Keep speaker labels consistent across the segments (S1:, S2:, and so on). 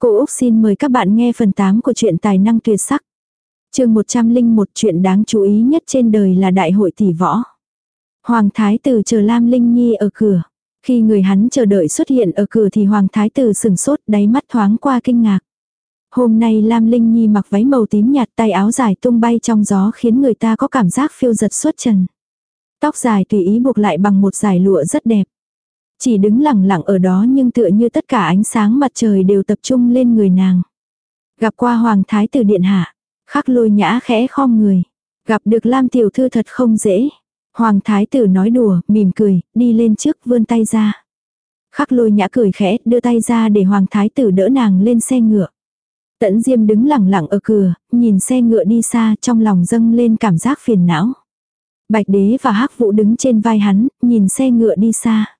S1: Cô Úc xin mời các bạn nghe phần 8 của truyện tài năng tuyệt sắc. chương 101 chuyện đáng chú ý nhất trên đời là đại hội tỷ võ. Hoàng Thái Tử chờ Lam Linh Nhi ở cửa. Khi người hắn chờ đợi xuất hiện ở cửa thì Hoàng Thái Tử sừng sốt, đáy mắt thoáng qua kinh ngạc. Hôm nay Lam Linh Nhi mặc váy màu tím nhạt, tay áo dài tung bay trong gió khiến người ta có cảm giác phiêu giật suốt trần. Tóc dài tùy ý buộc lại bằng một dải lụa rất đẹp. Chỉ đứng lẳng lặng ở đó nhưng tựa như tất cả ánh sáng mặt trời đều tập trung lên người nàng. Gặp qua Hoàng Thái tử Điện Hạ, khắc lôi nhã khẽ khom người. Gặp được Lam Tiểu Thư thật không dễ. Hoàng Thái tử nói đùa, mỉm cười, đi lên trước vươn tay ra. Khắc lôi nhã cười khẽ, đưa tay ra để Hoàng Thái tử đỡ nàng lên xe ngựa. Tẫn Diêm đứng lẳng lặng ở cửa, nhìn xe ngựa đi xa trong lòng dâng lên cảm giác phiền não. Bạch đế và hắc vũ đứng trên vai hắn, nhìn xe ngựa đi xa.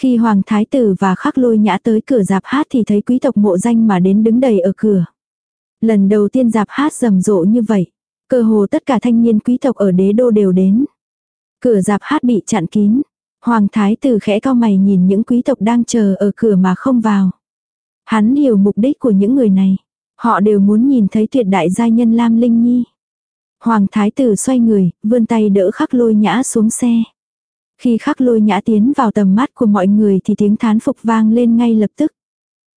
S1: Khi Hoàng Thái Tử và khắc lôi nhã tới cửa dạp hát thì thấy quý tộc mộ danh mà đến đứng đầy ở cửa. Lần đầu tiên dạp hát rầm rộ như vậy. Cơ hồ tất cả thanh niên quý tộc ở đế đô đều đến. Cửa dạp hát bị chặn kín. Hoàng Thái Tử khẽ cao mày nhìn những quý tộc đang chờ ở cửa mà không vào. Hắn hiểu mục đích của những người này. Họ đều muốn nhìn thấy tuyệt đại gia nhân Lam Linh Nhi. Hoàng Thái Tử xoay người, vươn tay đỡ khắc lôi nhã xuống xe. Khi khắc lôi nhã tiến vào tầm mắt của mọi người thì tiếng thán phục vang lên ngay lập tức.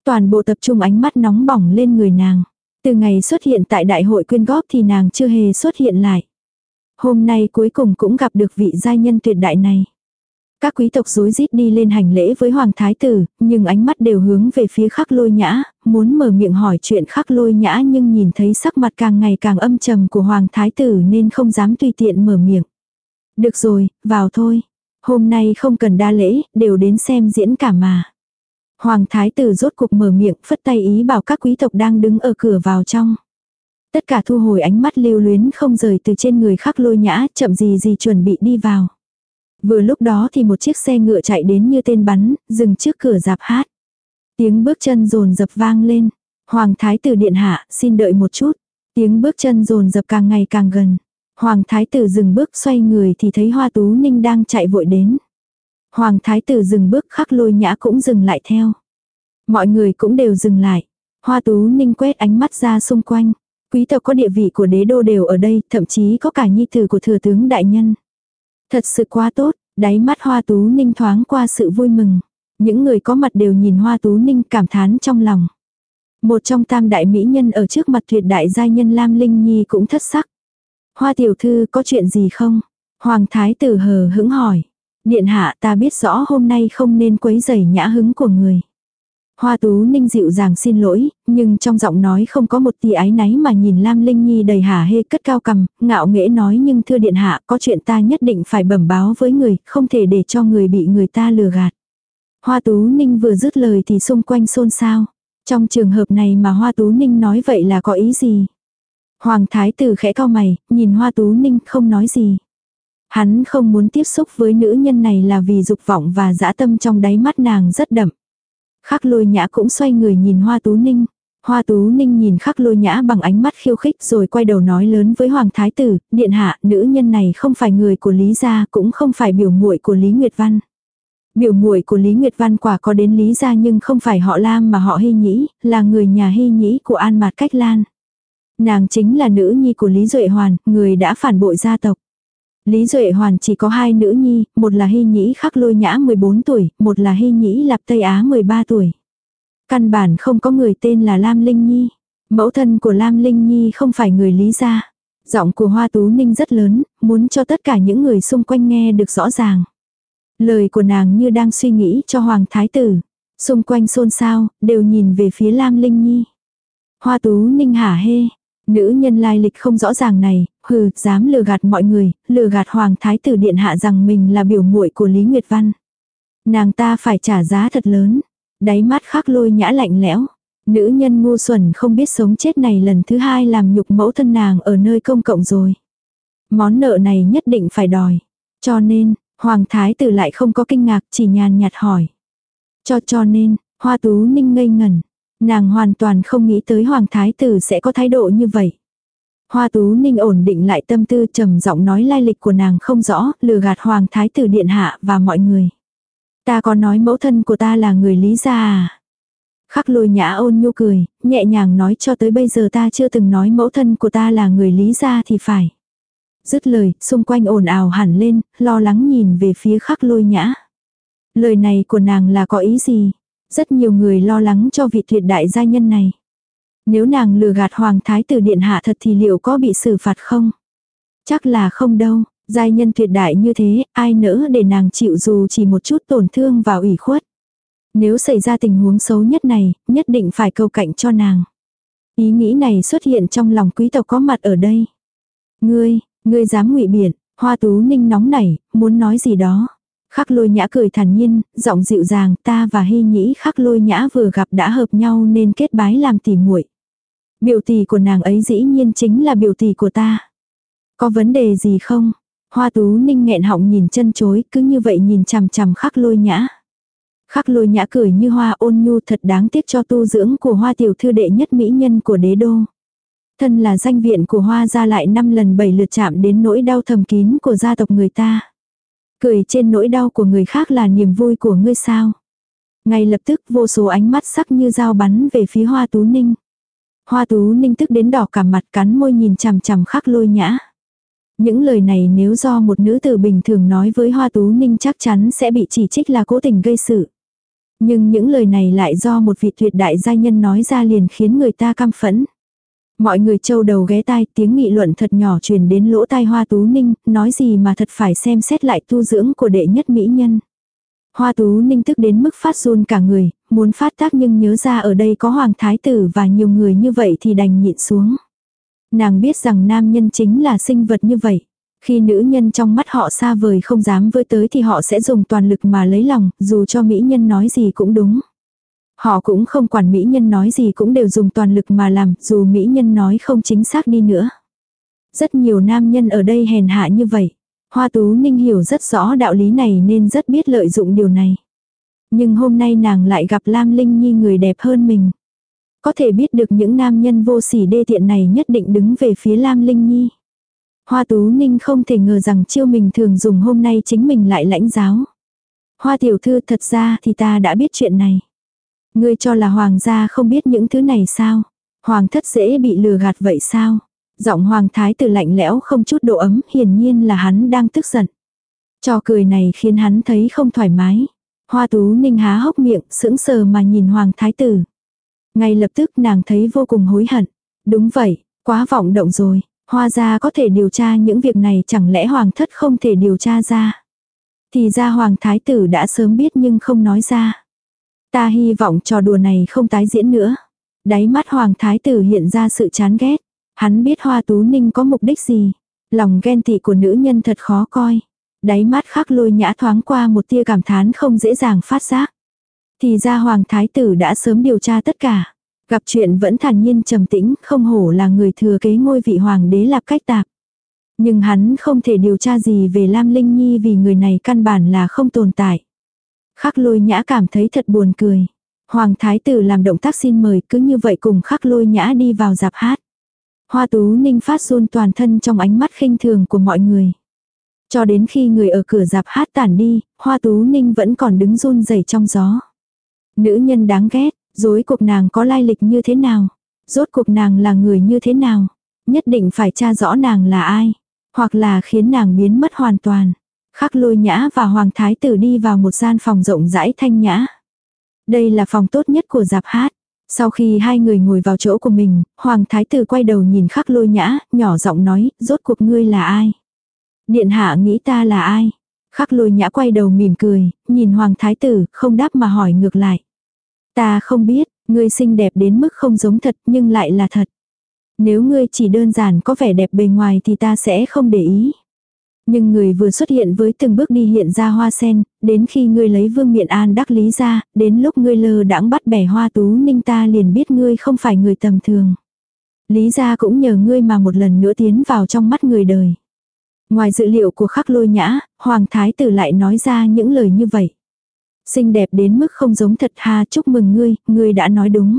S1: Toàn bộ tập trung ánh mắt nóng bỏng lên người nàng. Từ ngày xuất hiện tại đại hội quyên góp thì nàng chưa hề xuất hiện lại. Hôm nay cuối cùng cũng gặp được vị giai nhân tuyệt đại này. Các quý tộc rối rít đi lên hành lễ với hoàng thái tử, nhưng ánh mắt đều hướng về phía khắc lôi nhã, muốn mở miệng hỏi chuyện khắc lôi nhã nhưng nhìn thấy sắc mặt càng ngày càng âm trầm của hoàng thái tử nên không dám tùy tiện mở miệng. Được rồi, vào thôi. Hôm nay không cần đa lễ, đều đến xem diễn cả mà. Hoàng thái tử rốt cục mở miệng phất tay ý bảo các quý tộc đang đứng ở cửa vào trong. Tất cả thu hồi ánh mắt lưu luyến không rời từ trên người khắc lôi nhã, chậm gì gì chuẩn bị đi vào. Vừa lúc đó thì một chiếc xe ngựa chạy đến như tên bắn, dừng trước cửa dạp hát. Tiếng bước chân rồn dập vang lên. Hoàng thái tử điện hạ, xin đợi một chút. Tiếng bước chân rồn dập càng ngày càng gần. Hoàng thái tử dừng bước xoay người thì thấy hoa tú ninh đang chạy vội đến. Hoàng thái tử dừng bước khắc lôi nhã cũng dừng lại theo. Mọi người cũng đều dừng lại. Hoa tú ninh quét ánh mắt ra xung quanh. Quý tộc có địa vị của đế đô đều ở đây, thậm chí có cả nhi tử của thừa tướng đại nhân. Thật sự quá tốt, đáy mắt hoa tú ninh thoáng qua sự vui mừng. Những người có mặt đều nhìn hoa tú ninh cảm thán trong lòng. Một trong tam đại mỹ nhân ở trước mặt tuyệt đại giai nhân Lam Linh Nhi cũng thất sắc. Hoa tiểu thư có chuyện gì không? Hoàng thái tử hờ hững hỏi. Điện hạ ta biết rõ hôm nay không nên quấy rầy nhã hứng của người. Hoa tú ninh dịu dàng xin lỗi, nhưng trong giọng nói không có một tia ái náy mà nhìn Lam Linh Nhi đầy hả hê cất cao cầm, ngạo nghễ nói nhưng thưa điện hạ có chuyện ta nhất định phải bẩm báo với người, không thể để cho người bị người ta lừa gạt. Hoa tú ninh vừa dứt lời thì xung quanh xôn xao. Trong trường hợp này mà Hoa tú ninh nói vậy là có ý gì? Hoàng thái tử khẽ cao mày, nhìn Hoa tú ninh không nói gì. Hắn không muốn tiếp xúc với nữ nhân này là vì dục vọng và dã tâm trong đáy mắt nàng rất đậm. Khắc lôi nhã cũng xoay người nhìn hoa tú ninh. Hoa tú ninh nhìn khắc lôi nhã bằng ánh mắt khiêu khích rồi quay đầu nói lớn với hoàng thái tử, điện hạ, nữ nhân này không phải người của Lý gia cũng không phải biểu muội của Lý Nguyệt Văn. Biểu muội của Lý Nguyệt Văn quả có đến Lý gia nhưng không phải họ Lam mà họ Hy Nhĩ, là người nhà Hy Nhĩ của An Mạt Cách Lan. Nàng chính là nữ nhi của Lý Duệ Hoàn, người đã phản bội gia tộc. Lý Duệ Hoàn chỉ có hai nữ nhi, một là Hy Nhĩ Khắc Lôi Nhã 14 tuổi, một là Hy Nhĩ Lạp Tây Á 13 tuổi. Căn bản không có người tên là Lam Linh Nhi. Mẫu thân của Lam Linh Nhi không phải người Lý gia. Giọng của Hoa Tú Ninh rất lớn, muốn cho tất cả những người xung quanh nghe được rõ ràng. Lời của nàng như đang suy nghĩ cho Hoàng Thái Tử. Xung quanh xôn xao, đều nhìn về phía Lam Linh Nhi. Hoa Tú Ninh hả hê, Nữ nhân lai lịch không rõ ràng này, hừ, dám lừa gạt mọi người, lừa gạt hoàng thái tử điện hạ rằng mình là biểu muội của Lý Nguyệt Văn. Nàng ta phải trả giá thật lớn. Đáy mắt khắc lôi nhã lạnh lẽo. Nữ nhân ngu xuẩn không biết sống chết này lần thứ hai làm nhục mẫu thân nàng ở nơi công cộng rồi. Món nợ này nhất định phải đòi. Cho nên, hoàng thái tử lại không có kinh ngạc chỉ nhàn nhạt hỏi. Cho cho nên, hoa tú ninh ngây ngẩn. Nàng hoàn toàn không nghĩ tới Hoàng Thái Tử sẽ có thái độ như vậy. Hoa Tú Ninh ổn định lại tâm tư trầm giọng nói lai lịch của nàng không rõ, lừa gạt Hoàng Thái Tử Điện Hạ và mọi người. Ta có nói mẫu thân của ta là người Lý gia à? Khắc lôi nhã ôn nhu cười, nhẹ nhàng nói cho tới bây giờ ta chưa từng nói mẫu thân của ta là người lý gia thì phải. Dứt lời, xung quanh ồn ào hẳn lên, lo lắng nhìn về phía khắc lôi nhã. Lời này của nàng là có ý gì? Rất nhiều người lo lắng cho vị tuyệt đại gia nhân này. Nếu nàng lừa gạt hoàng thái tử điện hạ thật thì liệu có bị xử phạt không? Chắc là không đâu, giai nhân tuyệt đại như thế, ai nỡ để nàng chịu dù chỉ một chút tổn thương và ủy khuất. Nếu xảy ra tình huống xấu nhất này, nhất định phải cầu cạnh cho nàng. Ý nghĩ này xuất hiện trong lòng quý tộc có mặt ở đây. Ngươi, ngươi dám ngụy biện, hoa tú ninh nóng nảy, muốn nói gì đó. Khắc lôi nhã cười thản nhiên, giọng dịu dàng, ta và hy nhĩ khắc lôi nhã vừa gặp đã hợp nhau nên kết bái làm tỉ muội. Biểu tỷ của nàng ấy dĩ nhiên chính là biểu tỷ của ta. Có vấn đề gì không? Hoa tú ninh nghẹn họng nhìn chân chối, cứ như vậy nhìn chằm chằm khắc lôi nhã. Khắc lôi nhã cười như hoa ôn nhu thật đáng tiếc cho tu dưỡng của hoa tiểu thư đệ nhất mỹ nhân của đế đô. Thân là danh viện của hoa ra lại năm lần bảy lượt chạm đến nỗi đau thầm kín của gia tộc người ta. Cười trên nỗi đau của người khác là niềm vui của ngươi sao. Ngay lập tức vô số ánh mắt sắc như dao bắn về phía hoa tú ninh. Hoa tú ninh tức đến đỏ cả mặt cắn môi nhìn chằm chằm khắc lôi nhã. Những lời này nếu do một nữ tử bình thường nói với hoa tú ninh chắc chắn sẽ bị chỉ trích là cố tình gây sự. Nhưng những lời này lại do một vị tuyệt đại gia nhân nói ra liền khiến người ta căm phẫn. Mọi người châu đầu ghé tai tiếng nghị luận thật nhỏ truyền đến lỗ tai hoa tú ninh, nói gì mà thật phải xem xét lại tu dưỡng của đệ nhất mỹ nhân. Hoa tú ninh tức đến mức phát run cả người, muốn phát tác nhưng nhớ ra ở đây có hoàng thái tử và nhiều người như vậy thì đành nhịn xuống. Nàng biết rằng nam nhân chính là sinh vật như vậy. Khi nữ nhân trong mắt họ xa vời không dám với tới thì họ sẽ dùng toàn lực mà lấy lòng, dù cho mỹ nhân nói gì cũng đúng. Họ cũng không quản mỹ nhân nói gì cũng đều dùng toàn lực mà làm, dù mỹ nhân nói không chính xác đi nữa. Rất nhiều nam nhân ở đây hèn hạ như vậy. Hoa Tú Ninh hiểu rất rõ đạo lý này nên rất biết lợi dụng điều này. Nhưng hôm nay nàng lại gặp Lam Linh Nhi người đẹp hơn mình. Có thể biết được những nam nhân vô sỉ đê tiện này nhất định đứng về phía Lam Linh Nhi. Hoa Tú Ninh không thể ngờ rằng chiêu mình thường dùng hôm nay chính mình lại lãnh giáo. Hoa tiểu thư thật ra thì ta đã biết chuyện này. Ngươi cho là hoàng gia không biết những thứ này sao? Hoàng thất dễ bị lừa gạt vậy sao? Giọng hoàng thái tử lạnh lẽo không chút độ ấm, hiển nhiên là hắn đang tức giận. Cho cười này khiến hắn thấy không thoải mái. Hoa tú ninh há hốc miệng, sững sờ mà nhìn hoàng thái tử. Ngay lập tức nàng thấy vô cùng hối hận. Đúng vậy, quá vọng động rồi. Hoa gia có thể điều tra những việc này chẳng lẽ hoàng thất không thể điều tra ra. Thì ra hoàng thái tử đã sớm biết nhưng không nói ra. Ta hy vọng trò đùa này không tái diễn nữa. Đáy mắt hoàng thái tử hiện ra sự chán ghét. Hắn biết hoa tú ninh có mục đích gì. Lòng ghen tị của nữ nhân thật khó coi. Đáy mắt khắc lôi nhã thoáng qua một tia cảm thán không dễ dàng phát giác. Thì ra hoàng thái tử đã sớm điều tra tất cả. Gặp chuyện vẫn thản nhiên trầm tĩnh, không hổ là người thừa kế ngôi vị hoàng đế lạp cách tạp. Nhưng hắn không thể điều tra gì về Lam Linh Nhi vì người này căn bản là không tồn tại. Khắc lôi nhã cảm thấy thật buồn cười. Hoàng thái tử làm động tác xin mời cứ như vậy cùng khắc lôi nhã đi vào dạp hát. Hoa tú ninh phát run toàn thân trong ánh mắt khinh thường của mọi người. Cho đến khi người ở cửa dạp hát tản đi, hoa tú ninh vẫn còn đứng run rẩy trong gió. Nữ nhân đáng ghét, dối cuộc nàng có lai lịch như thế nào? Rốt cuộc nàng là người như thế nào? Nhất định phải tra rõ nàng là ai? Hoặc là khiến nàng biến mất hoàn toàn. Khắc lôi nhã và hoàng thái tử đi vào một gian phòng rộng rãi thanh nhã. Đây là phòng tốt nhất của dạp hát. Sau khi hai người ngồi vào chỗ của mình, hoàng thái tử quay đầu nhìn khắc lôi nhã, nhỏ giọng nói, rốt cuộc ngươi là ai? Điện hạ nghĩ ta là ai? Khắc lôi nhã quay đầu mỉm cười, nhìn hoàng thái tử, không đáp mà hỏi ngược lại. Ta không biết, ngươi xinh đẹp đến mức không giống thật nhưng lại là thật. Nếu ngươi chỉ đơn giản có vẻ đẹp bề ngoài thì ta sẽ không để ý. Nhưng người vừa xuất hiện với từng bước đi hiện ra hoa sen, đến khi ngươi lấy vương miện an đắc lý ra, đến lúc ngươi lơ đãng bắt bẻ hoa tú ninh ta liền biết ngươi không phải người tầm thường. Lý gia cũng nhờ ngươi mà một lần nữa tiến vào trong mắt người đời. Ngoài dự liệu của khắc lôi nhã, Hoàng Thái tử lại nói ra những lời như vậy. Xinh đẹp đến mức không giống thật ha chúc mừng ngươi, ngươi đã nói đúng.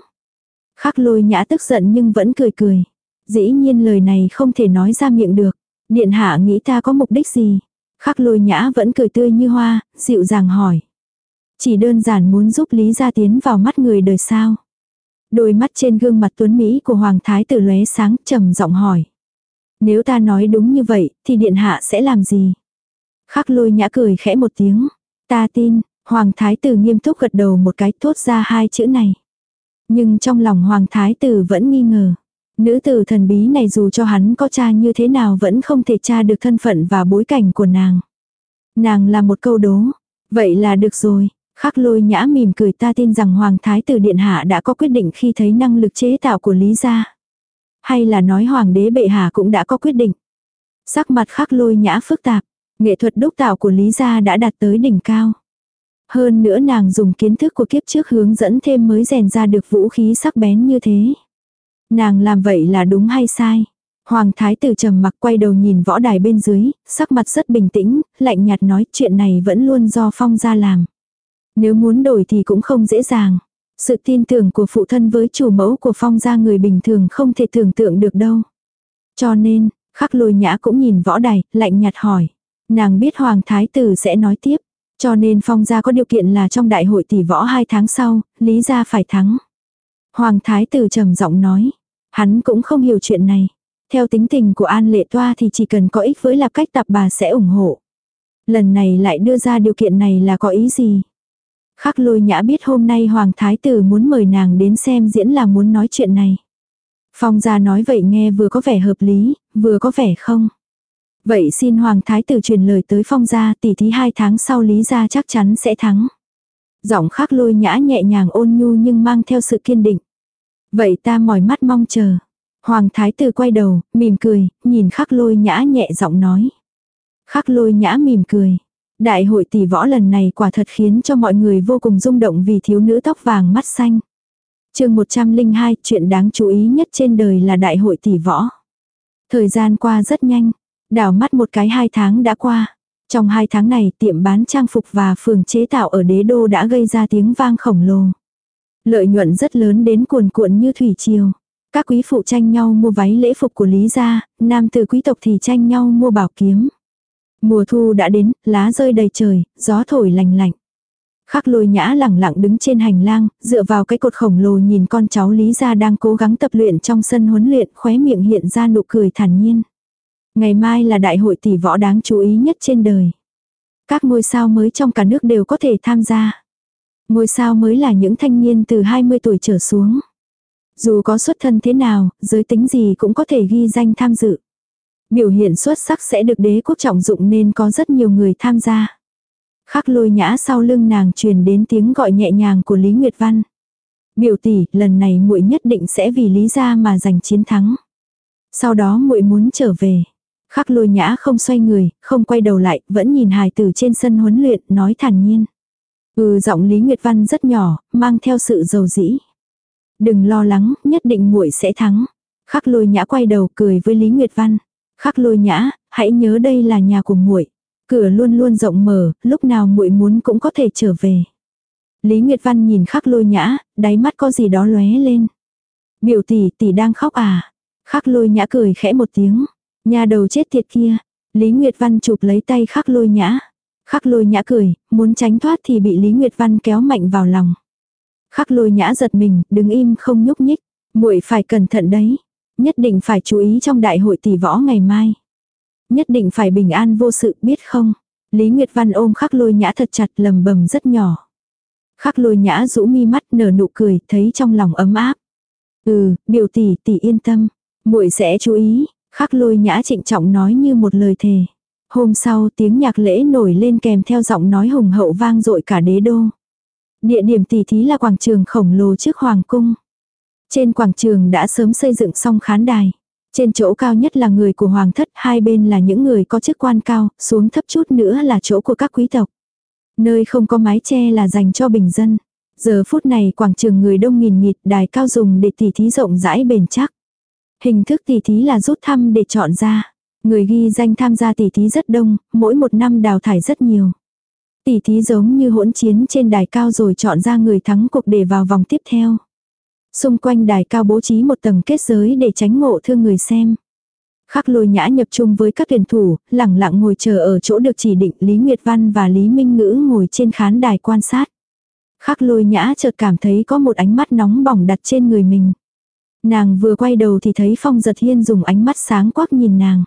S1: Khắc lôi nhã tức giận nhưng vẫn cười cười. Dĩ nhiên lời này không thể nói ra miệng được. Điện hạ nghĩ ta có mục đích gì? Khắc lôi nhã vẫn cười tươi như hoa, dịu dàng hỏi. Chỉ đơn giản muốn giúp Lý gia tiến vào mắt người đời sao. Đôi mắt trên gương mặt tuấn Mỹ của Hoàng Thái tử lóe sáng trầm giọng hỏi. Nếu ta nói đúng như vậy, thì điện hạ sẽ làm gì? Khắc lôi nhã cười khẽ một tiếng. Ta tin, Hoàng Thái tử nghiêm túc gật đầu một cái thốt ra hai chữ này. Nhưng trong lòng Hoàng Thái tử vẫn nghi ngờ. Nữ tử thần bí này dù cho hắn có cha như thế nào vẫn không thể tra được thân phận và bối cảnh của nàng. Nàng là một câu đố. Vậy là được rồi. Khắc lôi nhã mỉm cười ta tin rằng Hoàng Thái tử Điện Hạ đã có quyết định khi thấy năng lực chế tạo của Lý gia. Hay là nói Hoàng đế bệ hạ cũng đã có quyết định. Sắc mặt khắc lôi nhã phức tạp. Nghệ thuật đúc tạo của Lý gia đã đạt tới đỉnh cao. Hơn nữa nàng dùng kiến thức của kiếp trước hướng dẫn thêm mới rèn ra được vũ khí sắc bén như thế. Nàng làm vậy là đúng hay sai? Hoàng thái tử trầm mặc quay đầu nhìn võ đài bên dưới, sắc mặt rất bình tĩnh, lạnh nhạt nói chuyện này vẫn luôn do phong gia làm. Nếu muốn đổi thì cũng không dễ dàng. Sự tin tưởng của phụ thân với chủ mẫu của phong gia người bình thường không thể tưởng tượng được đâu. Cho nên, khắc lôi nhã cũng nhìn võ đài, lạnh nhạt hỏi. Nàng biết hoàng thái tử sẽ nói tiếp. Cho nên phong gia có điều kiện là trong đại hội tỷ võ hai tháng sau, lý gia phải thắng. Hoàng thái tử trầm giọng nói. Hắn cũng không hiểu chuyện này. Theo tính tình của An Lệ Toa thì chỉ cần có ích với là cách tập bà sẽ ủng hộ. Lần này lại đưa ra điều kiện này là có ý gì? Khắc lôi nhã biết hôm nay Hoàng Thái Tử muốn mời nàng đến xem diễn là muốn nói chuyện này. Phong gia nói vậy nghe vừa có vẻ hợp lý, vừa có vẻ không. Vậy xin Hoàng Thái Tử truyền lời tới Phong gia tỷ thí hai tháng sau Lý gia chắc chắn sẽ thắng. Giọng khắc lôi nhã nhẹ nhàng ôn nhu nhưng mang theo sự kiên định. Vậy ta mỏi mắt mong chờ. Hoàng thái tử quay đầu, mỉm cười, nhìn khắc lôi nhã nhẹ giọng nói. Khắc lôi nhã mỉm cười. Đại hội tỷ võ lần này quả thật khiến cho mọi người vô cùng rung động vì thiếu nữ tóc vàng mắt xanh. chương 102, chuyện đáng chú ý nhất trên đời là đại hội tỷ võ. Thời gian qua rất nhanh, đảo mắt một cái hai tháng đã qua. Trong hai tháng này tiệm bán trang phục và phường chế tạo ở đế đô đã gây ra tiếng vang khổng lồ. Lợi nhuận rất lớn đến cuồn cuộn như thủy triều. Các quý phụ tranh nhau mua váy lễ phục của Lý gia, nam tử quý tộc thì tranh nhau mua bảo kiếm. Mùa thu đã đến, lá rơi đầy trời, gió thổi lành lạnh. Khắc lôi nhã lẳng lặng đứng trên hành lang, dựa vào cái cột khổng lồ nhìn con cháu Lý gia đang cố gắng tập luyện trong sân huấn luyện khóe miệng hiện ra nụ cười thản nhiên. Ngày mai là đại hội tỷ võ đáng chú ý nhất trên đời. Các ngôi sao mới trong cả nước đều có thể tham gia. Ngôi sao mới là những thanh niên từ 20 tuổi trở xuống. Dù có xuất thân thế nào, giới tính gì cũng có thể ghi danh tham dự. Biểu hiện xuất sắc sẽ được đế quốc trọng dụng nên có rất nhiều người tham gia. Khắc lôi nhã sau lưng nàng truyền đến tiếng gọi nhẹ nhàng của Lý Nguyệt Văn. Biểu tỷ, lần này muội nhất định sẽ vì lý gia mà giành chiến thắng. Sau đó muội muốn trở về. Khắc lôi nhã không xoay người, không quay đầu lại, vẫn nhìn hài tử trên sân huấn luyện, nói thản nhiên. Ừ giọng Lý Nguyệt Văn rất nhỏ, mang theo sự dầu dĩ. Đừng lo lắng, nhất định muội sẽ thắng. Khắc lôi nhã quay đầu cười với Lý Nguyệt Văn. Khắc lôi nhã, hãy nhớ đây là nhà của muội. Cửa luôn luôn rộng mở, lúc nào muội muốn cũng có thể trở về. Lý Nguyệt Văn nhìn khắc lôi nhã, đáy mắt có gì đó lóe lên. Biểu tỷ tỷ đang khóc à. Khắc lôi nhã cười khẽ một tiếng. Nhà đầu chết tiệt kia. Lý Nguyệt Văn chụp lấy tay khắc lôi nhã. Khắc lôi nhã cười, muốn tránh thoát thì bị Lý Nguyệt Văn kéo mạnh vào lòng. Khắc lôi nhã giật mình, đứng im không nhúc nhích. muội phải cẩn thận đấy. Nhất định phải chú ý trong đại hội tỷ võ ngày mai. Nhất định phải bình an vô sự biết không. Lý Nguyệt Văn ôm khắc lôi nhã thật chặt lầm bầm rất nhỏ. Khắc lôi nhã rũ mi mắt nở nụ cười thấy trong lòng ấm áp. Ừ, biểu tỷ tỷ yên tâm. muội sẽ chú ý. Khắc lôi nhã trịnh trọng nói như một lời thề. Hôm sau tiếng nhạc lễ nổi lên kèm theo giọng nói hùng hậu vang dội cả đế đô. Địa điểm tỷ thí là quảng trường khổng lồ trước hoàng cung. Trên quảng trường đã sớm xây dựng xong khán đài. Trên chỗ cao nhất là người của hoàng thất, hai bên là những người có chức quan cao, xuống thấp chút nữa là chỗ của các quý tộc. Nơi không có mái che là dành cho bình dân. Giờ phút này quảng trường người đông nghìn nghịt đài cao dùng để tỷ thí rộng rãi bền chắc. Hình thức tỷ thí là rút thăm để chọn ra. Người ghi danh tham gia tỷ thí rất đông, mỗi một năm đào thải rất nhiều. Tỷ thí giống như hỗn chiến trên đài cao rồi chọn ra người thắng cuộc để vào vòng tiếp theo. Xung quanh đài cao bố trí một tầng kết giới để tránh ngộ thương người xem. Khắc lôi nhã nhập chung với các tuyển thủ, lẳng lặng ngồi chờ ở chỗ được chỉ định Lý Nguyệt Văn và Lý Minh Ngữ ngồi trên khán đài quan sát. Khắc lôi nhã chợt cảm thấy có một ánh mắt nóng bỏng đặt trên người mình. Nàng vừa quay đầu thì thấy phong giật hiên dùng ánh mắt sáng quắc nhìn nàng.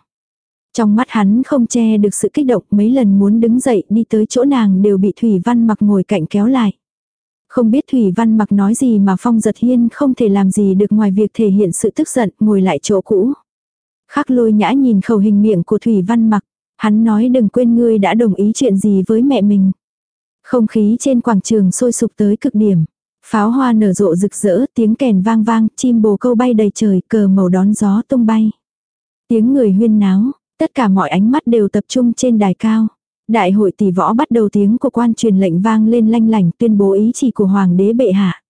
S1: Trong mắt hắn không che được sự kích động mấy lần muốn đứng dậy đi tới chỗ nàng đều bị Thủy Văn mặc ngồi cạnh kéo lại. Không biết Thủy Văn mặc nói gì mà Phong giật hiên không thể làm gì được ngoài việc thể hiện sự tức giận ngồi lại chỗ cũ. Khắc lôi nhã nhìn khẩu hình miệng của Thủy Văn mặc. Hắn nói đừng quên ngươi đã đồng ý chuyện gì với mẹ mình. Không khí trên quảng trường sôi sục tới cực điểm. Pháo hoa nở rộ rực rỡ, tiếng kèn vang vang, chim bồ câu bay đầy trời, cờ màu đón gió tung bay. Tiếng người huyên náo, tất cả mọi ánh mắt đều tập trung trên đài cao. Đại hội tỷ võ bắt đầu tiếng của quan truyền lệnh vang lên lanh lảnh tuyên bố ý chỉ của hoàng đế bệ hạ.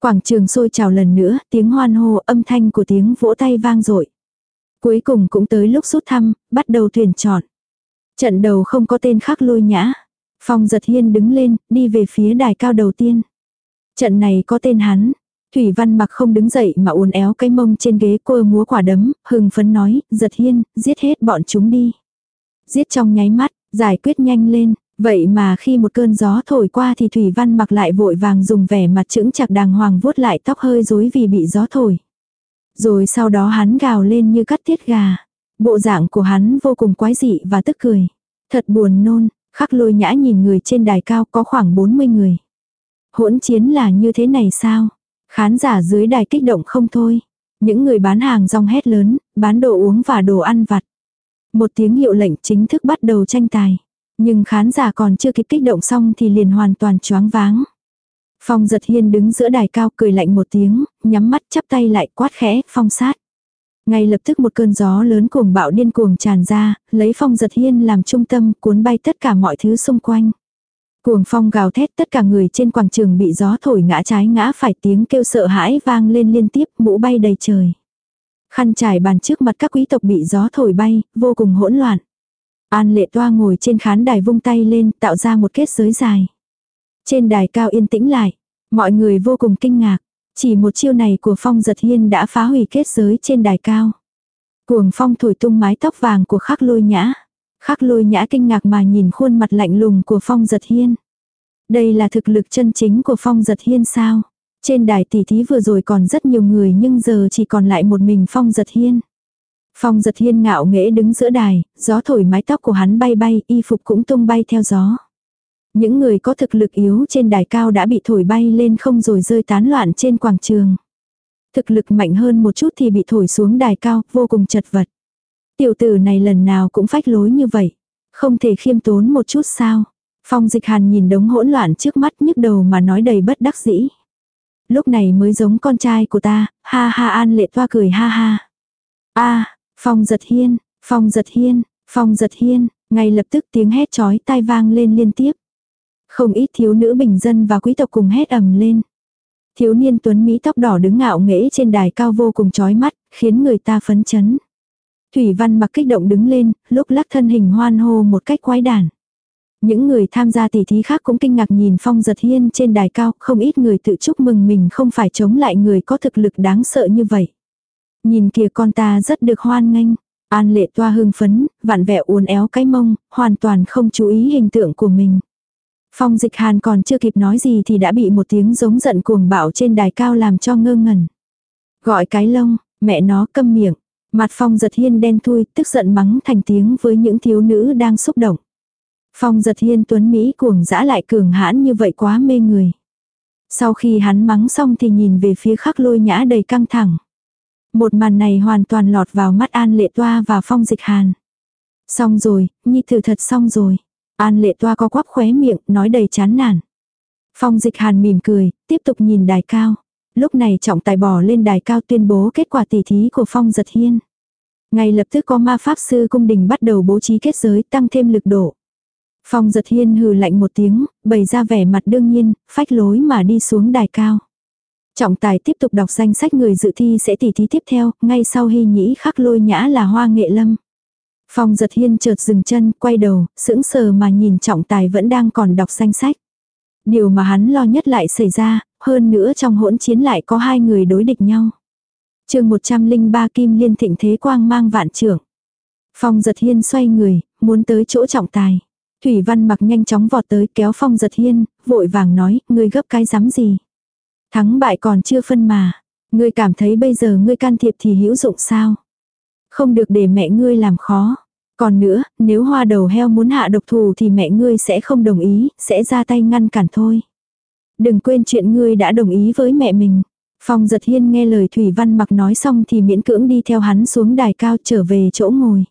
S1: Quảng trường sôi trào lần nữa, tiếng hoan hô, âm thanh của tiếng vỗ tay vang dội. Cuối cùng cũng tới lúc rút thăm, bắt đầu thuyền chọn. Trận đầu không có tên khắc lôi nhã. Phong giật hiên đứng lên, đi về phía đài cao đầu tiên. Trận này có tên hắn. Thủy Văn mặc không đứng dậy mà uốn éo cái mông trên ghế cô múa quả đấm, hừng phấn nói, giật hiên, giết hết bọn chúng đi. Giết trong nháy mắt, giải quyết nhanh lên, vậy mà khi một cơn gió thổi qua thì Thủy Văn mặc lại vội vàng dùng vẻ mặt chững chặt đàng hoàng vuốt lại tóc hơi rối vì bị gió thổi. Rồi sau đó hắn gào lên như cắt tiết gà. Bộ dạng của hắn vô cùng quái dị và tức cười. Thật buồn nôn, khắc lôi nhã nhìn người trên đài cao có khoảng 40 người. Hỗn chiến là như thế này sao? Khán giả dưới đài kích động không thôi. Những người bán hàng rong hét lớn, bán đồ uống và đồ ăn vặt. Một tiếng hiệu lệnh chính thức bắt đầu tranh tài. Nhưng khán giả còn chưa kịp kích động xong thì liền hoàn toàn choáng váng. Phong giật hiên đứng giữa đài cao cười lạnh một tiếng, nhắm mắt chắp tay lại quát khẽ, phong sát. Ngay lập tức một cơn gió lớn cuồng bạo điên cuồng tràn ra, lấy phong giật hiên làm trung tâm cuốn bay tất cả mọi thứ xung quanh. Cuồng phong gào thét tất cả người trên quảng trường bị gió thổi ngã trái ngã phải tiếng kêu sợ hãi vang lên liên tiếp mũ bay đầy trời. Khăn trải bàn trước mặt các quý tộc bị gió thổi bay, vô cùng hỗn loạn. An lệ toa ngồi trên khán đài vung tay lên tạo ra một kết giới dài. Trên đài cao yên tĩnh lại, mọi người vô cùng kinh ngạc. Chỉ một chiêu này của phong giật hiên đã phá hủy kết giới trên đài cao. Cuồng phong thổi tung mái tóc vàng của khắc lôi nhã. Khắc lôi nhã kinh ngạc mà nhìn khuôn mặt lạnh lùng của phong giật hiên. Đây là thực lực chân chính của phong giật hiên sao? Trên đài tỷ thí vừa rồi còn rất nhiều người nhưng giờ chỉ còn lại một mình phong giật hiên. Phong giật hiên ngạo nghễ đứng giữa đài, gió thổi mái tóc của hắn bay bay, y phục cũng tung bay theo gió. Những người có thực lực yếu trên đài cao đã bị thổi bay lên không rồi rơi tán loạn trên quảng trường. Thực lực mạnh hơn một chút thì bị thổi xuống đài cao, vô cùng chật vật. Tiểu tử này lần nào cũng phách lối như vậy. Không thể khiêm tốn một chút sao. Phong dịch hàn nhìn đống hỗn loạn trước mắt nhức đầu mà nói đầy bất đắc dĩ. Lúc này mới giống con trai của ta, ha ha an lệ toa cười ha ha. a phong giật hiên, phong giật hiên, phong giật hiên, ngay lập tức tiếng hét chói tai vang lên liên tiếp. Không ít thiếu nữ bình dân và quý tộc cùng hét ầm lên. Thiếu niên tuấn Mỹ tóc đỏ đứng ngạo nghễ trên đài cao vô cùng chói mắt, khiến người ta phấn chấn. Thủy Văn mặc kích động đứng lên, lúc lắc thân hình hoan hô một cách quái đản. Những người tham gia tỷ thí khác cũng kinh ngạc nhìn Phong Giật Hiên trên đài cao, không ít người tự chúc mừng mình không phải chống lại người có thực lực đáng sợ như vậy. Nhìn kìa con ta rất được hoan nghênh. An lệ toa hưng phấn, vặn vẹo uốn éo cái mông, hoàn toàn không chú ý hình tượng của mình. Phong dịch hàn còn chưa kịp nói gì thì đã bị một tiếng giống giận cuồng bạo trên đài cao làm cho ngơ ngẩn. Gọi cái lông, mẹ nó câm miệng. Mặt phong giật hiên đen thui, tức giận mắng thành tiếng với những thiếu nữ đang xúc động. Phong giật hiên tuấn Mỹ cuồng dã lại cường hãn như vậy quá mê người. Sau khi hắn mắng xong thì nhìn về phía khắc lôi nhã đầy căng thẳng. Một màn này hoàn toàn lọt vào mắt An Lệ Toa và Phong Dịch Hàn. Xong rồi, Nhi thử thật xong rồi. An Lệ Toa có quắp khóe miệng, nói đầy chán nản. Phong Dịch Hàn mỉm cười, tiếp tục nhìn đài cao. Lúc này trọng tài bỏ lên đài cao tuyên bố kết quả tỉ thí của Phong Giật Hiên. Ngay lập tức có ma pháp sư cung đình bắt đầu bố trí kết giới tăng thêm lực độ. Phong giật hiên hừ lạnh một tiếng, bày ra vẻ mặt đương nhiên, phách lối mà đi xuống đài cao. Trọng tài tiếp tục đọc danh sách người dự thi sẽ tỉ thí tiếp theo, ngay sau hy nhĩ khắc lôi nhã là hoa nghệ lâm. Phong giật hiên chợt dừng chân, quay đầu, sững sờ mà nhìn trọng tài vẫn đang còn đọc danh sách. Điều mà hắn lo nhất lại xảy ra, hơn nữa trong hỗn chiến lại có hai người đối địch nhau. chương 103 kim liên thịnh thế quang mang vạn trưởng. Phong giật hiên xoay người, muốn tới chỗ trọng tài. Thủy Văn mặc nhanh chóng vọt tới kéo Phong Giật Hiên, vội vàng nói, ngươi gấp cái rắm gì. Thắng bại còn chưa phân mà. Ngươi cảm thấy bây giờ ngươi can thiệp thì hữu dụng sao? Không được để mẹ ngươi làm khó. Còn nữa, nếu hoa đầu heo muốn hạ độc thù thì mẹ ngươi sẽ không đồng ý, sẽ ra tay ngăn cản thôi. Đừng quên chuyện ngươi đã đồng ý với mẹ mình. Phong giật hiên nghe lời Thủy Văn mặc nói xong thì miễn cưỡng đi theo hắn xuống đài cao trở về chỗ ngồi.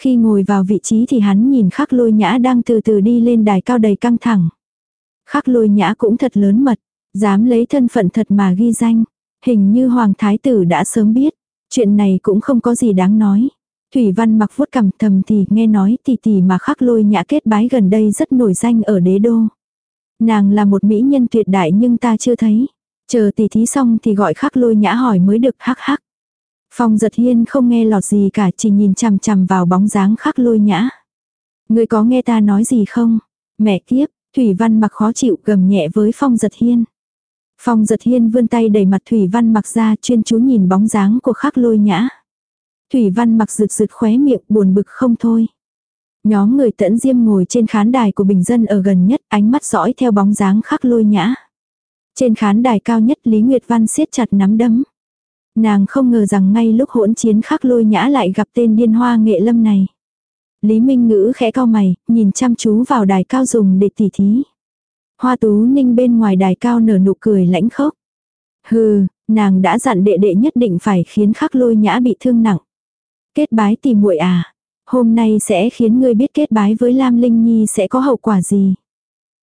S1: Khi ngồi vào vị trí thì hắn nhìn khắc lôi nhã đang từ từ đi lên đài cao đầy căng thẳng. Khắc lôi nhã cũng thật lớn mật, dám lấy thân phận thật mà ghi danh. Hình như Hoàng Thái Tử đã sớm biết, chuyện này cũng không có gì đáng nói. Thủy Văn mặc vuốt cằm thầm thì nghe nói tỷ tỷ mà khắc lôi nhã kết bái gần đây rất nổi danh ở đế đô. Nàng là một mỹ nhân tuyệt đại nhưng ta chưa thấy. Chờ tỷ thí xong thì gọi khắc lôi nhã hỏi mới được hắc hắc. Phong giật hiên không nghe lọt gì cả chỉ nhìn chằm chằm vào bóng dáng khắc lôi nhã. Người có nghe ta nói gì không? Mẹ kiếp, Thủy Văn mặc khó chịu gầm nhẹ với Phong giật hiên. Phong giật hiên vươn tay đẩy mặt Thủy Văn mặc ra chuyên chú nhìn bóng dáng của khắc lôi nhã. Thủy Văn mặc rượt rượt khóe miệng buồn bực không thôi. Nhóm người tẫn diêm ngồi trên khán đài của bình dân ở gần nhất ánh mắt dõi theo bóng dáng khắc lôi nhã. Trên khán đài cao nhất Lý Nguyệt Văn siết chặt nắm đấm. Nàng không ngờ rằng ngay lúc hỗn chiến khắc lôi nhã lại gặp tên điên hoa nghệ lâm này. Lý Minh Ngữ khẽ cao mày, nhìn chăm chú vào đài cao dùng để tỉ thí. Hoa tú ninh bên ngoài đài cao nở nụ cười lãnh khốc. Hừ, nàng đã dặn đệ đệ nhất định phải khiến khắc lôi nhã bị thương nặng. Kết bái tìm muội à. Hôm nay sẽ khiến ngươi biết kết bái với Lam Linh Nhi sẽ có hậu quả gì.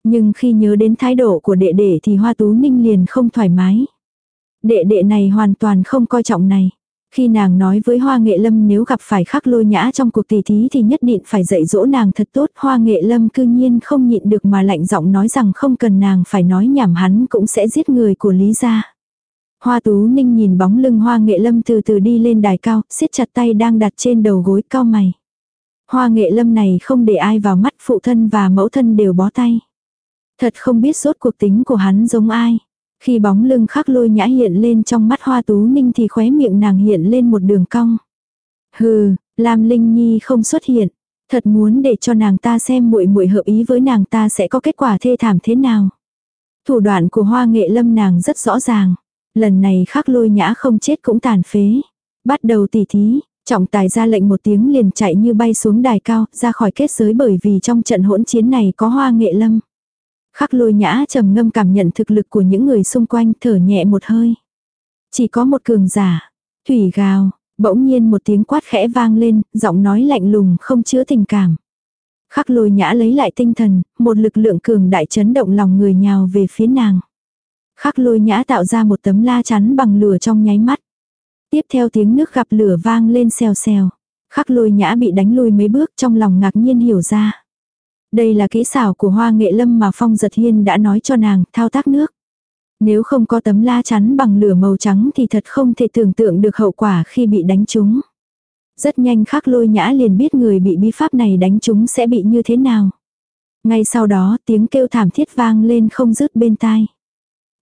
S1: Nhưng khi nhớ đến thái độ của đệ đệ thì Hoa Tú Ninh liền không thoải mái. Đệ đệ này hoàn toàn không coi trọng này. Khi nàng nói với Hoa Nghệ Lâm nếu gặp phải khắc lôi nhã trong cuộc tỷ thí thì nhất định phải dạy dỗ nàng thật tốt. Hoa Nghệ Lâm cư nhiên không nhịn được mà lạnh giọng nói rằng không cần nàng phải nói nhảm hắn cũng sẽ giết người của Lý gia. Hoa Tú Ninh nhìn bóng lưng Hoa Nghệ Lâm từ từ đi lên đài cao, siết chặt tay đang đặt trên đầu gối cao mày. Hoa Nghệ Lâm này không để ai vào mắt phụ thân và mẫu thân đều bó tay. Thật không biết rốt cuộc tính của hắn giống ai. Khi bóng lưng khắc lôi nhã hiện lên trong mắt hoa tú ninh thì khóe miệng nàng hiện lên một đường cong. Hừ, Lam Linh Nhi không xuất hiện. Thật muốn để cho nàng ta xem muội muội hợp ý với nàng ta sẽ có kết quả thê thảm thế nào. Thủ đoạn của hoa nghệ lâm nàng rất rõ ràng. Lần này khắc lôi nhã không chết cũng tàn phế. Bắt đầu tỉ thí, trọng tài ra lệnh một tiếng liền chạy như bay xuống đài cao, ra khỏi kết giới bởi vì trong trận hỗn chiến này có hoa nghệ lâm. Khắc lôi nhã trầm ngâm cảm nhận thực lực của những người xung quanh thở nhẹ một hơi. Chỉ có một cường giả. Thủy gào, bỗng nhiên một tiếng quát khẽ vang lên, giọng nói lạnh lùng không chứa tình cảm. Khắc lôi nhã lấy lại tinh thần, một lực lượng cường đại chấn động lòng người nhào về phía nàng. Khắc lôi nhã tạo ra một tấm la chắn bằng lửa trong nháy mắt. Tiếp theo tiếng nước gặp lửa vang lên xèo xèo. Khắc lôi nhã bị đánh lùi mấy bước trong lòng ngạc nhiên hiểu ra. Đây là kỹ xảo của hoa nghệ lâm mà Phong Giật Hiên đã nói cho nàng, thao tác nước. Nếu không có tấm la chắn bằng lửa màu trắng thì thật không thể tưởng tượng được hậu quả khi bị đánh trúng. Rất nhanh khắc lôi nhã liền biết người bị bí pháp này đánh trúng sẽ bị như thế nào. Ngay sau đó tiếng kêu thảm thiết vang lên không dứt bên tai.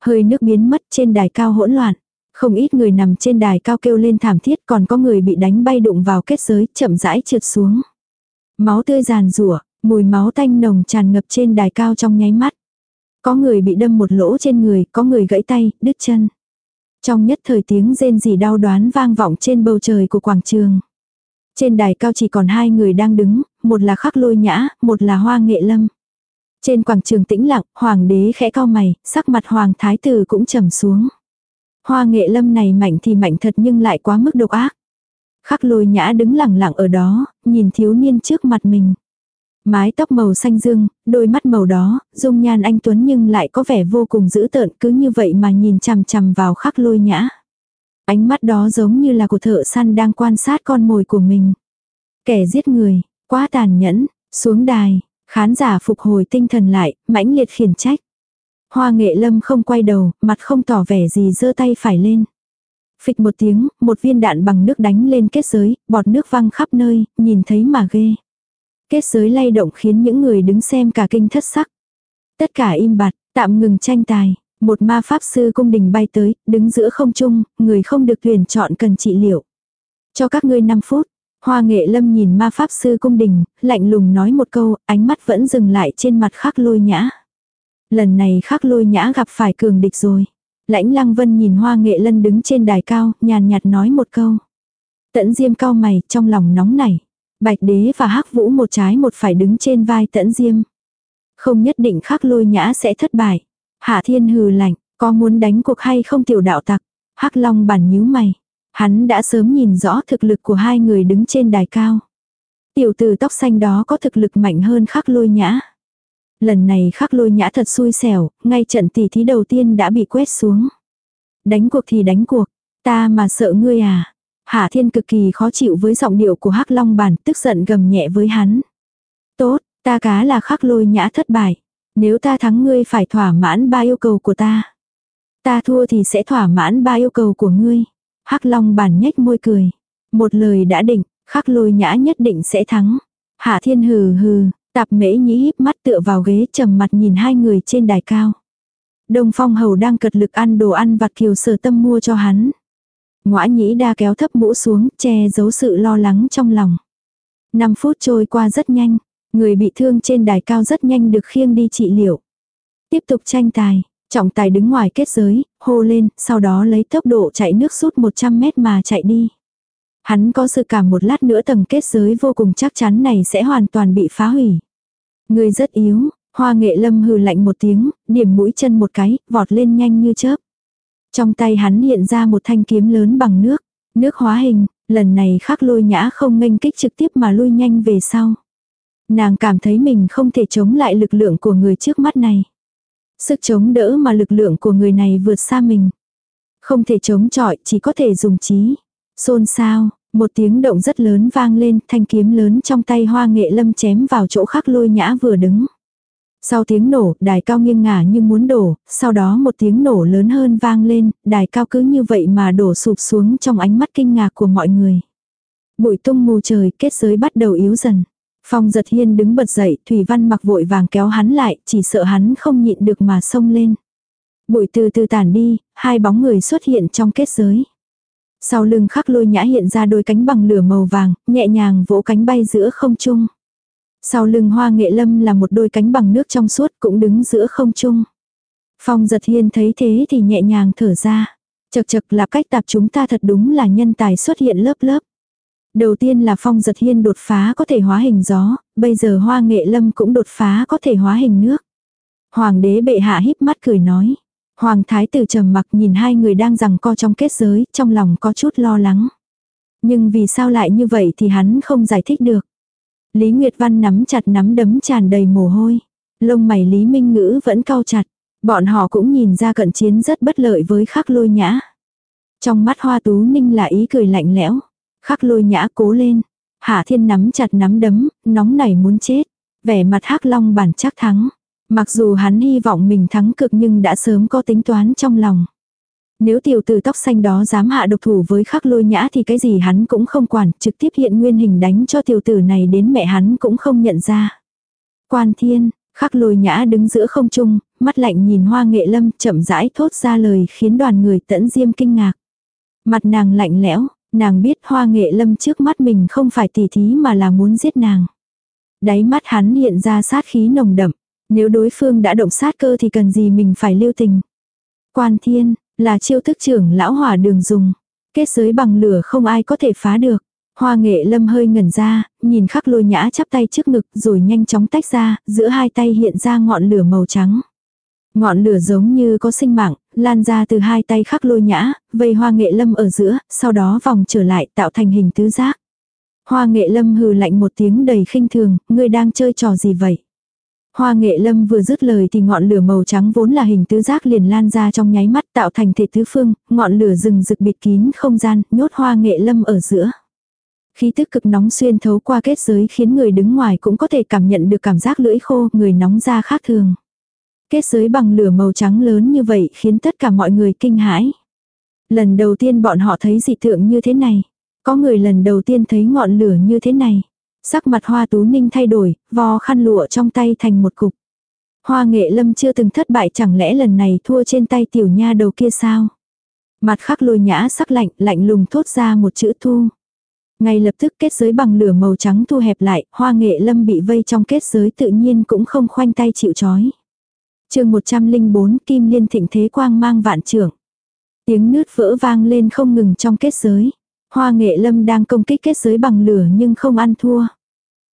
S1: Hơi nước biến mất trên đài cao hỗn loạn. Không ít người nằm trên đài cao kêu lên thảm thiết còn có người bị đánh bay đụng vào kết giới chậm rãi trượt xuống. Máu tươi giàn rủa Mùi máu tanh nồng tràn ngập trên đài cao trong nháy mắt. Có người bị đâm một lỗ trên người, có người gãy tay, đứt chân. Trong nhất thời tiếng rên rỉ đau đoán vang vọng trên bầu trời của quảng trường. Trên đài cao chỉ còn hai người đang đứng, một là khắc lôi nhã, một là hoa nghệ lâm. Trên quảng trường tĩnh lặng, hoàng đế khẽ cao mày, sắc mặt hoàng thái tử cũng trầm xuống. Hoa nghệ lâm này mạnh thì mạnh thật nhưng lại quá mức độc ác. Khắc lôi nhã đứng lặng lặng ở đó, nhìn thiếu niên trước mặt mình. Mái tóc màu xanh dương, đôi mắt màu đó, dung nhan anh Tuấn nhưng lại có vẻ vô cùng dữ tợn cứ như vậy mà nhìn chằm chằm vào khắc lôi nhã. Ánh mắt đó giống như là của thợ săn đang quan sát con mồi của mình. Kẻ giết người, quá tàn nhẫn, xuống đài, khán giả phục hồi tinh thần lại, mãnh liệt khiển trách. Hoa nghệ lâm không quay đầu, mặt không tỏ vẻ gì giơ tay phải lên. Phịch một tiếng, một viên đạn bằng nước đánh lên kết giới, bọt nước văng khắp nơi, nhìn thấy mà ghê. Kết giới lay động khiến những người đứng xem cả kinh thất sắc. Tất cả im bặt, tạm ngừng tranh tài. Một ma pháp sư cung đình bay tới, đứng giữa không trung, người không được tuyển chọn cần trị liệu. Cho các ngươi 5 phút. Hoa nghệ lâm nhìn ma pháp sư cung đình, lạnh lùng nói một câu, ánh mắt vẫn dừng lại trên mặt khắc lôi nhã. Lần này khắc lôi nhã gặp phải cường địch rồi. Lãnh lăng vân nhìn hoa nghệ lân đứng trên đài cao, nhàn nhạt nói một câu. Tẫn diêm cao mày, trong lòng nóng nảy. Bạch đế và hắc vũ một trái một phải đứng trên vai tẫn diêm. Không nhất định khắc lôi nhã sẽ thất bại. Hạ thiên hừ lạnh, có muốn đánh cuộc hay không tiểu đạo tặc. hắc long bản nhíu mày. Hắn đã sớm nhìn rõ thực lực của hai người đứng trên đài cao. Tiểu tử tóc xanh đó có thực lực mạnh hơn khắc lôi nhã. Lần này khắc lôi nhã thật xui xẻo, ngay trận tỷ thí đầu tiên đã bị quét xuống. Đánh cuộc thì đánh cuộc, ta mà sợ ngươi à. Hạ thiên cực kỳ khó chịu với giọng điệu của hắc long bản tức giận gầm nhẹ với hắn. Tốt, ta cá là khắc lôi nhã thất bại. Nếu ta thắng ngươi phải thỏa mãn ba yêu cầu của ta. Ta thua thì sẽ thỏa mãn ba yêu cầu của ngươi. Hắc long bản nhếch môi cười. Một lời đã định, khắc lôi nhã nhất định sẽ thắng. Hạ thiên hừ hừ, tạp mễ nhĩ híp mắt tựa vào ghế trầm mặt nhìn hai người trên đài cao. Đông phong hầu đang cật lực ăn đồ ăn vặt kiều sở tâm mua cho hắn. Ngoã nhĩ đa kéo thấp mũ xuống, che giấu sự lo lắng trong lòng. Năm phút trôi qua rất nhanh, người bị thương trên đài cao rất nhanh được khiêng đi trị liệu. Tiếp tục tranh tài, trọng tài đứng ngoài kết giới, hô lên, sau đó lấy tốc độ chạy nước sút 100 mét mà chạy đi. Hắn có sự cảm một lát nữa tầng kết giới vô cùng chắc chắn này sẽ hoàn toàn bị phá hủy. Người rất yếu, hoa nghệ lâm hừ lạnh một tiếng, điểm mũi chân một cái, vọt lên nhanh như chớp. Trong tay hắn hiện ra một thanh kiếm lớn bằng nước, nước hóa hình, lần này khắc lôi nhã không nghênh kích trực tiếp mà lui nhanh về sau. Nàng cảm thấy mình không thể chống lại lực lượng của người trước mắt này. Sức chống đỡ mà lực lượng của người này vượt xa mình. Không thể chống chọi, chỉ có thể dùng trí. Xôn sao, một tiếng động rất lớn vang lên, thanh kiếm lớn trong tay hoa nghệ lâm chém vào chỗ khắc lôi nhã vừa đứng. Sau tiếng nổ, đài cao nghiêng ngả như muốn đổ, sau đó một tiếng nổ lớn hơn vang lên, đài cao cứ như vậy mà đổ sụp xuống trong ánh mắt kinh ngạc của mọi người. Bụi tung mù trời, kết giới bắt đầu yếu dần. Phong giật hiên đứng bật dậy, Thủy Văn mặc vội vàng kéo hắn lại, chỉ sợ hắn không nhịn được mà xông lên. Bụi từ từ tản đi, hai bóng người xuất hiện trong kết giới. Sau lưng khắc lôi nhã hiện ra đôi cánh bằng lửa màu vàng, nhẹ nhàng vỗ cánh bay giữa không trung. Sau lưng hoa nghệ lâm là một đôi cánh bằng nước trong suốt cũng đứng giữa không trung. Phong giật hiên thấy thế thì nhẹ nhàng thở ra. Chật chật là cách tạp chúng ta thật đúng là nhân tài xuất hiện lớp lớp. Đầu tiên là phong giật hiên đột phá có thể hóa hình gió, bây giờ hoa nghệ lâm cũng đột phá có thể hóa hình nước. Hoàng đế bệ hạ híp mắt cười nói. Hoàng thái tử trầm mặc nhìn hai người đang rằng co trong kết giới, trong lòng có chút lo lắng. Nhưng vì sao lại như vậy thì hắn không giải thích được. Lý Nguyệt Văn nắm chặt nắm đấm tràn đầy mồ hôi. Lông mày Lý Minh Ngữ vẫn cau chặt. Bọn họ cũng nhìn ra cận chiến rất bất lợi với khắc lôi nhã. Trong mắt hoa tú ninh là ý cười lạnh lẽo. Khắc lôi nhã cố lên. Hạ thiên nắm chặt nắm đấm, nóng nảy muốn chết. Vẻ mặt hắc long bản chắc thắng. Mặc dù hắn hy vọng mình thắng cực nhưng đã sớm có tính toán trong lòng. Nếu tiểu tử tóc xanh đó dám hạ độc thủ với khắc lôi nhã thì cái gì hắn cũng không quản, trực tiếp hiện nguyên hình đánh cho tiểu tử này đến mẹ hắn cũng không nhận ra. Quan thiên, khắc lôi nhã đứng giữa không trung, mắt lạnh nhìn hoa nghệ lâm chậm rãi thốt ra lời khiến đoàn người tẫn diêm kinh ngạc. Mặt nàng lạnh lẽo, nàng biết hoa nghệ lâm trước mắt mình không phải tỉ thí mà là muốn giết nàng. Đáy mắt hắn hiện ra sát khí nồng đậm, nếu đối phương đã động sát cơ thì cần gì mình phải lưu tình. Quan thiên, là chiêu thức trưởng lão hỏa đường dùng. Kết giới bằng lửa không ai có thể phá được. Hoa nghệ lâm hơi ngẩn ra, nhìn khắc lôi nhã chắp tay trước ngực rồi nhanh chóng tách ra, giữa hai tay hiện ra ngọn lửa màu trắng. Ngọn lửa giống như có sinh mạng, lan ra từ hai tay khắc lôi nhã, vây hoa nghệ lâm ở giữa, sau đó vòng trở lại tạo thành hình tứ giác. Hoa nghệ lâm hừ lạnh một tiếng đầy khinh thường, ngươi đang chơi trò gì vậy? Hoa nghệ lâm vừa dứt lời thì ngọn lửa màu trắng vốn là hình tứ giác liền lan ra trong nháy mắt tạo thành thể tứ phương, ngọn lửa rừng rực bịt kín không gian, nhốt hoa nghệ lâm ở giữa. Khí tức cực nóng xuyên thấu qua kết giới khiến người đứng ngoài cũng có thể cảm nhận được cảm giác lưỡi khô, người nóng ra khác thường. Kết giới bằng lửa màu trắng lớn như vậy khiến tất cả mọi người kinh hãi. Lần đầu tiên bọn họ thấy dị tượng như thế này. Có người lần đầu tiên thấy ngọn lửa như thế này. Sắc mặt hoa tú ninh thay đổi, vò khăn lụa trong tay thành một cục. Hoa nghệ lâm chưa từng thất bại chẳng lẽ lần này thua trên tay tiểu nha đầu kia sao? Mặt khắc lôi nhã sắc lạnh, lạnh lùng thốt ra một chữ thu. Ngay lập tức kết giới bằng lửa màu trắng thu hẹp lại, hoa nghệ lâm bị vây trong kết giới tự nhiên cũng không khoanh tay chịu chói chương 104 Kim Liên thịnh thế quang mang vạn trưởng. Tiếng nứt vỡ vang lên không ngừng trong kết giới. Hoa nghệ lâm đang công kích kết giới bằng lửa nhưng không ăn thua.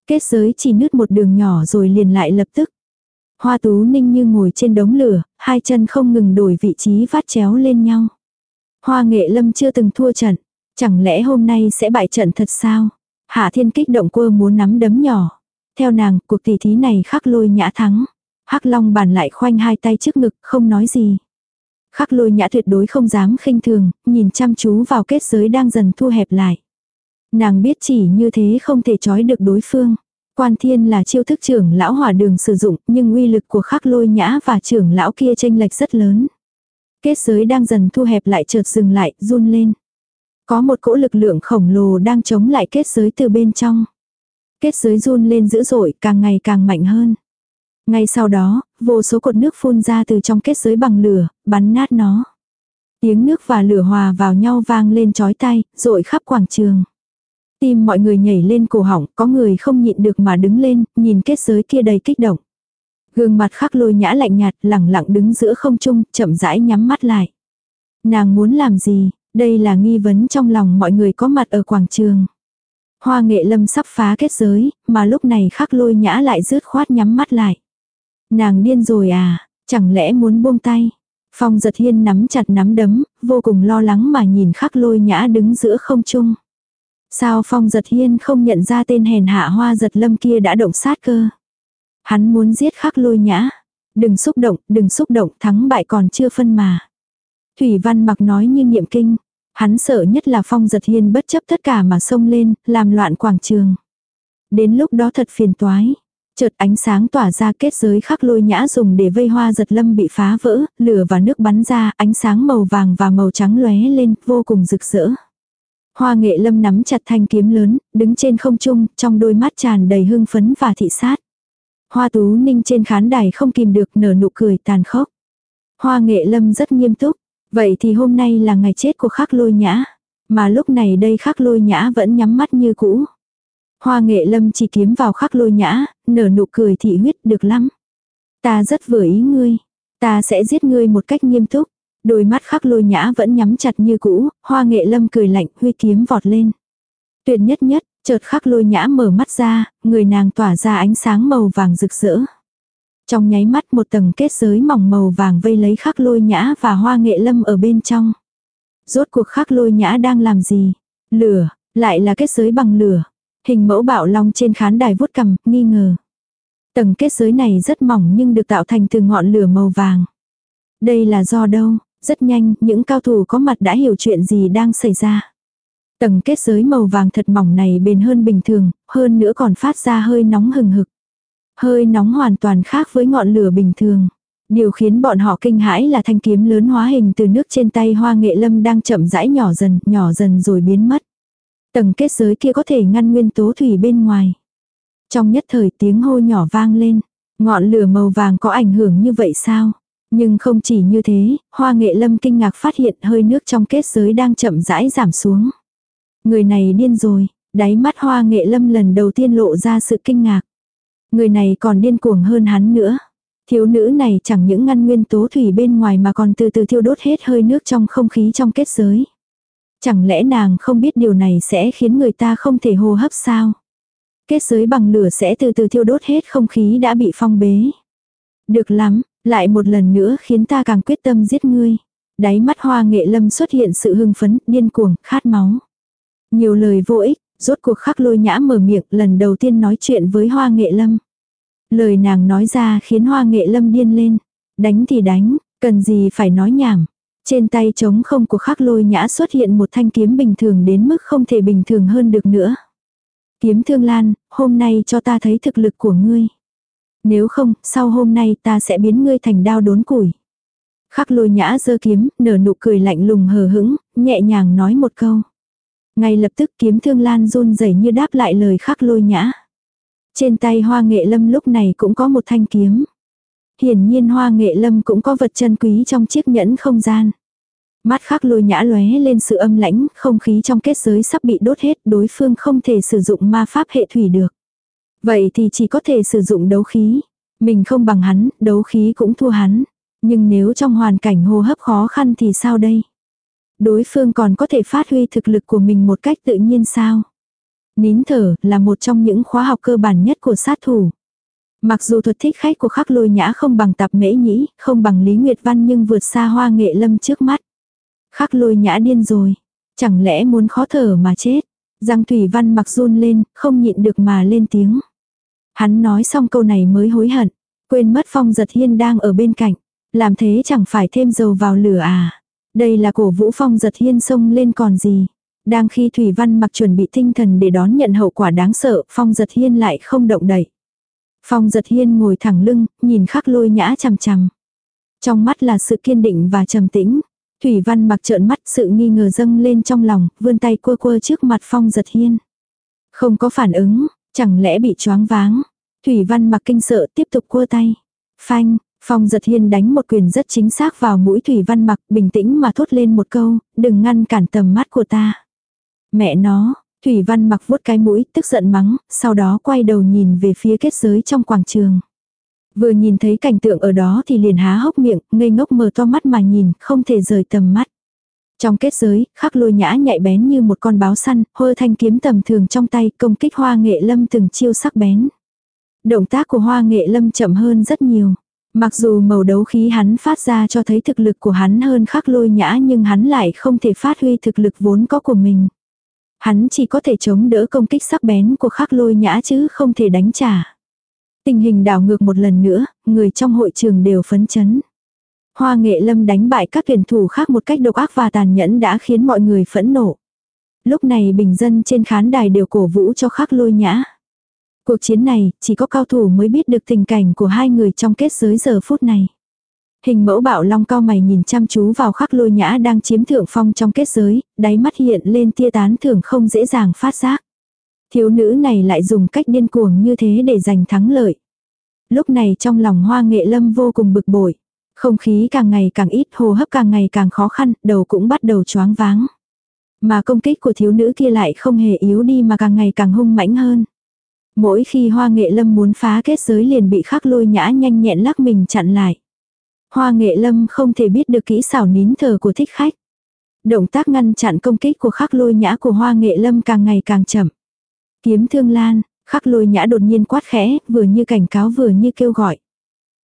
S1: Kết giới chỉ nứt một đường nhỏ rồi liền lại lập tức. Hoa tú ninh như ngồi trên đống lửa, hai chân không ngừng đổi vị trí vắt chéo lên nhau. Hoa nghệ lâm chưa từng thua trận. Chẳng lẽ hôm nay sẽ bại trận thật sao? Hạ thiên kích động quơ muốn nắm đấm nhỏ. Theo nàng, cuộc tỷ thí này khắc lôi nhã thắng. Hắc long bàn lại khoanh hai tay trước ngực, không nói gì. Khắc lôi nhã tuyệt đối không dám khinh thường, nhìn chăm chú vào kết giới đang dần thu hẹp lại. Nàng biết chỉ như thế không thể trói được đối phương. Quan thiên là chiêu thức trưởng lão hỏa đường sử dụng, nhưng uy lực của khắc lôi nhã và trưởng lão kia tranh lệch rất lớn. Kết giới đang dần thu hẹp lại chợt dừng lại, run lên. Có một cỗ lực lượng khổng lồ đang chống lại kết giới từ bên trong. Kết giới run lên dữ dội, càng ngày càng mạnh hơn. Ngay sau đó, vô số cột nước phun ra từ trong kết giới bằng lửa, bắn nát nó. Tiếng nước và lửa hòa vào nhau vang lên chói tai, rội khắp quảng trường. Tim mọi người nhảy lên cổ họng, có người không nhịn được mà đứng lên, nhìn kết giới kia đầy kích động. Gương mặt khắc lôi nhã lạnh nhạt, lẳng lặng đứng giữa không trung, chậm rãi nhắm mắt lại. Nàng muốn làm gì? Đây là nghi vấn trong lòng mọi người có mặt ở quảng trường. Hoa nghệ lâm sắp phá kết giới, mà lúc này khắc lôi nhã lại rứt khoát nhắm mắt lại. Nàng điên rồi à, chẳng lẽ muốn buông tay. Phong giật hiên nắm chặt nắm đấm, vô cùng lo lắng mà nhìn khắc lôi nhã đứng giữa không trung. Sao phong giật hiên không nhận ra tên hèn hạ hoa giật lâm kia đã động sát cơ. Hắn muốn giết khắc lôi nhã. Đừng xúc động, đừng xúc động, thắng bại còn chưa phân mà. Thủy văn mặc nói như niệm kinh. Hắn sợ nhất là phong giật hiên bất chấp tất cả mà xông lên, làm loạn quảng trường. Đến lúc đó thật phiền toái. Chợt ánh sáng tỏa ra kết giới khắc lôi nhã dùng để vây hoa giật lâm bị phá vỡ, lửa và nước bắn ra, ánh sáng màu vàng và màu trắng lóe lên, vô cùng rực rỡ. Hoa nghệ lâm nắm chặt thanh kiếm lớn, đứng trên không trung, trong đôi mắt tràn đầy hưng phấn và thị sát. Hoa tú ninh trên khán đài không kìm được nở nụ cười tàn khốc. Hoa nghệ lâm rất nghiêm túc, vậy thì hôm nay là ngày chết của khắc lôi nhã. Mà lúc này đây khắc lôi nhã vẫn nhắm mắt như cũ. Hoa nghệ lâm chỉ kiếm vào khắc lôi nhã, nở nụ cười thị huyết được lắm. Ta rất vừa ý ngươi. Ta sẽ giết ngươi một cách nghiêm túc. Đôi mắt khắc lôi nhã vẫn nhắm chặt như cũ, hoa nghệ lâm cười lạnh huy kiếm vọt lên. Tuyệt nhất nhất, chợt khắc lôi nhã mở mắt ra, người nàng tỏa ra ánh sáng màu vàng rực rỡ. Trong nháy mắt một tầng kết giới mỏng màu vàng vây lấy khắc lôi nhã và hoa nghệ lâm ở bên trong. Rốt cuộc khắc lôi nhã đang làm gì? Lửa, lại là kết giới bằng lửa. Hình mẫu bạo long trên khán đài vuốt cầm, nghi ngờ. Tầng kết giới này rất mỏng nhưng được tạo thành từ ngọn lửa màu vàng. Đây là do đâu? Rất nhanh, những cao thủ có mặt đã hiểu chuyện gì đang xảy ra. Tầng kết giới màu vàng thật mỏng này bền hơn bình thường, hơn nữa còn phát ra hơi nóng hừng hực. Hơi nóng hoàn toàn khác với ngọn lửa bình thường. Điều khiến bọn họ kinh hãi là thanh kiếm lớn hóa hình từ nước trên tay hoa nghệ lâm đang chậm rãi nhỏ dần, nhỏ dần rồi biến mất. Tầng kết giới kia có thể ngăn nguyên tố thủy bên ngoài. Trong nhất thời tiếng hô nhỏ vang lên. Ngọn lửa màu vàng có ảnh hưởng như vậy sao? Nhưng không chỉ như thế, hoa nghệ lâm kinh ngạc phát hiện hơi nước trong kết giới đang chậm rãi giảm xuống. Người này điên rồi, đáy mắt hoa nghệ lâm lần đầu tiên lộ ra sự kinh ngạc. Người này còn điên cuồng hơn hắn nữa. Thiếu nữ này chẳng những ngăn nguyên tố thủy bên ngoài mà còn từ từ thiêu đốt hết hơi nước trong không khí trong kết giới. Chẳng lẽ nàng không biết điều này sẽ khiến người ta không thể hô hấp sao? Kết giới bằng lửa sẽ từ từ thiêu đốt hết không khí đã bị phong bế. Được lắm, lại một lần nữa khiến ta càng quyết tâm giết ngươi. Đáy mắt hoa nghệ lâm xuất hiện sự hưng phấn, điên cuồng, khát máu. Nhiều lời vô ích, rốt cuộc khắc lôi nhã mở miệng lần đầu tiên nói chuyện với hoa nghệ lâm. Lời nàng nói ra khiến hoa nghệ lâm điên lên. Đánh thì đánh, cần gì phải nói nhảm. Trên tay trống không của khắc lôi nhã xuất hiện một thanh kiếm bình thường đến mức không thể bình thường hơn được nữa. Kiếm thương lan, hôm nay cho ta thấy thực lực của ngươi. Nếu không, sau hôm nay ta sẽ biến ngươi thành đao đốn củi. Khắc lôi nhã giơ kiếm, nở nụ cười lạnh lùng hờ hững, nhẹ nhàng nói một câu. Ngay lập tức kiếm thương lan run rẩy như đáp lại lời khắc lôi nhã. Trên tay hoa nghệ lâm lúc này cũng có một thanh kiếm. Hiển nhiên hoa nghệ lâm cũng có vật chân quý trong chiếc nhẫn không gian. Mắt khắc lôi nhã lóe lên sự âm lãnh, không khí trong kết giới sắp bị đốt hết, đối phương không thể sử dụng ma pháp hệ thủy được. Vậy thì chỉ có thể sử dụng đấu khí. Mình không bằng hắn, đấu khí cũng thua hắn. Nhưng nếu trong hoàn cảnh hô hấp khó khăn thì sao đây? Đối phương còn có thể phát huy thực lực của mình một cách tự nhiên sao? Nín thở là một trong những khóa học cơ bản nhất của sát thủ. Mặc dù thuật thích khách của khắc lôi nhã không bằng tạp mễ nhĩ, không bằng Lý Nguyệt Văn nhưng vượt xa hoa nghệ lâm trước mắt. Khắc lôi nhã điên rồi. Chẳng lẽ muốn khó thở mà chết. Giang Thủy Văn mặc run lên, không nhịn được mà lên tiếng. Hắn nói xong câu này mới hối hận. Quên mất phong giật hiên đang ở bên cạnh. Làm thế chẳng phải thêm dầu vào lửa à. Đây là cổ vũ phong giật hiên sông lên còn gì. Đang khi Thủy Văn mặc chuẩn bị tinh thần để đón nhận hậu quả đáng sợ, phong giật hiên lại không động đậy. Phong giật hiên ngồi thẳng lưng, nhìn khắc lôi nhã chằm chằm. Trong mắt là sự kiên định và trầm tĩnh. Thủy Văn mặc trợn mắt sự nghi ngờ dâng lên trong lòng, vươn tay quơ quơ trước mặt Phong giật hiên. Không có phản ứng, chẳng lẽ bị choáng váng. Thủy Văn mặc kinh sợ tiếp tục quơ tay. Phanh, Phong giật hiên đánh một quyền rất chính xác vào mũi Thủy Văn mặc bình tĩnh mà thốt lên một câu, đừng ngăn cản tầm mắt của ta. Mẹ nó, Thủy Văn mặc vuốt cái mũi, tức giận mắng, sau đó quay đầu nhìn về phía kết giới trong quảng trường. Vừa nhìn thấy cảnh tượng ở đó thì liền há hốc miệng, ngây ngốc mở to mắt mà nhìn, không thể rời tầm mắt. Trong kết giới, khắc lôi nhã nhạy bén như một con báo săn, hơ thanh kiếm tầm thường trong tay, công kích hoa nghệ lâm từng chiêu sắc bén. Động tác của hoa nghệ lâm chậm hơn rất nhiều. Mặc dù màu đấu khí hắn phát ra cho thấy thực lực của hắn hơn khắc lôi nhã nhưng hắn lại không thể phát huy thực lực vốn có của mình. Hắn chỉ có thể chống đỡ công kích sắc bén của khắc lôi nhã chứ không thể đánh trả. Tình hình đảo ngược một lần nữa, người trong hội trường đều phấn chấn. Hoa nghệ lâm đánh bại các tuyển thủ khác một cách độc ác và tàn nhẫn đã khiến mọi người phẫn nộ. Lúc này bình dân trên khán đài đều cổ vũ cho khắc lôi nhã. Cuộc chiến này, chỉ có cao thủ mới biết được tình cảnh của hai người trong kết giới giờ phút này. Hình mẫu bạo long cao mày nhìn chăm chú vào khắc lôi nhã đang chiếm thượng phong trong kết giới, đáy mắt hiện lên tia tán thưởng không dễ dàng phát giác. Thiếu nữ này lại dùng cách điên cuồng như thế để giành thắng lợi. Lúc này trong lòng hoa nghệ lâm vô cùng bực bội. Không khí càng ngày càng ít, hô hấp càng ngày càng khó khăn, đầu cũng bắt đầu choáng váng. Mà công kích của thiếu nữ kia lại không hề yếu đi mà càng ngày càng hung mãnh hơn. Mỗi khi hoa nghệ lâm muốn phá kết giới liền bị khắc lôi nhã nhanh nhẹn lắc mình chặn lại. Hoa nghệ lâm không thể biết được kỹ xảo nín thở của thích khách. Động tác ngăn chặn công kích của khắc lôi nhã của hoa nghệ lâm càng ngày càng chậm. Kiếm thương lan, khắc lôi nhã đột nhiên quát khẽ, vừa như cảnh cáo vừa như kêu gọi.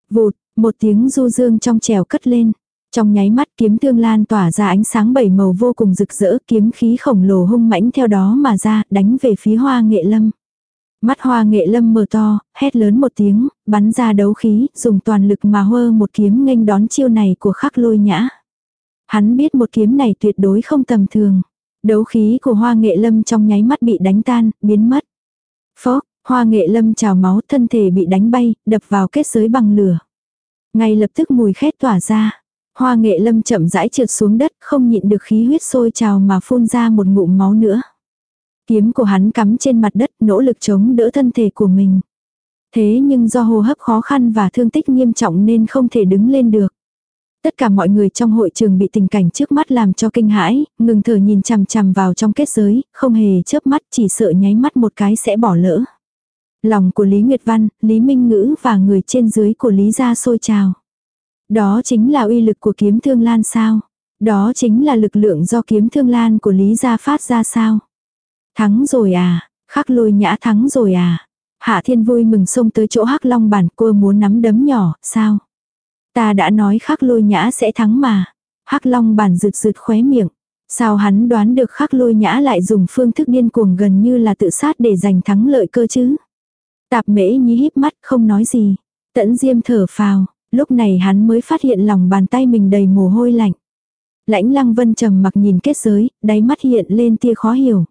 S1: Vụt, một tiếng du dương trong trèo cất lên. Trong nháy mắt kiếm thương lan tỏa ra ánh sáng bảy màu vô cùng rực rỡ kiếm khí khổng lồ hung mãnh theo đó mà ra đánh về phía hoa nghệ lâm. Mắt hoa nghệ lâm mở to, hét lớn một tiếng, bắn ra đấu khí, dùng toàn lực mà hơ một kiếm nghênh đón chiêu này của khắc lôi nhã. Hắn biết một kiếm này tuyệt đối không tầm thường. Đấu khí của hoa nghệ lâm trong nháy mắt bị đánh tan, biến mất. Phó, hoa nghệ lâm trào máu thân thể bị đánh bay, đập vào kết giới bằng lửa. Ngay lập tức mùi khét tỏa ra. Hoa nghệ lâm chậm rãi trượt xuống đất, không nhịn được khí huyết sôi trào mà phun ra một ngụm máu nữa. Kiếm của hắn cắm trên mặt đất nỗ lực chống đỡ thân thể của mình. Thế nhưng do hô hấp khó khăn và thương tích nghiêm trọng nên không thể đứng lên được. Tất cả mọi người trong hội trường bị tình cảnh trước mắt làm cho kinh hãi, ngừng thở nhìn chằm chằm vào trong kết giới, không hề chớp mắt chỉ sợ nháy mắt một cái sẽ bỏ lỡ. Lòng của Lý Nguyệt Văn, Lý Minh Ngữ và người trên dưới của Lý gia sôi trào. Đó chính là uy lực của kiếm thương lan sao. Đó chính là lực lượng do kiếm thương lan của Lý gia phát ra sao. Thắng rồi à, khắc lôi nhã thắng rồi à. Hạ thiên vui mừng xông tới chỗ hắc long bản cô muốn nắm đấm nhỏ, sao? Ta đã nói khắc lôi nhã sẽ thắng mà. hắc long bản rực rực khóe miệng. Sao hắn đoán được khắc lôi nhã lại dùng phương thức điên cuồng gần như là tự sát để giành thắng lợi cơ chứ? Tạp mễ nhí híp mắt không nói gì. Tẫn diêm thở phào, lúc này hắn mới phát hiện lòng bàn tay mình đầy mồ hôi lạnh. Lãnh lăng vân trầm mặc nhìn kết giới, đáy mắt hiện lên tia khó hiểu.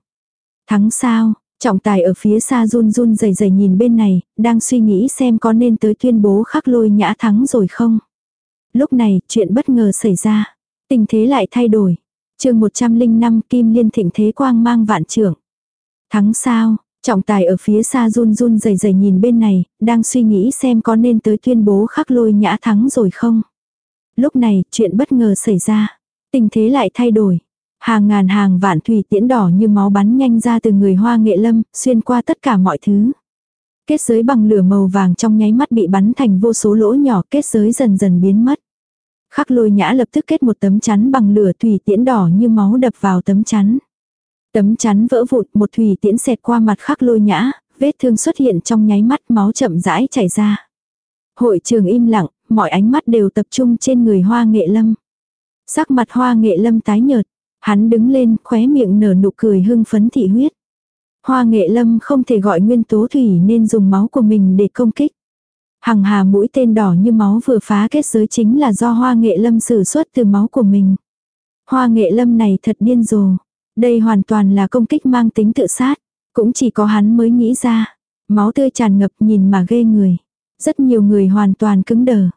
S1: Thắng sao, trọng tài ở phía xa run run rầy rầy nhìn bên này, đang suy nghĩ xem có nên tới tuyên bố khắc lôi nhã thắng rồi không. Lúc này, chuyện bất ngờ xảy ra. Tình thế lại thay đổi. chương 105 Kim Liên Thịnh Thế Quang mang vạn trưởng. Thắng sao, trọng tài ở phía xa run run rầy rầy nhìn bên này, đang suy nghĩ xem có nên tới tuyên bố khắc lôi nhã thắng rồi không. Lúc này, chuyện bất ngờ xảy ra. Tình thế lại thay đổi. Hàng ngàn hàng vạn thủy tiễn đỏ như máu bắn nhanh ra từ người hoa nghệ lâm, xuyên qua tất cả mọi thứ. Kết giới bằng lửa màu vàng trong nháy mắt bị bắn thành vô số lỗ nhỏ, kết giới dần dần biến mất. Khắc lôi nhã lập tức kết một tấm chắn bằng lửa thủy tiễn đỏ như máu đập vào tấm chắn. Tấm chắn vỡ vụn, một thủy tiễn xẹt qua mặt khắc lôi nhã, vết thương xuất hiện trong nháy mắt máu chậm rãi chảy ra. Hội trường im lặng, mọi ánh mắt đều tập trung trên người hoa nghệ lâm. Sắc mặt hoa nghệ lâm tái nhợt, hắn đứng lên, khóe miệng nở nụ cười hưng phấn thị huyết. Hoa nghệ lâm không thể gọi nguyên tố thủy nên dùng máu của mình để công kích. Hằng hà mũi tên đỏ như máu vừa phá kết giới chính là do hoa nghệ lâm sử xuất từ máu của mình. Hoa nghệ lâm này thật điên rồ. Đây hoàn toàn là công kích mang tính tự sát. Cũng chỉ có hắn mới nghĩ ra. Máu tươi tràn ngập nhìn mà ghê người. Rất nhiều người hoàn toàn cứng đờ.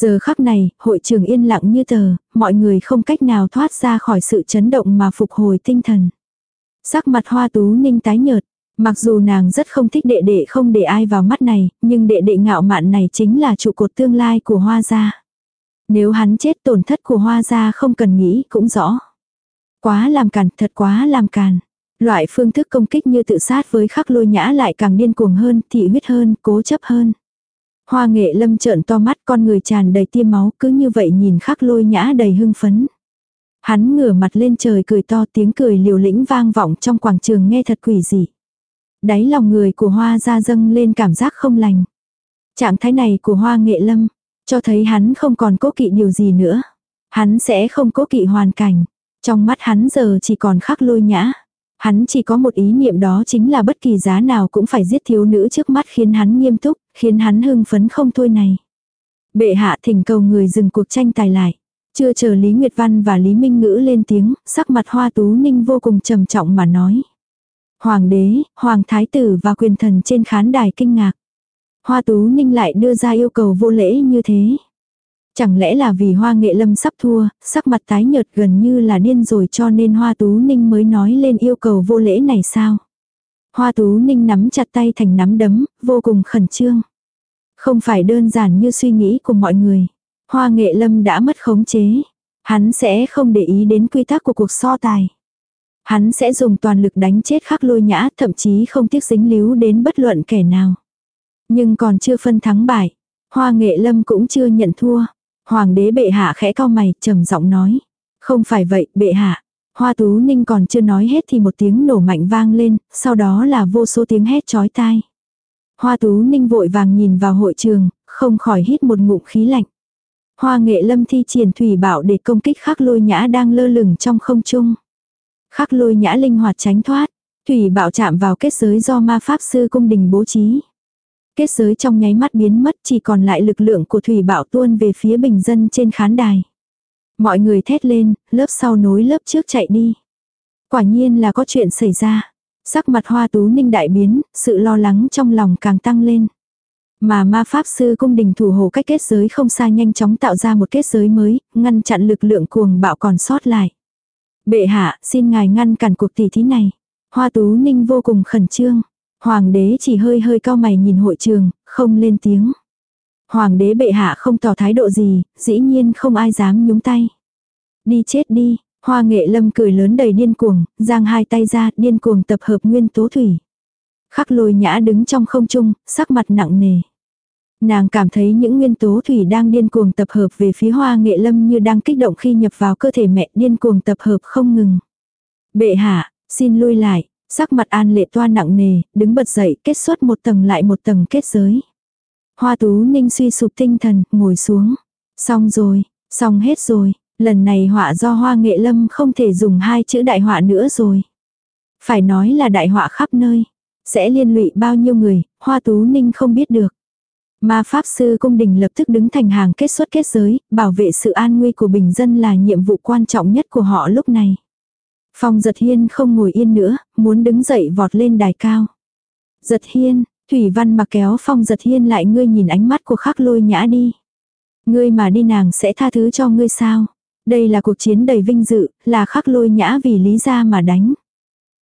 S1: Giờ khắc này, hội trường yên lặng như tờ, mọi người không cách nào thoát ra khỏi sự chấn động mà phục hồi tinh thần. Sắc mặt hoa tú ninh tái nhợt, mặc dù nàng rất không thích đệ đệ không để ai vào mắt này, nhưng đệ đệ ngạo mạn này chính là trụ cột tương lai của hoa gia. Nếu hắn chết tổn thất của hoa gia không cần nghĩ cũng rõ. Quá làm càn, thật quá làm càn. Loại phương thức công kích như tự sát với khắc lôi nhã lại càng điên cuồng hơn, thị huyết hơn, cố chấp hơn. Hoa nghệ lâm trợn to mắt con người tràn đầy tiêm máu cứ như vậy nhìn khắc lôi nhã đầy hưng phấn. Hắn ngửa mặt lên trời cười to tiếng cười liều lĩnh vang vọng trong quảng trường nghe thật quỷ dị. Đáy lòng người của hoa ra dâng lên cảm giác không lành. Trạng thái này của hoa nghệ lâm, cho thấy hắn không còn cố kỵ điều gì nữa. Hắn sẽ không cố kỵ hoàn cảnh. Trong mắt hắn giờ chỉ còn khắc lôi nhã. Hắn chỉ có một ý niệm đó chính là bất kỳ giá nào cũng phải giết thiếu nữ trước mắt khiến hắn nghiêm túc, khiến hắn hưng phấn không thôi này. Bệ hạ thỉnh cầu người dừng cuộc tranh tài lại. Chưa chờ Lý Nguyệt Văn và Lý Minh Ngữ lên tiếng, sắc mặt hoa tú ninh vô cùng trầm trọng mà nói. Hoàng đế, hoàng thái tử và quyền thần trên khán đài kinh ngạc. Hoa tú ninh lại đưa ra yêu cầu vô lễ như thế. Chẳng lẽ là vì hoa nghệ lâm sắp thua, sắc mặt tái nhợt gần như là điên rồi cho nên hoa tú ninh mới nói lên yêu cầu vô lễ này sao? Hoa tú ninh nắm chặt tay thành nắm đấm, vô cùng khẩn trương. Không phải đơn giản như suy nghĩ của mọi người. Hoa nghệ lâm đã mất khống chế. Hắn sẽ không để ý đến quy tắc của cuộc so tài. Hắn sẽ dùng toàn lực đánh chết khắc lôi nhã thậm chí không tiếc dính líu đến bất luận kẻ nào. Nhưng còn chưa phân thắng bại. Hoa nghệ lâm cũng chưa nhận thua. Hoàng đế bệ hạ khẽ cao mày, trầm giọng nói. Không phải vậy, bệ hạ. Hoa tú ninh còn chưa nói hết thì một tiếng nổ mạnh vang lên, sau đó là vô số tiếng hét chói tai. Hoa tú ninh vội vàng nhìn vào hội trường, không khỏi hít một ngụm khí lạnh. Hoa nghệ lâm thi triển thủy bảo để công kích khắc lôi nhã đang lơ lửng trong không trung. Khắc lôi nhã linh hoạt tránh thoát, thủy bảo chạm vào kết giới do ma pháp sư cung đình bố trí. Kết giới trong nháy mắt biến mất chỉ còn lại lực lượng của thủy bảo tuôn về phía bình dân trên khán đài. Mọi người thét lên, lớp sau nối lớp trước chạy đi. Quả nhiên là có chuyện xảy ra. Sắc mặt hoa tú ninh đại biến, sự lo lắng trong lòng càng tăng lên. Mà ma pháp sư cung đình thủ hộ cách kết giới không xa nhanh chóng tạo ra một kết giới mới, ngăn chặn lực lượng cuồng bạo còn sót lại. Bệ hạ, xin ngài ngăn cản cuộc tỷ thí này. Hoa tú ninh vô cùng khẩn trương. Hoàng đế chỉ hơi hơi cao mày nhìn hội trường, không lên tiếng. Hoàng đế bệ hạ không tỏ thái độ gì, dĩ nhiên không ai dám nhúng tay. Đi chết đi, hoa nghệ lâm cười lớn đầy điên cuồng, giang hai tay ra, điên cuồng tập hợp nguyên tố thủy. Khắc lôi nhã đứng trong không trung, sắc mặt nặng nề. Nàng cảm thấy những nguyên tố thủy đang điên cuồng tập hợp về phía hoa nghệ lâm như đang kích động khi nhập vào cơ thể mẹ điên cuồng tập hợp không ngừng. Bệ hạ, xin lui lại, sắc mặt an lệ toa nặng nề, đứng bật dậy kết xuất một tầng lại một tầng kết giới. Hoa tú ninh suy sụp tinh thần, ngồi xuống. Xong rồi, xong hết rồi, lần này họa do hoa nghệ lâm không thể dùng hai chữ đại họa nữa rồi. Phải nói là đại họa khắp nơi. Sẽ liên lụy bao nhiêu người, hoa tú ninh không biết được. Ma Pháp Sư Cung Đình lập tức đứng thành hàng kết xuất kết giới, bảo vệ sự an nguy của bình dân là nhiệm vụ quan trọng nhất của họ lúc này. Phong giật hiên không ngồi yên nữa, muốn đứng dậy vọt lên đài cao. Giật hiên, Thủy Văn mặc kéo Phong giật hiên lại ngươi nhìn ánh mắt của khắc lôi nhã đi. Ngươi mà đi nàng sẽ tha thứ cho ngươi sao? Đây là cuộc chiến đầy vinh dự, là khắc lôi nhã vì lý ra mà đánh.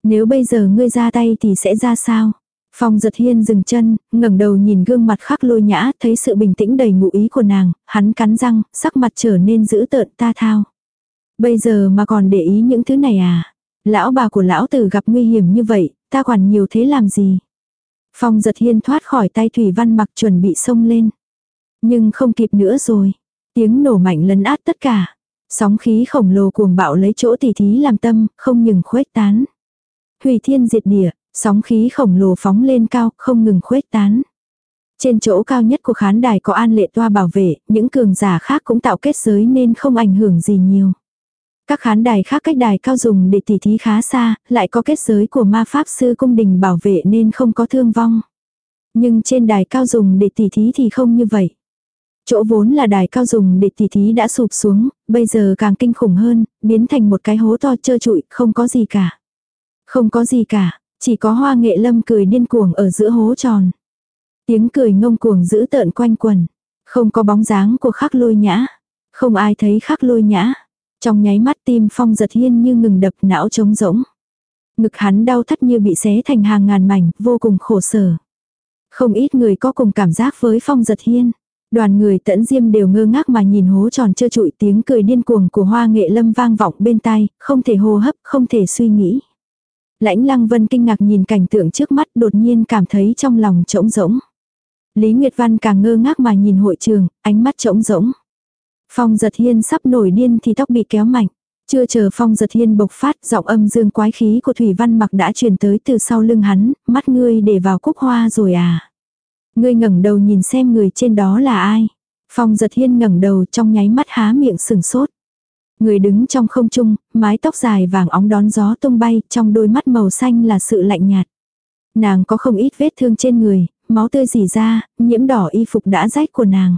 S1: Nếu bây giờ ngươi ra tay thì sẽ ra sao? Phong giật hiên dừng chân, ngẩng đầu nhìn gương mặt khắc lôi nhã, thấy sự bình tĩnh đầy ngụ ý của nàng, hắn cắn răng, sắc mặt trở nên dữ tợn ta thao. Bây giờ mà còn để ý những thứ này à? Lão bà của lão tử gặp nguy hiểm như vậy, ta quản nhiều thế làm gì? Phong giật hiên thoát khỏi tay Thủy Văn mặc chuẩn bị xông lên. Nhưng không kịp nữa rồi. Tiếng nổ mạnh lấn át tất cả. Sóng khí khổng lồ cuồng bạo lấy chỗ tỷ thí làm tâm, không ngừng khuếch tán. Hủy thiên diệt địa, sóng khí khổng lồ phóng lên cao, không ngừng khuếch tán. Trên chỗ cao nhất của khán đài có an lệ toa bảo vệ, những cường giả khác cũng tạo kết giới nên không ảnh hưởng gì nhiều. Các khán đài khác cách đài cao dùng để tỉ thí khá xa, lại có kết giới của ma pháp sư cung đình bảo vệ nên không có thương vong. Nhưng trên đài cao dùng để tỉ thí thì không như vậy. Chỗ vốn là đài cao dùng để tỉ thí đã sụp xuống, bây giờ càng kinh khủng hơn, biến thành một cái hố to trơ trụi, không có gì cả. Không có gì cả, chỉ có hoa nghệ lâm cười điên cuồng ở giữa hố tròn. Tiếng cười ngông cuồng giữ tợn quanh quần. Không có bóng dáng của khắc lôi nhã. Không ai thấy khắc lôi nhã. Trong nháy mắt tim phong giật hiên như ngừng đập não trống rỗng. Ngực hắn đau thắt như bị xé thành hàng ngàn mảnh, vô cùng khổ sở. Không ít người có cùng cảm giác với phong giật hiên. Đoàn người tẫn diêm đều ngơ ngác mà nhìn hố tròn trơ trụi tiếng cười điên cuồng của hoa nghệ lâm vang vọng bên tai, không thể hô hấp, không thể suy nghĩ. Lãnh lăng vân kinh ngạc nhìn cảnh tượng trước mắt đột nhiên cảm thấy trong lòng trống rỗng. Lý Nguyệt Văn càng ngơ ngác mà nhìn hội trường, ánh mắt trống rỗng. Phong giật hiên sắp nổi điên thì tóc bị kéo mạnh. Chưa chờ phong giật hiên bộc phát giọng âm dương quái khí của Thủy Văn mặc đã truyền tới từ sau lưng hắn, mắt ngươi để vào cúc hoa rồi à. Ngươi ngẩng đầu nhìn xem người trên đó là ai. Phong giật hiên ngẩng đầu trong nháy mắt há miệng sừng sốt. Người đứng trong không trung, mái tóc dài vàng óng đón gió tung bay, trong đôi mắt màu xanh là sự lạnh nhạt. Nàng có không ít vết thương trên người, máu tươi dì ra, nhiễm đỏ y phục đã rách của nàng.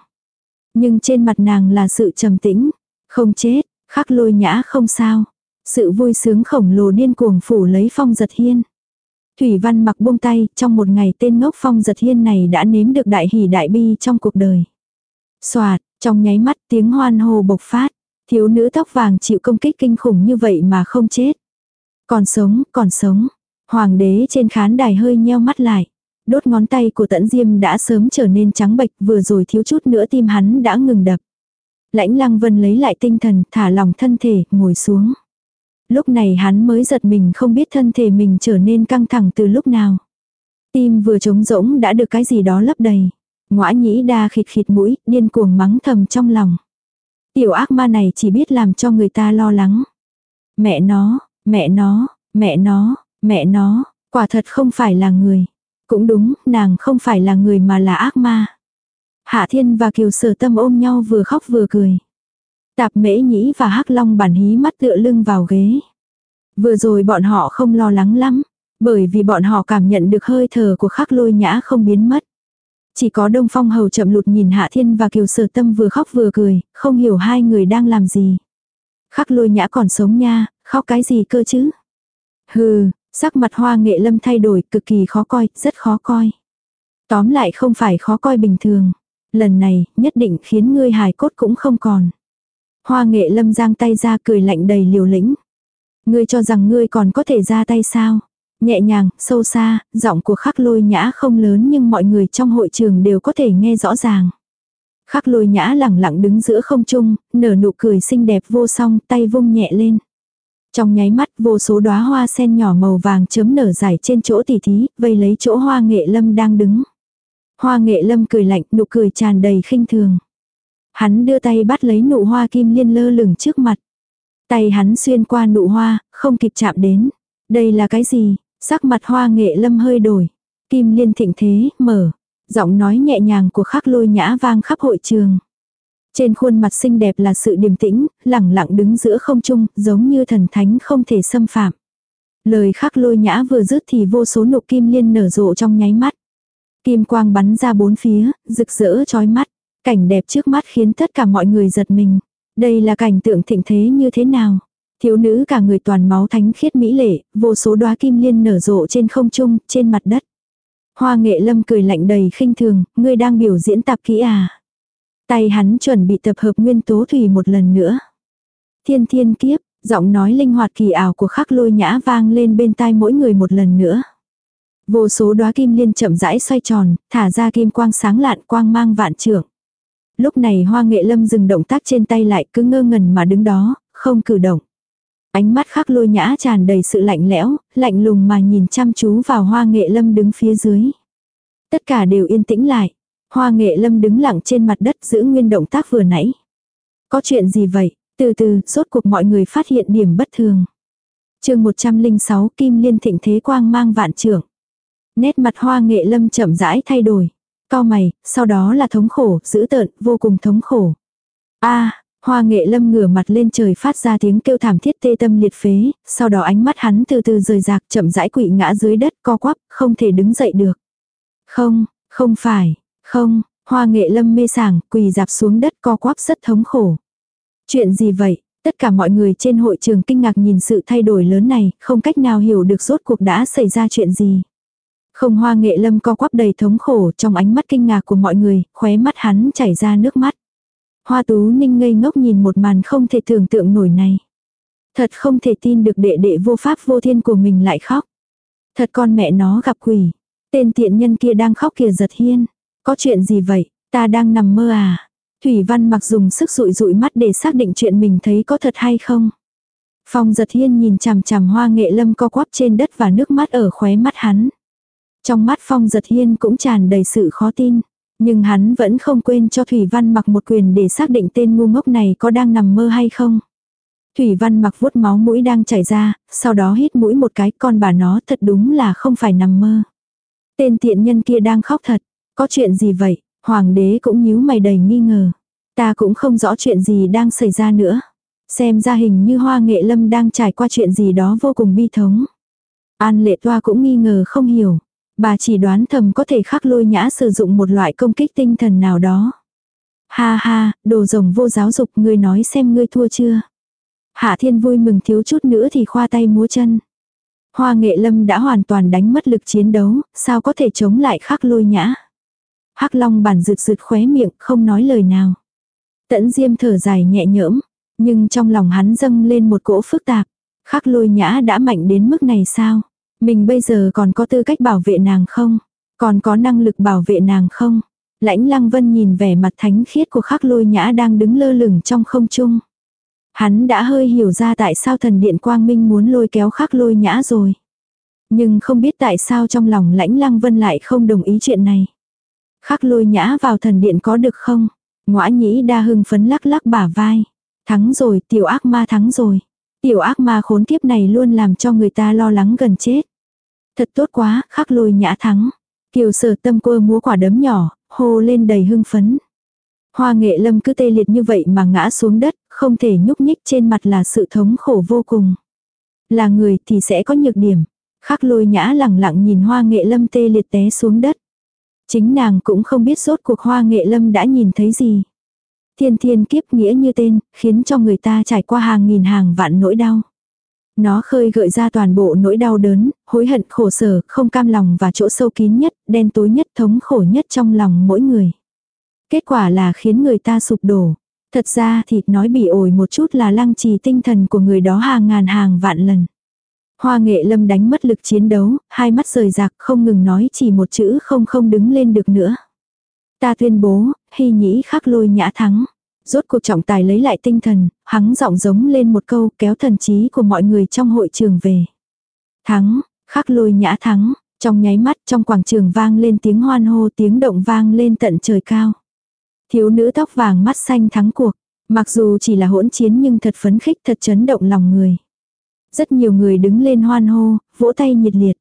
S1: Nhưng trên mặt nàng là sự trầm tĩnh, không chết, khắc lôi nhã không sao. Sự vui sướng khổng lồ điên cuồng phủ lấy phong giật hiên. Thủy văn mặc buông tay, trong một ngày tên ngốc phong giật hiên này đã nếm được đại hỷ đại bi trong cuộc đời. Xoạt, trong nháy mắt tiếng hoan hô bộc phát, thiếu nữ tóc vàng chịu công kích kinh khủng như vậy mà không chết. Còn sống, còn sống. Hoàng đế trên khán đài hơi nheo mắt lại. Đốt ngón tay của tẫn diêm đã sớm trở nên trắng bệch vừa rồi thiếu chút nữa tim hắn đã ngừng đập. Lãnh lăng vân lấy lại tinh thần thả lòng thân thể ngồi xuống. Lúc này hắn mới giật mình không biết thân thể mình trở nên căng thẳng từ lúc nào. Tim vừa trống rỗng đã được cái gì đó lấp đầy. Ngoã nhĩ đa khịt khịt mũi, điên cuồng mắng thầm trong lòng. Tiểu ác ma này chỉ biết làm cho người ta lo lắng. Mẹ nó, mẹ nó, mẹ nó, mẹ nó, quả thật không phải là người. Cũng đúng, nàng không phải là người mà là ác ma. Hạ Thiên và Kiều Sở Tâm ôm nhau vừa khóc vừa cười. Tạp Mễ Nhĩ và Hắc Long bản hí mắt tựa lưng vào ghế. Vừa rồi bọn họ không lo lắng lắm, bởi vì bọn họ cảm nhận được hơi thở của Khắc Lôi Nhã không biến mất. Chỉ có Đông Phong Hầu chậm lụt nhìn Hạ Thiên và Kiều Sở Tâm vừa khóc vừa cười, không hiểu hai người đang làm gì. Khắc Lôi Nhã còn sống nha, khóc cái gì cơ chứ? Hừ, Sắc mặt hoa nghệ lâm thay đổi cực kỳ khó coi, rất khó coi. Tóm lại không phải khó coi bình thường. Lần này, nhất định khiến ngươi hài cốt cũng không còn. Hoa nghệ lâm giang tay ra cười lạnh đầy liều lĩnh. Ngươi cho rằng ngươi còn có thể ra tay sao? Nhẹ nhàng, sâu xa, giọng của khắc lôi nhã không lớn nhưng mọi người trong hội trường đều có thể nghe rõ ràng. Khắc lôi nhã lẳng lặng đứng giữa không trung, nở nụ cười xinh đẹp vô song, tay vung nhẹ lên. Trong nháy mắt vô số đóa hoa sen nhỏ màu vàng chớm nở dài trên chỗ tỉ thí, vây lấy chỗ hoa nghệ lâm đang đứng. Hoa nghệ lâm cười lạnh, nụ cười tràn đầy khinh thường. Hắn đưa tay bắt lấy nụ hoa kim liên lơ lửng trước mặt. Tay hắn xuyên qua nụ hoa, không kịp chạm đến. Đây là cái gì? Sắc mặt hoa nghệ lâm hơi đổi. Kim liên thịnh thế, mở. Giọng nói nhẹ nhàng của khắc lôi nhã vang khắp hội trường. Trên khuôn mặt xinh đẹp là sự điềm tĩnh, lẳng lặng đứng giữa không trung, giống như thần thánh không thể xâm phạm. Lời khắc lôi nhã vừa dứt thì vô số nụ kim liên nở rộ trong nháy mắt. Kim quang bắn ra bốn phía, rực rỡ chói mắt. Cảnh đẹp trước mắt khiến tất cả mọi người giật mình. Đây là cảnh tượng thịnh thế như thế nào? Thiếu nữ cả người toàn máu thánh khiết mỹ lệ, vô số đóa kim liên nở rộ trên không trung, trên mặt đất. Hoa nghệ lâm cười lạnh đầy khinh thường, ngươi đang biểu diễn tạp kỹ à? Tay hắn chuẩn bị tập hợp nguyên tố thủy một lần nữa. Thiên thiên kiếp, giọng nói linh hoạt kỳ ảo của khắc lôi nhã vang lên bên tai mỗi người một lần nữa. Vô số đóa kim liên chậm rãi xoay tròn, thả ra kim quang sáng lạn quang mang vạn trưởng. Lúc này hoa nghệ lâm dừng động tác trên tay lại cứ ngơ ngẩn mà đứng đó, không cử động. Ánh mắt khắc lôi nhã tràn đầy sự lạnh lẽo, lạnh lùng mà nhìn chăm chú vào hoa nghệ lâm đứng phía dưới. Tất cả đều yên tĩnh lại. Hoa nghệ lâm đứng lặng trên mặt đất giữ nguyên động tác vừa nãy. Có chuyện gì vậy? Từ từ, rốt cuộc mọi người phát hiện điểm bất thường. chương 106 Kim Liên Thịnh Thế Quang mang vạn trưởng. Nét mặt hoa nghệ lâm chậm rãi thay đổi. Cao mày, sau đó là thống khổ, dữ tợn, vô cùng thống khổ. a hoa nghệ lâm ngửa mặt lên trời phát ra tiếng kêu thảm thiết tê tâm liệt phế, sau đó ánh mắt hắn từ từ rời rạc chậm rãi quỵ ngã dưới đất co quắp, không thể đứng dậy được. Không, không phải, không, hoa nghệ lâm mê sảng, quỳ dạp xuống đất co quắp rất thống khổ. Chuyện gì vậy? Tất cả mọi người trên hội trường kinh ngạc nhìn sự thay đổi lớn này, không cách nào hiểu được rốt cuộc đã xảy ra chuyện gì. Không hoa nghệ lâm co quắp đầy thống khổ trong ánh mắt kinh ngạc của mọi người, khóe mắt hắn chảy ra nước mắt. Hoa tú ninh ngây ngốc nhìn một màn không thể tưởng tượng nổi này. Thật không thể tin được đệ đệ vô pháp vô thiên của mình lại khóc. Thật con mẹ nó gặp quỷ. Tên tiện nhân kia đang khóc kìa giật hiên. Có chuyện gì vậy, ta đang nằm mơ à? Thủy Văn mặc dùng sức rụi rụi mắt để xác định chuyện mình thấy có thật hay không. Phong giật hiên nhìn chằm chằm hoa nghệ lâm co quắp trên đất và nước mắt ở khóe mắt hắn. Trong mắt Phong giật hiên cũng tràn đầy sự khó tin. Nhưng hắn vẫn không quên cho Thủy Văn mặc một quyền để xác định tên ngu ngốc này có đang nằm mơ hay không. Thủy Văn mặc vuốt máu mũi đang chảy ra, sau đó hít mũi một cái con bà nó thật đúng là không phải nằm mơ. Tên tiện nhân kia đang khóc thật, có chuyện gì vậy? Hoàng đế cũng nhíu mày đầy nghi ngờ. Ta cũng không rõ chuyện gì đang xảy ra nữa. Xem ra hình như hoa nghệ lâm đang trải qua chuyện gì đó vô cùng bi thống. An lệ toa cũng nghi ngờ không hiểu. Bà chỉ đoán thầm có thể khắc lôi nhã sử dụng một loại công kích tinh thần nào đó. Ha ha, đồ rồng vô giáo dục ngươi nói xem ngươi thua chưa. Hạ thiên vui mừng thiếu chút nữa thì khoa tay múa chân. Hoa nghệ lâm đã hoàn toàn đánh mất lực chiến đấu, sao có thể chống lại khắc lôi nhã hắc long bản rượt rượt khóe miệng, không nói lời nào. Tẫn diêm thở dài nhẹ nhõm, nhưng trong lòng hắn dâng lên một cỗ phức tạp. Khắc lôi nhã đã mạnh đến mức này sao? Mình bây giờ còn có tư cách bảo vệ nàng không? Còn có năng lực bảo vệ nàng không? Lãnh lăng vân nhìn vẻ mặt thánh khiết của khắc lôi nhã đang đứng lơ lửng trong không trung. Hắn đã hơi hiểu ra tại sao thần điện quang minh muốn lôi kéo khắc lôi nhã rồi. Nhưng không biết tại sao trong lòng lãnh lăng vân lại không đồng ý chuyện này. Khắc lôi nhã vào thần điện có được không? Ngoã nhĩ đa hưng phấn lắc lắc bả vai. Thắng rồi, tiểu ác ma thắng rồi. Tiểu ác ma khốn kiếp này luôn làm cho người ta lo lắng gần chết. Thật tốt quá, khắc lôi nhã thắng. Kiều sở tâm cô múa quả đấm nhỏ, hô lên đầy hưng phấn. Hoa nghệ lâm cứ tê liệt như vậy mà ngã xuống đất, không thể nhúc nhích trên mặt là sự thống khổ vô cùng. Là người thì sẽ có nhược điểm. Khắc lôi nhã lẳng lặng nhìn hoa nghệ lâm tê liệt té xuống đất. Chính nàng cũng không biết rốt cuộc hoa nghệ lâm đã nhìn thấy gì. Thiên thiên kiếp nghĩa như tên, khiến cho người ta trải qua hàng nghìn hàng vạn nỗi đau. Nó khơi gợi ra toàn bộ nỗi đau đớn, hối hận khổ sở, không cam lòng và chỗ sâu kín nhất, đen tối nhất thống khổ nhất trong lòng mỗi người. Kết quả là khiến người ta sụp đổ. Thật ra thì nói bị ổi một chút là lăng trì tinh thần của người đó hàng ngàn hàng vạn lần. Hoa nghệ lâm đánh mất lực chiến đấu, hai mắt rời rạc không ngừng nói chỉ một chữ không không đứng lên được nữa. Ta tuyên bố, hy nhĩ khắc lôi nhã thắng. Rốt cuộc trọng tài lấy lại tinh thần, hắn giọng giống lên một câu kéo thần trí của mọi người trong hội trường về. Thắng, khắc lôi nhã thắng, trong nháy mắt trong quảng trường vang lên tiếng hoan hô tiếng động vang lên tận trời cao. Thiếu nữ tóc vàng mắt xanh thắng cuộc, mặc dù chỉ là hỗn chiến nhưng thật phấn khích thật chấn động lòng người. Rất nhiều người đứng lên hoan hô, vỗ tay nhiệt liệt.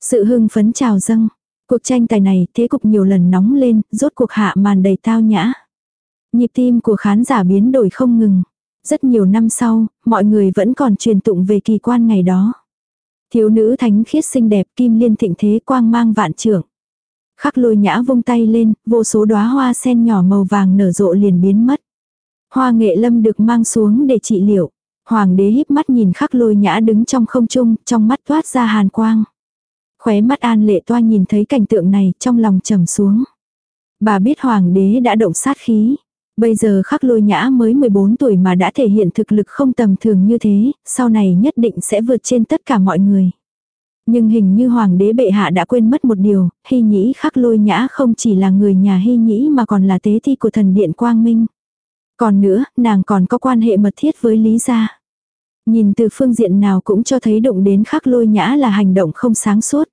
S1: Sự hưng phấn trào dâng. Cuộc tranh tài này thế cục nhiều lần nóng lên, rốt cuộc hạ màn đầy tao nhã. Nhịp tim của khán giả biến đổi không ngừng. Rất nhiều năm sau, mọi người vẫn còn truyền tụng về kỳ quan ngày đó. Thiếu nữ thánh khiết xinh đẹp kim liên thịnh thế quang mang vạn trưởng. Khắc lôi nhã vung tay lên, vô số đóa hoa sen nhỏ màu vàng nở rộ liền biến mất. Hoa nghệ lâm được mang xuống để trị liệu. Hoàng đế híp mắt nhìn khắc lôi nhã đứng trong không trung, trong mắt toát ra hàn quang. Khóe mắt an lệ toa nhìn thấy cảnh tượng này, trong lòng trầm xuống. Bà biết hoàng đế đã động sát khí. Bây giờ khắc lôi nhã mới 14 tuổi mà đã thể hiện thực lực không tầm thường như thế, sau này nhất định sẽ vượt trên tất cả mọi người. Nhưng hình như hoàng đế bệ hạ đã quên mất một điều, hy nhĩ khắc lôi nhã không chỉ là người nhà hy nhĩ mà còn là tế thi của thần điện quang minh. Còn nữa, nàng còn có quan hệ mật thiết với Lý gia. Nhìn từ phương diện nào cũng cho thấy động đến khắc lôi nhã là hành động không sáng suốt.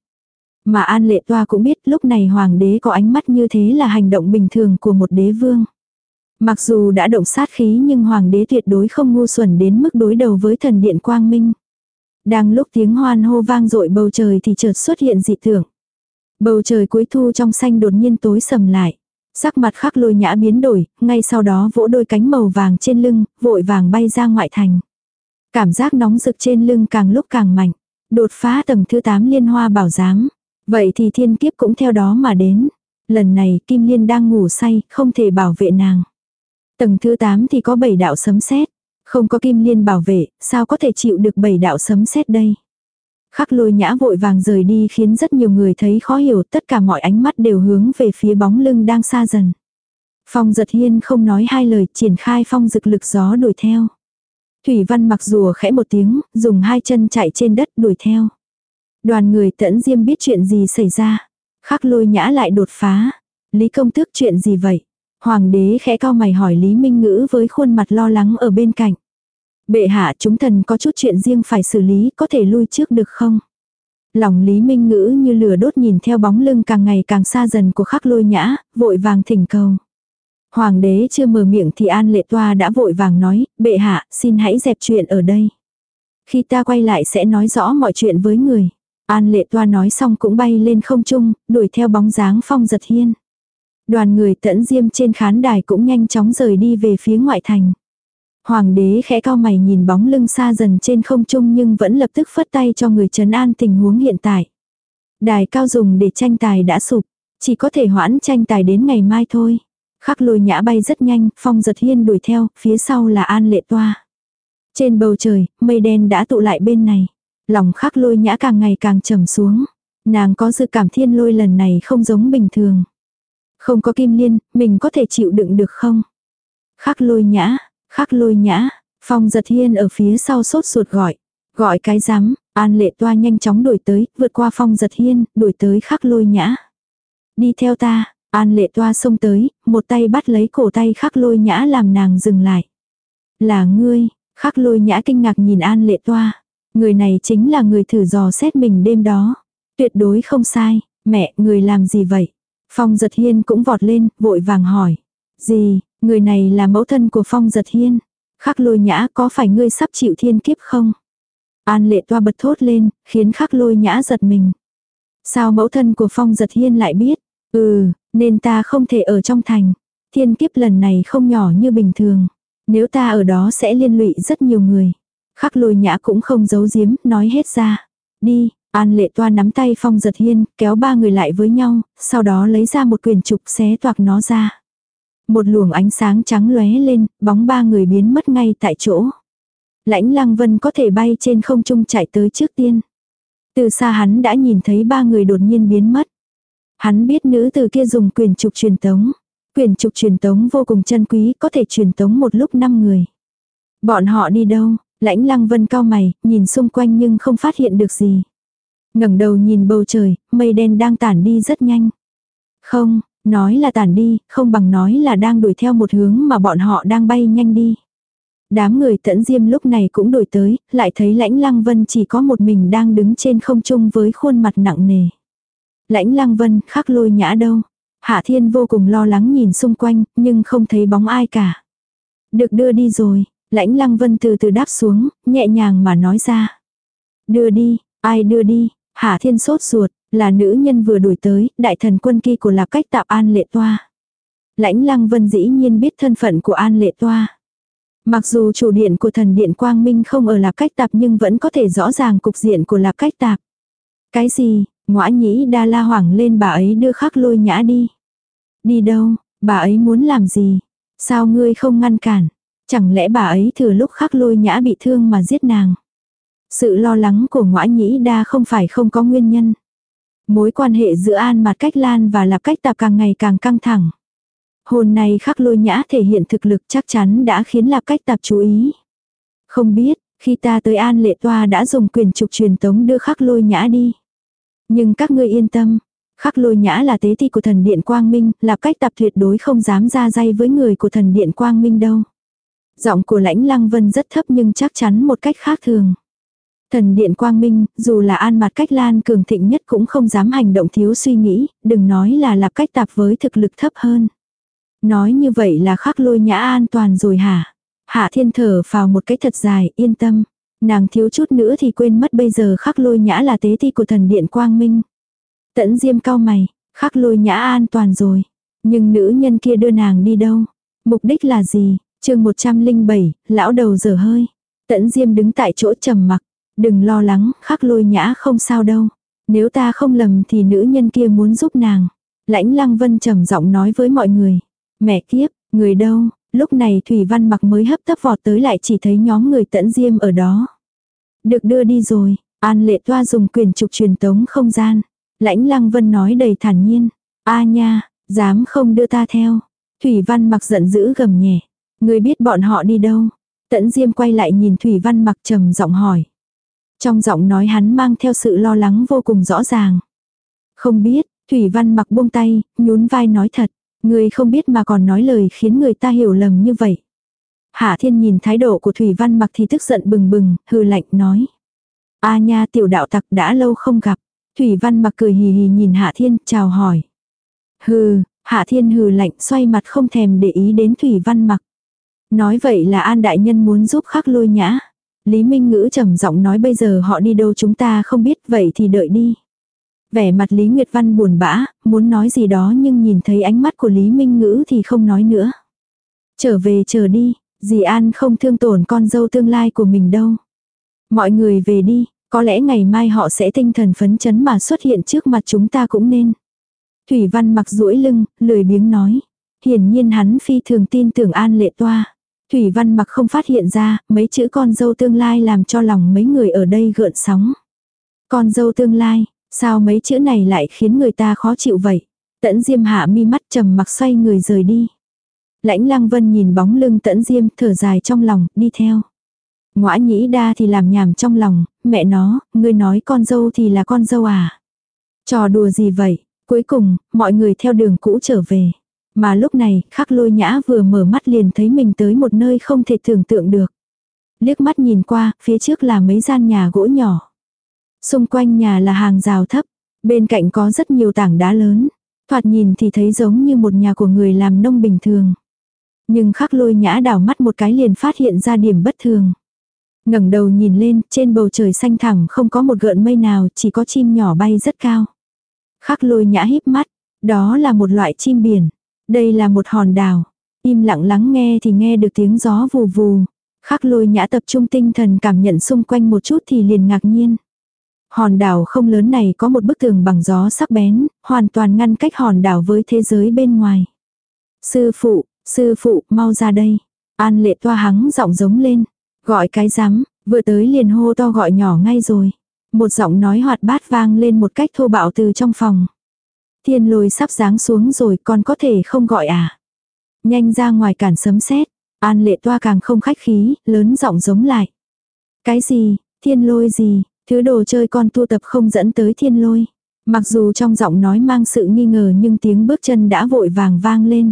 S1: Mà An Lệ Toa cũng biết lúc này hoàng đế có ánh mắt như thế là hành động bình thường của một đế vương. Mặc dù đã động sát khí nhưng hoàng đế tuyệt đối không ngu xuẩn đến mức đối đầu với thần điện quang minh. Đang lúc tiếng hoan hô vang dội bầu trời thì chợt xuất hiện dị tưởng. Bầu trời cuối thu trong xanh đột nhiên tối sầm lại. Sắc mặt khắc lôi nhã biến đổi, ngay sau đó vỗ đôi cánh màu vàng trên lưng, vội vàng bay ra ngoại thành. Cảm giác nóng rực trên lưng càng lúc càng mạnh. Đột phá tầng thứ 8 liên hoa bảo giám. Vậy thì thiên kiếp cũng theo đó mà đến. Lần này Kim Liên đang ngủ say, không thể bảo vệ nàng. Tầng thứ 8 thì có 7 đạo sấm sét. Không có Kim Liên bảo vệ, sao có thể chịu được 7 đạo sấm sét đây? Khắc lôi nhã vội vàng rời đi khiến rất nhiều người thấy khó hiểu tất cả mọi ánh mắt đều hướng về phía bóng lưng đang xa dần. Phong giật hiên không nói hai lời triển khai phong dực lực gió đuổi theo. Thủy văn mặc rùa khẽ một tiếng, dùng hai chân chạy trên đất đuổi theo. Đoàn người tẫn diêm biết chuyện gì xảy ra. Khắc lôi nhã lại đột phá. Lý công tước chuyện gì vậy? Hoàng đế khẽ cao mày hỏi Lý Minh Ngữ với khuôn mặt lo lắng ở bên cạnh. Bệ hạ chúng thần có chút chuyện riêng phải xử lý, có thể lui trước được không? Lòng Lý Minh Ngữ như lửa đốt nhìn theo bóng lưng càng ngày càng xa dần của khắc lôi nhã, vội vàng thỉnh cầu. Hoàng đế chưa mở miệng thì An Lệ Toa đã vội vàng nói, bệ hạ, xin hãy dẹp chuyện ở đây. Khi ta quay lại sẽ nói rõ mọi chuyện với người. An Lệ Toa nói xong cũng bay lên không trung, đuổi theo bóng dáng phong giật hiên. Đoàn người tẫn diêm trên khán đài cũng nhanh chóng rời đi về phía ngoại thành. Hoàng đế khẽ cao mày nhìn bóng lưng xa dần trên không trung nhưng vẫn lập tức phất tay cho người trấn an tình huống hiện tại. Đài cao dùng để tranh tài đã sụp, chỉ có thể hoãn tranh tài đến ngày mai thôi. Khắc lôi nhã bay rất nhanh, phong giật hiên đuổi theo, phía sau là an lệ toa. Trên bầu trời, mây đen đã tụ lại bên này. Lòng khắc lôi nhã càng ngày càng trầm xuống. Nàng có dự cảm thiên lôi lần này không giống bình thường. Không có kim liên, mình có thể chịu đựng được không? Khắc lôi nhã, khắc lôi nhã, phong giật hiên ở phía sau sốt ruột gọi. Gọi cái rắm an lệ toa nhanh chóng đuổi tới, vượt qua phong giật hiên, đuổi tới khắc lôi nhã. Đi theo ta, an lệ toa xông tới, một tay bắt lấy cổ tay khắc lôi nhã làm nàng dừng lại. Là ngươi, khắc lôi nhã kinh ngạc nhìn an lệ toa. Người này chính là người thử dò xét mình đêm đó. Tuyệt đối không sai, mẹ, người làm gì vậy? Phong giật hiên cũng vọt lên, vội vàng hỏi. Gì, người này là mẫu thân của Phong giật hiên. Khắc lôi nhã có phải ngươi sắp chịu thiên kiếp không? An lệ toa bật thốt lên, khiến khắc lôi nhã giật mình. Sao mẫu thân của Phong giật hiên lại biết? Ừ, nên ta không thể ở trong thành. Thiên kiếp lần này không nhỏ như bình thường. Nếu ta ở đó sẽ liên lụy rất nhiều người. Khắc lôi nhã cũng không giấu giếm, nói hết ra. Đi, An lệ toa nắm tay phong giật hiên, kéo ba người lại với nhau, sau đó lấy ra một quyển trục xé toạc nó ra. Một luồng ánh sáng trắng lóe lên, bóng ba người biến mất ngay tại chỗ. Lãnh lăng vân có thể bay trên không trung chạy tới trước tiên. Từ xa hắn đã nhìn thấy ba người đột nhiên biến mất. Hắn biết nữ từ kia dùng quyền trục truyền tống. Quyền trục truyền tống vô cùng chân quý, có thể truyền tống một lúc năm người. Bọn họ đi đâu? Lãnh lăng vân cao mày, nhìn xung quanh nhưng không phát hiện được gì ngẩng đầu nhìn bầu trời, mây đen đang tản đi rất nhanh. Không, nói là tản đi, không bằng nói là đang đuổi theo một hướng mà bọn họ đang bay nhanh đi. Đám người tẫn diêm lúc này cũng đổi tới, lại thấy lãnh lăng vân chỉ có một mình đang đứng trên không trung với khuôn mặt nặng nề. Lãnh lăng vân khắc lôi nhã đâu. Hạ thiên vô cùng lo lắng nhìn xung quanh, nhưng không thấy bóng ai cả. Được đưa đi rồi, lãnh lăng vân từ từ đáp xuống, nhẹ nhàng mà nói ra. Đưa đi, ai đưa đi, Hạ thiên sốt ruột, là nữ nhân vừa đuổi tới, đại thần quân kỳ của lạp cách tạo an lệ toa. Lãnh lăng vân dĩ nhiên biết thân phận của an lệ toa. Mặc dù chủ điện của thần điện Quang Minh không ở lạp cách tạp nhưng vẫn có thể rõ ràng cục diện của lạp cách tạp. Cái gì, ngõa nhĩ đa la hoảng lên bà ấy đưa khắc lôi nhã đi. Đi đâu, bà ấy muốn làm gì? Sao ngươi không ngăn cản? Chẳng lẽ bà ấy thừa lúc khắc lôi nhã bị thương mà giết nàng? Sự lo lắng của ngõa nhĩ đa không phải không có nguyên nhân. Mối quan hệ giữa An Mạt Cách Lan và Lạp Cách Tạp càng ngày càng căng thẳng. Hôm nay khắc lôi nhã thể hiện thực lực chắc chắn đã khiến Lạp Cách Tạp chú ý. Không biết, khi ta tới An Lệ Toa đã dùng quyền trục truyền tống đưa khắc lôi nhã đi. Nhưng các ngươi yên tâm, khắc lôi nhã là tế ti của thần điện Quang Minh, là Cách Tạp tuyệt đối không dám ra dây với người của thần điện Quang Minh đâu. Giọng của lãnh lăng vân rất thấp nhưng chắc chắn một cách khác thường. Thần điện quang minh, dù là an mặt cách lan cường thịnh nhất cũng không dám hành động thiếu suy nghĩ, đừng nói là lạp cách tạp với thực lực thấp hơn. Nói như vậy là khắc lôi nhã an toàn rồi hả? Hạ thiên thở vào một cái thật dài, yên tâm. Nàng thiếu chút nữa thì quên mất bây giờ khắc lôi nhã là tế thi của thần điện quang minh. Tẫn diêm cao mày, khắc lôi nhã an toàn rồi. Nhưng nữ nhân kia đưa nàng đi đâu? Mục đích là gì? chương 107, lão đầu dở hơi. Tẫn diêm đứng tại chỗ trầm mặc. Đừng lo lắng, khắc lôi nhã không sao đâu. Nếu ta không lầm thì nữ nhân kia muốn giúp nàng. Lãnh lăng vân trầm giọng nói với mọi người. Mẹ kiếp, người đâu? Lúc này Thủy Văn mặc mới hấp tấp vọt tới lại chỉ thấy nhóm người tẫn diêm ở đó. Được đưa đi rồi, An lệ toa dùng quyền trục truyền tống không gian. Lãnh lăng vân nói đầy thản nhiên. a nha, dám không đưa ta theo. Thủy Văn mặc giận dữ gầm nhẹ. Người biết bọn họ đi đâu? Tẫn Diêm quay lại nhìn Thủy Văn mặc trầm giọng hỏi. Trong giọng nói hắn mang theo sự lo lắng vô cùng rõ ràng. Không biết, Thủy Văn mặc buông tay, nhún vai nói thật. Người không biết mà còn nói lời khiến người ta hiểu lầm như vậy. Hạ Thiên nhìn thái độ của Thủy Văn mặc thì tức giận bừng bừng, hư lạnh nói. A nha tiểu đạo tặc đã lâu không gặp. Thủy Văn mặc cười hì hì nhìn Hạ Thiên, chào hỏi. Hừ, Hạ Thiên hừ lạnh xoay mặt không thèm để ý đến Thủy Văn mặc. Nói vậy là An Đại Nhân muốn giúp khắc lôi nhã. Lý Minh Ngữ trầm giọng nói bây giờ họ đi đâu chúng ta không biết vậy thì đợi đi. Vẻ mặt Lý Nguyệt Văn buồn bã, muốn nói gì đó nhưng nhìn thấy ánh mắt của Lý Minh Ngữ thì không nói nữa. Trở về chờ đi, dì An không thương tổn con dâu tương lai của mình đâu. Mọi người về đi, có lẽ ngày mai họ sẽ tinh thần phấn chấn mà xuất hiện trước mặt chúng ta cũng nên. Thủy Văn mặc duỗi lưng, lười biếng nói. Hiển nhiên hắn phi thường tin tưởng An lệ toa. Thủy Văn mặc không phát hiện ra, mấy chữ con dâu tương lai làm cho lòng mấy người ở đây gợn sóng. Con dâu tương lai, sao mấy chữ này lại khiến người ta khó chịu vậy? Tẫn Diêm hạ mi mắt trầm mặc xoay người rời đi. Lãnh Lăng Vân nhìn bóng lưng Tẫn Diêm thở dài trong lòng, đi theo. Ngoã nhĩ đa thì làm nhảm trong lòng, mẹ nó, ngươi nói con dâu thì là con dâu à? Trò đùa gì vậy? Cuối cùng, mọi người theo đường cũ trở về. Mà lúc này, khắc lôi nhã vừa mở mắt liền thấy mình tới một nơi không thể tưởng tượng được. Liếc mắt nhìn qua, phía trước là mấy gian nhà gỗ nhỏ. Xung quanh nhà là hàng rào thấp, bên cạnh có rất nhiều tảng đá lớn. Thoạt nhìn thì thấy giống như một nhà của người làm nông bình thường. Nhưng khắc lôi nhã đảo mắt một cái liền phát hiện ra điểm bất thường. ngẩng đầu nhìn lên, trên bầu trời xanh thẳng không có một gợn mây nào, chỉ có chim nhỏ bay rất cao. Khắc lôi nhã híp mắt, đó là một loại chim biển. Đây là một hòn đảo. Im lặng lắng nghe thì nghe được tiếng gió vù vù. Khắc lôi nhã tập trung tinh thần cảm nhận xung quanh một chút thì liền ngạc nhiên. Hòn đảo không lớn này có một bức tường bằng gió sắc bén, hoàn toàn ngăn cách hòn đảo với thế giới bên ngoài. Sư phụ, sư phụ, mau ra đây. An lệ toa hắng giọng giống lên. Gọi cái rắm vừa tới liền hô to gọi nhỏ ngay rồi. Một giọng nói hoạt bát vang lên một cách thô bạo từ trong phòng. Thiên lôi sắp giáng xuống rồi còn có thể không gọi à. Nhanh ra ngoài cản sấm sét An lệ toa càng không khách khí, lớn giọng giống lại. Cái gì, thiên lôi gì, thứ đồ chơi con tu tập không dẫn tới thiên lôi. Mặc dù trong giọng nói mang sự nghi ngờ nhưng tiếng bước chân đã vội vàng vang lên.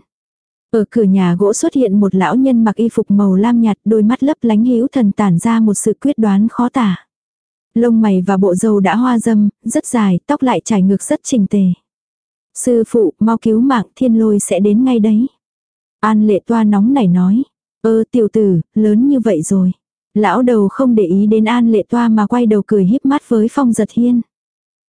S1: Ở cửa nhà gỗ xuất hiện một lão nhân mặc y phục màu lam nhạt, đôi mắt lấp lánh hữu thần tản ra một sự quyết đoán khó tả. Lông mày và bộ râu đã hoa dâm, rất dài, tóc lại trải ngược rất trình tề. Sư phụ, mau cứu mạng thiên lôi sẽ đến ngay đấy. An lệ toa nóng nảy nói. Ơ tiểu tử, lớn như vậy rồi. Lão đầu không để ý đến an lệ toa mà quay đầu cười híp mắt với phong giật hiên.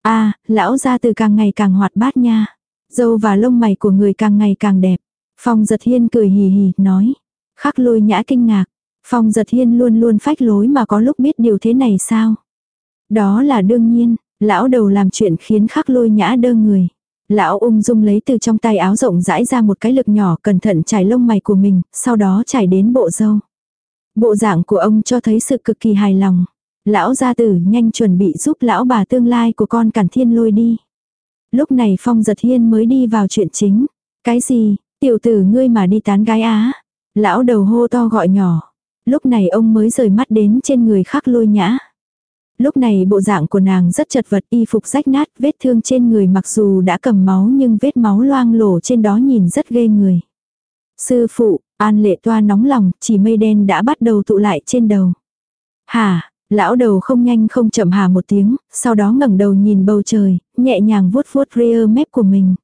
S1: a à, lão ra từ càng ngày càng hoạt bát nha. Dâu và lông mày của người càng ngày càng đẹp. Phong giật hiên cười hì hì, nói. Khắc lôi nhã kinh ngạc. Phong giật hiên luôn luôn phách lối mà có lúc biết điều thế này sao. Đó là đương nhiên, lão đầu làm chuyện khiến khắc lôi nhã đơ người. Lão ung dung lấy từ trong tay áo rộng rãi ra một cái lực nhỏ cẩn thận trải lông mày của mình, sau đó trải đến bộ dâu. Bộ dạng của ông cho thấy sự cực kỳ hài lòng. Lão gia tử nhanh chuẩn bị giúp lão bà tương lai của con cản thiên lôi đi. Lúc này phong giật hiên mới đi vào chuyện chính. Cái gì, tiểu tử ngươi mà đi tán gái á. Lão đầu hô to gọi nhỏ. Lúc này ông mới rời mắt đến trên người khắc lôi nhã. Lúc này bộ dạng của nàng rất chật vật y phục rách nát, vết thương trên người mặc dù đã cầm máu nhưng vết máu loang lổ trên đó nhìn rất ghê người. Sư phụ, an lệ toa nóng lòng, chỉ mây đen đã bắt đầu tụ lại trên đầu. hà Lão đầu không nhanh không chậm hà một tiếng, sau đó ngẩng đầu nhìn bầu trời, nhẹ nhàng vuốt vuốt rear mép của mình.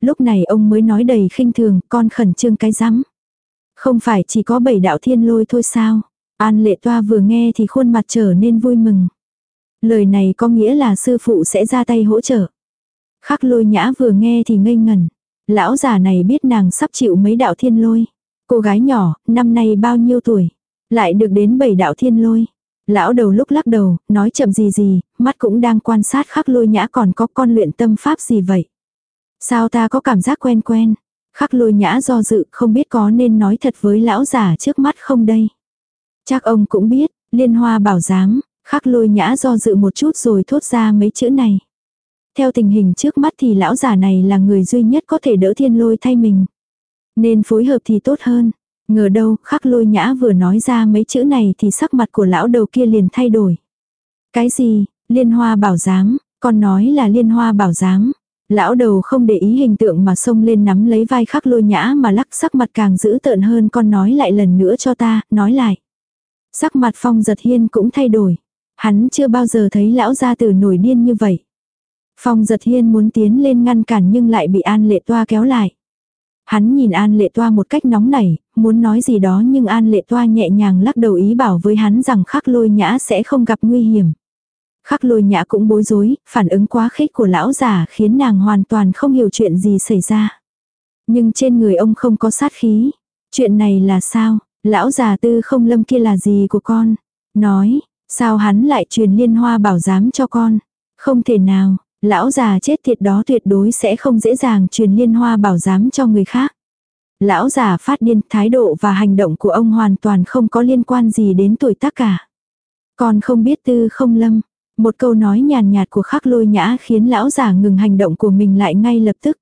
S1: Lúc này ông mới nói đầy khinh thường, con khẩn trương cái rắm. Không phải chỉ có bảy đạo thiên lôi thôi sao? An lệ toa vừa nghe thì khuôn mặt trở nên vui mừng. Lời này có nghĩa là sư phụ sẽ ra tay hỗ trợ. Khắc lôi nhã vừa nghe thì ngây ngẩn. Lão già này biết nàng sắp chịu mấy đạo thiên lôi. Cô gái nhỏ, năm nay bao nhiêu tuổi? Lại được đến bảy đạo thiên lôi. Lão đầu lúc lắc đầu, nói chậm gì gì, mắt cũng đang quan sát khắc lôi nhã còn có con luyện tâm pháp gì vậy. Sao ta có cảm giác quen quen? Khắc lôi nhã do dự không biết có nên nói thật với lão già trước mắt không đây. Chắc ông cũng biết, liên hoa bảo giám, khắc lôi nhã do dự một chút rồi thốt ra mấy chữ này. Theo tình hình trước mắt thì lão già này là người duy nhất có thể đỡ thiên lôi thay mình. Nên phối hợp thì tốt hơn. Ngờ đâu, khắc lôi nhã vừa nói ra mấy chữ này thì sắc mặt của lão đầu kia liền thay đổi. Cái gì, liên hoa bảo giám, con nói là liên hoa bảo giám. Lão đầu không để ý hình tượng mà xông lên nắm lấy vai khắc lôi nhã mà lắc sắc mặt càng dữ tợn hơn con nói lại lần nữa cho ta, nói lại. Sắc mặt phong giật hiên cũng thay đổi. Hắn chưa bao giờ thấy lão gia tử nổi điên như vậy. Phong giật hiên muốn tiến lên ngăn cản nhưng lại bị an lệ toa kéo lại. Hắn nhìn An Lệ Toa một cách nóng nảy, muốn nói gì đó nhưng An Lệ Toa nhẹ nhàng lắc đầu ý bảo với hắn rằng khắc lôi nhã sẽ không gặp nguy hiểm. Khắc lôi nhã cũng bối rối, phản ứng quá khích của lão giả khiến nàng hoàn toàn không hiểu chuyện gì xảy ra. Nhưng trên người ông không có sát khí. Chuyện này là sao? Lão già tư không lâm kia là gì của con? Nói, sao hắn lại truyền liên hoa bảo giám cho con? Không thể nào, Lão già chết tiệt đó tuyệt đối sẽ không dễ dàng truyền liên hoa bảo giám cho người khác. Lão già phát điên, thái độ và hành động của ông hoàn toàn không có liên quan gì đến tuổi tác cả. Còn không biết tư không lâm. Một câu nói nhàn nhạt của khắc lôi nhã khiến lão già ngừng hành động của mình lại ngay lập tức.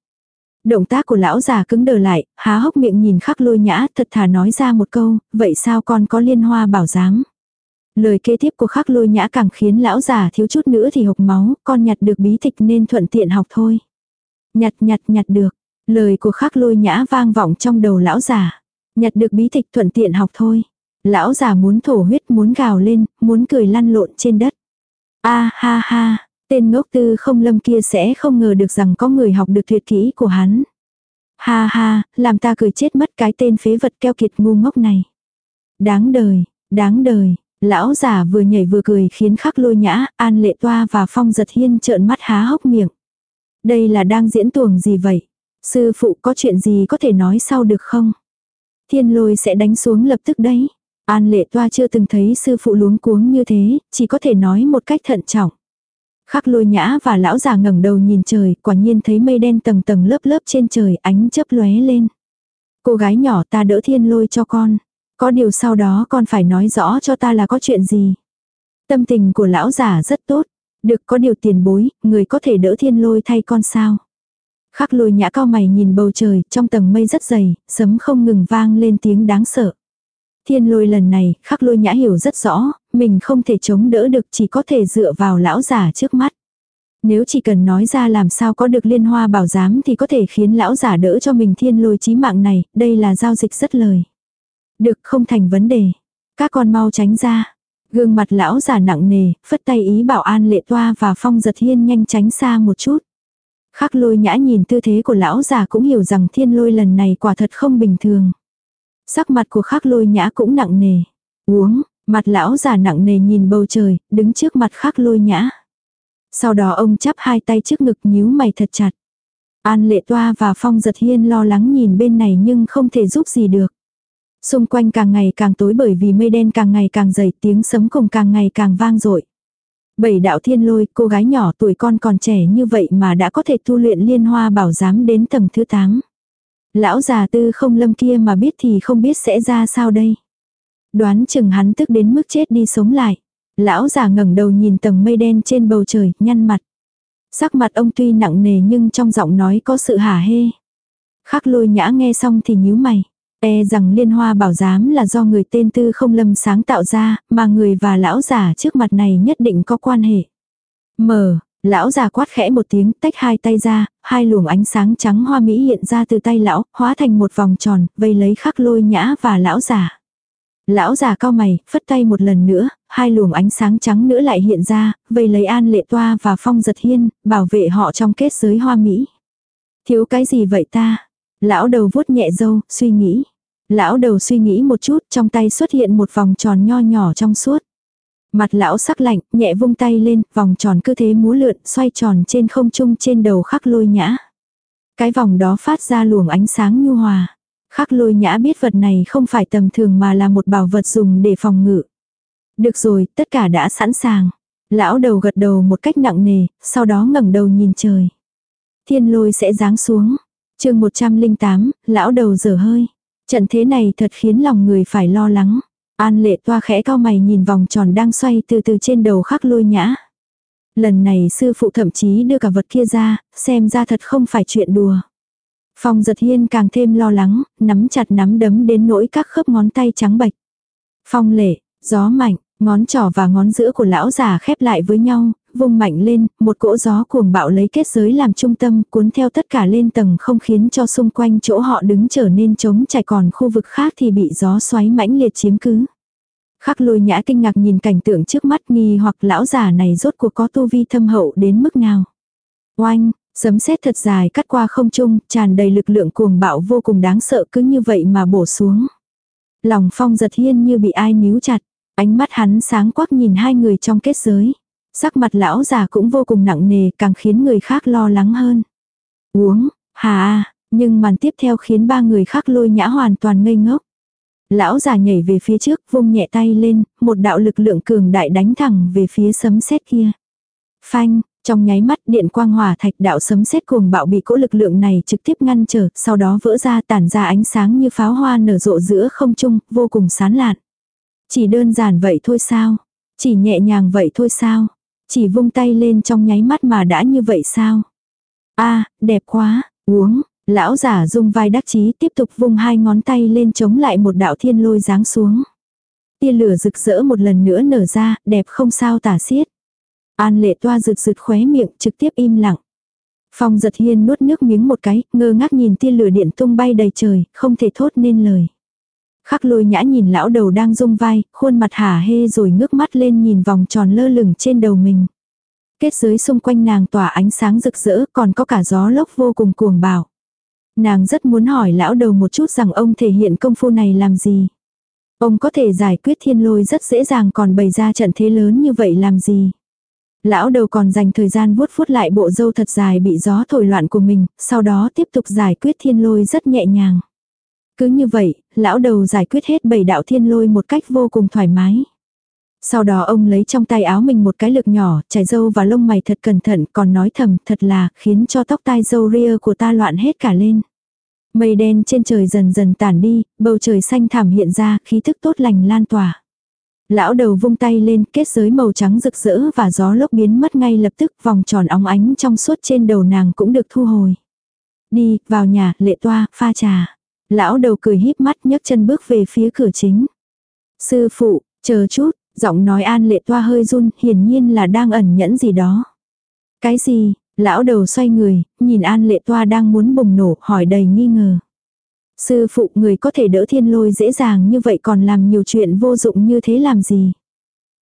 S1: Động tác của lão già cứng đờ lại, há hốc miệng nhìn khắc lôi nhã thật thà nói ra một câu, vậy sao con có liên hoa bảo giám? Lời kế tiếp của khắc lôi nhã càng khiến lão già thiếu chút nữa thì hộc máu, con nhặt được bí tịch nên thuận tiện học thôi. Nhặt nhặt nhặt được, lời của khắc lôi nhã vang vọng trong đầu lão già. Nhặt được bí tịch thuận tiện học thôi. Lão già muốn thổ huyết muốn gào lên, muốn cười lăn lộn trên đất. A ha ha, tên ngốc tư không lâm kia sẽ không ngờ được rằng có người học được tuyệt kỹ của hắn. Ha ha, làm ta cười chết mất cái tên phế vật keo kiệt ngu ngốc này. Đáng đời, đáng đời, Lão già vừa nhảy vừa cười khiến khắc lôi nhã, an lệ toa và phong giật hiên trợn mắt há hốc miệng. Đây là đang diễn tuồng gì vậy? Sư phụ có chuyện gì có thể nói sau được không? Thiên lôi sẽ đánh xuống lập tức đấy. An lệ toa chưa từng thấy sư phụ luống cuống như thế, chỉ có thể nói một cách thận trọng. Khắc lôi nhã và lão già ngẩng đầu nhìn trời, quả nhiên thấy mây đen tầng tầng lớp lớp trên trời, ánh chớp lóe lên. Cô gái nhỏ ta đỡ thiên lôi cho con. Có điều sau đó con phải nói rõ cho ta là có chuyện gì. Tâm tình của lão giả rất tốt. Được có điều tiền bối, người có thể đỡ thiên lôi thay con sao. Khắc lôi nhã cao mày nhìn bầu trời, trong tầng mây rất dày, sấm không ngừng vang lên tiếng đáng sợ. Thiên lôi lần này, khắc lôi nhã hiểu rất rõ, mình không thể chống đỡ được chỉ có thể dựa vào lão giả trước mắt. Nếu chỉ cần nói ra làm sao có được liên hoa bảo giám thì có thể khiến lão giả đỡ cho mình thiên lôi chí mạng này, đây là giao dịch rất lời. Được không thành vấn đề. Các con mau tránh ra. Gương mặt lão giả nặng nề, phất tay ý bảo an lệ toa và phong giật hiên nhanh tránh xa một chút. Khắc lôi nhã nhìn tư thế của lão già cũng hiểu rằng thiên lôi lần này quả thật không bình thường. Sắc mặt của khắc lôi nhã cũng nặng nề. Uống, mặt lão già nặng nề nhìn bầu trời, đứng trước mặt khắc lôi nhã. Sau đó ông chắp hai tay trước ngực nhíu mày thật chặt. An lệ toa và phong giật hiên lo lắng nhìn bên này nhưng không thể giúp gì được. Xung quanh càng ngày càng tối bởi vì mây đen càng ngày càng dày tiếng sấm cùng càng ngày càng vang dội Bảy đạo thiên lôi, cô gái nhỏ tuổi con còn trẻ như vậy mà đã có thể tu luyện liên hoa bảo giám đến tầng thứ 8. Lão già tư không lâm kia mà biết thì không biết sẽ ra sao đây. Đoán chừng hắn tức đến mức chết đi sống lại. Lão già ngẩng đầu nhìn tầng mây đen trên bầu trời, nhăn mặt. Sắc mặt ông tuy nặng nề nhưng trong giọng nói có sự hả hê. Khắc lôi nhã nghe xong thì nhíu mày. E rằng liên hoa bảo giám là do người tên tư không lâm sáng tạo ra, mà người và lão già trước mặt này nhất định có quan hệ. Mở, lão già quát khẽ một tiếng, tách hai tay ra, hai luồng ánh sáng trắng hoa mỹ hiện ra từ tay lão, hóa thành một vòng tròn, vây lấy khắc lôi nhã và lão già. Lão già cao mày, phất tay một lần nữa, hai luồng ánh sáng trắng nữa lại hiện ra, vây lấy an lệ toa và phong giật hiên, bảo vệ họ trong kết giới hoa mỹ. Thiếu cái gì vậy ta? Lão đầu vuốt nhẹ dâu, suy nghĩ. Lão đầu suy nghĩ một chút, trong tay xuất hiện một vòng tròn nho nhỏ trong suốt. Mặt lão sắc lạnh, nhẹ vung tay lên, vòng tròn cứ thế múa lượn, xoay tròn trên không trung trên đầu khắc lôi nhã. Cái vòng đó phát ra luồng ánh sáng nhu hòa. Khắc lôi nhã biết vật này không phải tầm thường mà là một bảo vật dùng để phòng ngự. Được rồi, tất cả đã sẵn sàng. Lão đầu gật đầu một cách nặng nề, sau đó ngẩng đầu nhìn trời. Thiên lôi sẽ giáng xuống chương 108, lão đầu dở hơi. Trận thế này thật khiến lòng người phải lo lắng. An lệ toa khẽ cao mày nhìn vòng tròn đang xoay từ từ trên đầu khắc lôi nhã. Lần này sư phụ thậm chí đưa cả vật kia ra, xem ra thật không phải chuyện đùa. Phong giật hiên càng thêm lo lắng, nắm chặt nắm đấm đến nỗi các khớp ngón tay trắng bạch. Phong lệ, gió mạnh, ngón trỏ và ngón giữa của lão già khép lại với nhau, vung mạnh lên, một cỗ gió cuồng bạo lấy kết giới làm trung tâm cuốn theo tất cả lên tầng không khiến cho xung quanh chỗ họ đứng trở nên trống trải còn khu vực khác thì bị gió xoáy mãnh liệt chiếm cứ. Khắc lôi nhã kinh ngạc nhìn cảnh tượng trước mắt nghi hoặc lão già này rốt cuộc có tu vi thâm hậu đến mức nào. Oanh, sấm sét thật dài cắt qua không trung, tràn đầy lực lượng cuồng bạo vô cùng đáng sợ cứ như vậy mà bổ xuống. Lòng phong giật hiên như bị ai níu chặt, ánh mắt hắn sáng quắc nhìn hai người trong kết giới. Sắc mặt lão già cũng vô cùng nặng nề càng khiến người khác lo lắng hơn. Uống, hà nhưng màn tiếp theo khiến ba người khác lôi nhã hoàn toàn ngây ngốc. Lão già nhảy về phía trước vung nhẹ tay lên, một đạo lực lượng cường đại đánh thẳng về phía sấm sét kia. Phanh, trong nháy mắt điện quang hỏa thạch đạo sấm sét cuồng bạo bị cỗ lực lượng này trực tiếp ngăn trở, sau đó vỡ ra tản ra ánh sáng như pháo hoa nở rộ giữa không trung, vô cùng sán lạn. Chỉ đơn giản vậy thôi sao? Chỉ nhẹ nhàng vậy thôi sao? Chỉ vung tay lên trong nháy mắt mà đã như vậy sao? a đẹp quá, uống, lão giả dung vai đắc chí tiếp tục vung hai ngón tay lên chống lại một đạo thiên lôi giáng xuống. Tia lửa rực rỡ một lần nữa nở ra, đẹp không sao tả xiết. An lệ toa rực rực khóe miệng, trực tiếp im lặng. Phong giật hiên nuốt nước miếng một cái, ngơ ngác nhìn tia lửa điện tung bay đầy trời, không thể thốt nên lời. Khắc lôi nhã nhìn lão đầu đang rung vai, khuôn mặt hả hê rồi ngước mắt lên nhìn vòng tròn lơ lửng trên đầu mình. Kết giới xung quanh nàng tỏa ánh sáng rực rỡ còn có cả gió lốc vô cùng cuồng bạo. Nàng rất muốn hỏi lão đầu một chút rằng ông thể hiện công phu này làm gì. Ông có thể giải quyết thiên lôi rất dễ dàng còn bày ra trận thế lớn như vậy làm gì. Lão đầu còn dành thời gian vuốt vuốt lại bộ dâu thật dài bị gió thổi loạn của mình, sau đó tiếp tục giải quyết thiên lôi rất nhẹ nhàng. Cứ như vậy, lão đầu giải quyết hết bảy đạo thiên lôi một cách vô cùng thoải mái. Sau đó ông lấy trong tay áo mình một cái lực nhỏ, chải dâu và lông mày thật cẩn thận, còn nói thầm thật là khiến cho tóc tai dâu ria của ta loạn hết cả lên. Mây đen trên trời dần dần tản đi, bầu trời xanh thảm hiện ra, khí thức tốt lành lan tỏa. Lão đầu vung tay lên, kết giới màu trắng rực rỡ và gió lốc biến mất ngay lập tức, vòng tròn óng ánh trong suốt trên đầu nàng cũng được thu hồi. Đi, vào nhà, lệ toa, pha trà. Lão đầu cười híp mắt nhấc chân bước về phía cửa chính. Sư phụ, chờ chút, giọng nói an lệ toa hơi run, hiển nhiên là đang ẩn nhẫn gì đó. Cái gì, lão đầu xoay người, nhìn an lệ toa đang muốn bùng nổ, hỏi đầy nghi ngờ. Sư phụ người có thể đỡ thiên lôi dễ dàng như vậy còn làm nhiều chuyện vô dụng như thế làm gì?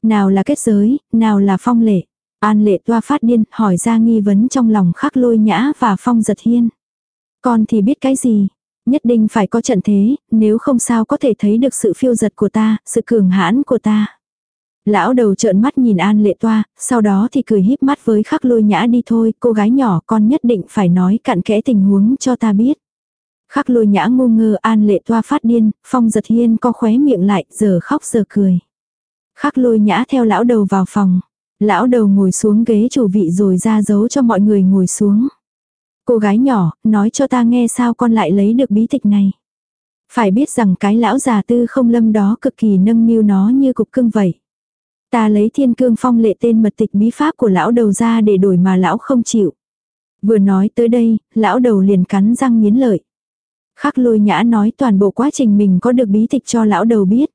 S1: Nào là kết giới, nào là phong lệ. An lệ toa phát điên, hỏi ra nghi vấn trong lòng khắc lôi nhã và phong giật hiên. Con thì biết cái gì? Nhất định phải có trận thế, nếu không sao có thể thấy được sự phiêu giật của ta, sự cường hãn của ta. Lão đầu trợn mắt nhìn An lệ toa, sau đó thì cười híp mắt với khắc lôi nhã đi thôi, cô gái nhỏ con nhất định phải nói cặn kẽ tình huống cho ta biết. Khắc lôi nhã ngu ngơ An lệ toa phát điên, phong giật hiên co khóe miệng lại, giờ khóc giờ cười. Khắc lôi nhã theo lão đầu vào phòng. Lão đầu ngồi xuống ghế chủ vị rồi ra dấu cho mọi người ngồi xuống. Cô gái nhỏ, nói cho ta nghe sao con lại lấy được bí tịch này. Phải biết rằng cái lão già tư không lâm đó cực kỳ nâng niu nó như cục cưng vậy. Ta lấy thiên cương phong lệ tên mật tịch bí pháp của lão đầu ra để đổi mà lão không chịu. Vừa nói tới đây, lão đầu liền cắn răng nghiến lợi. Khắc lôi nhã nói toàn bộ quá trình mình có được bí tịch cho lão đầu biết.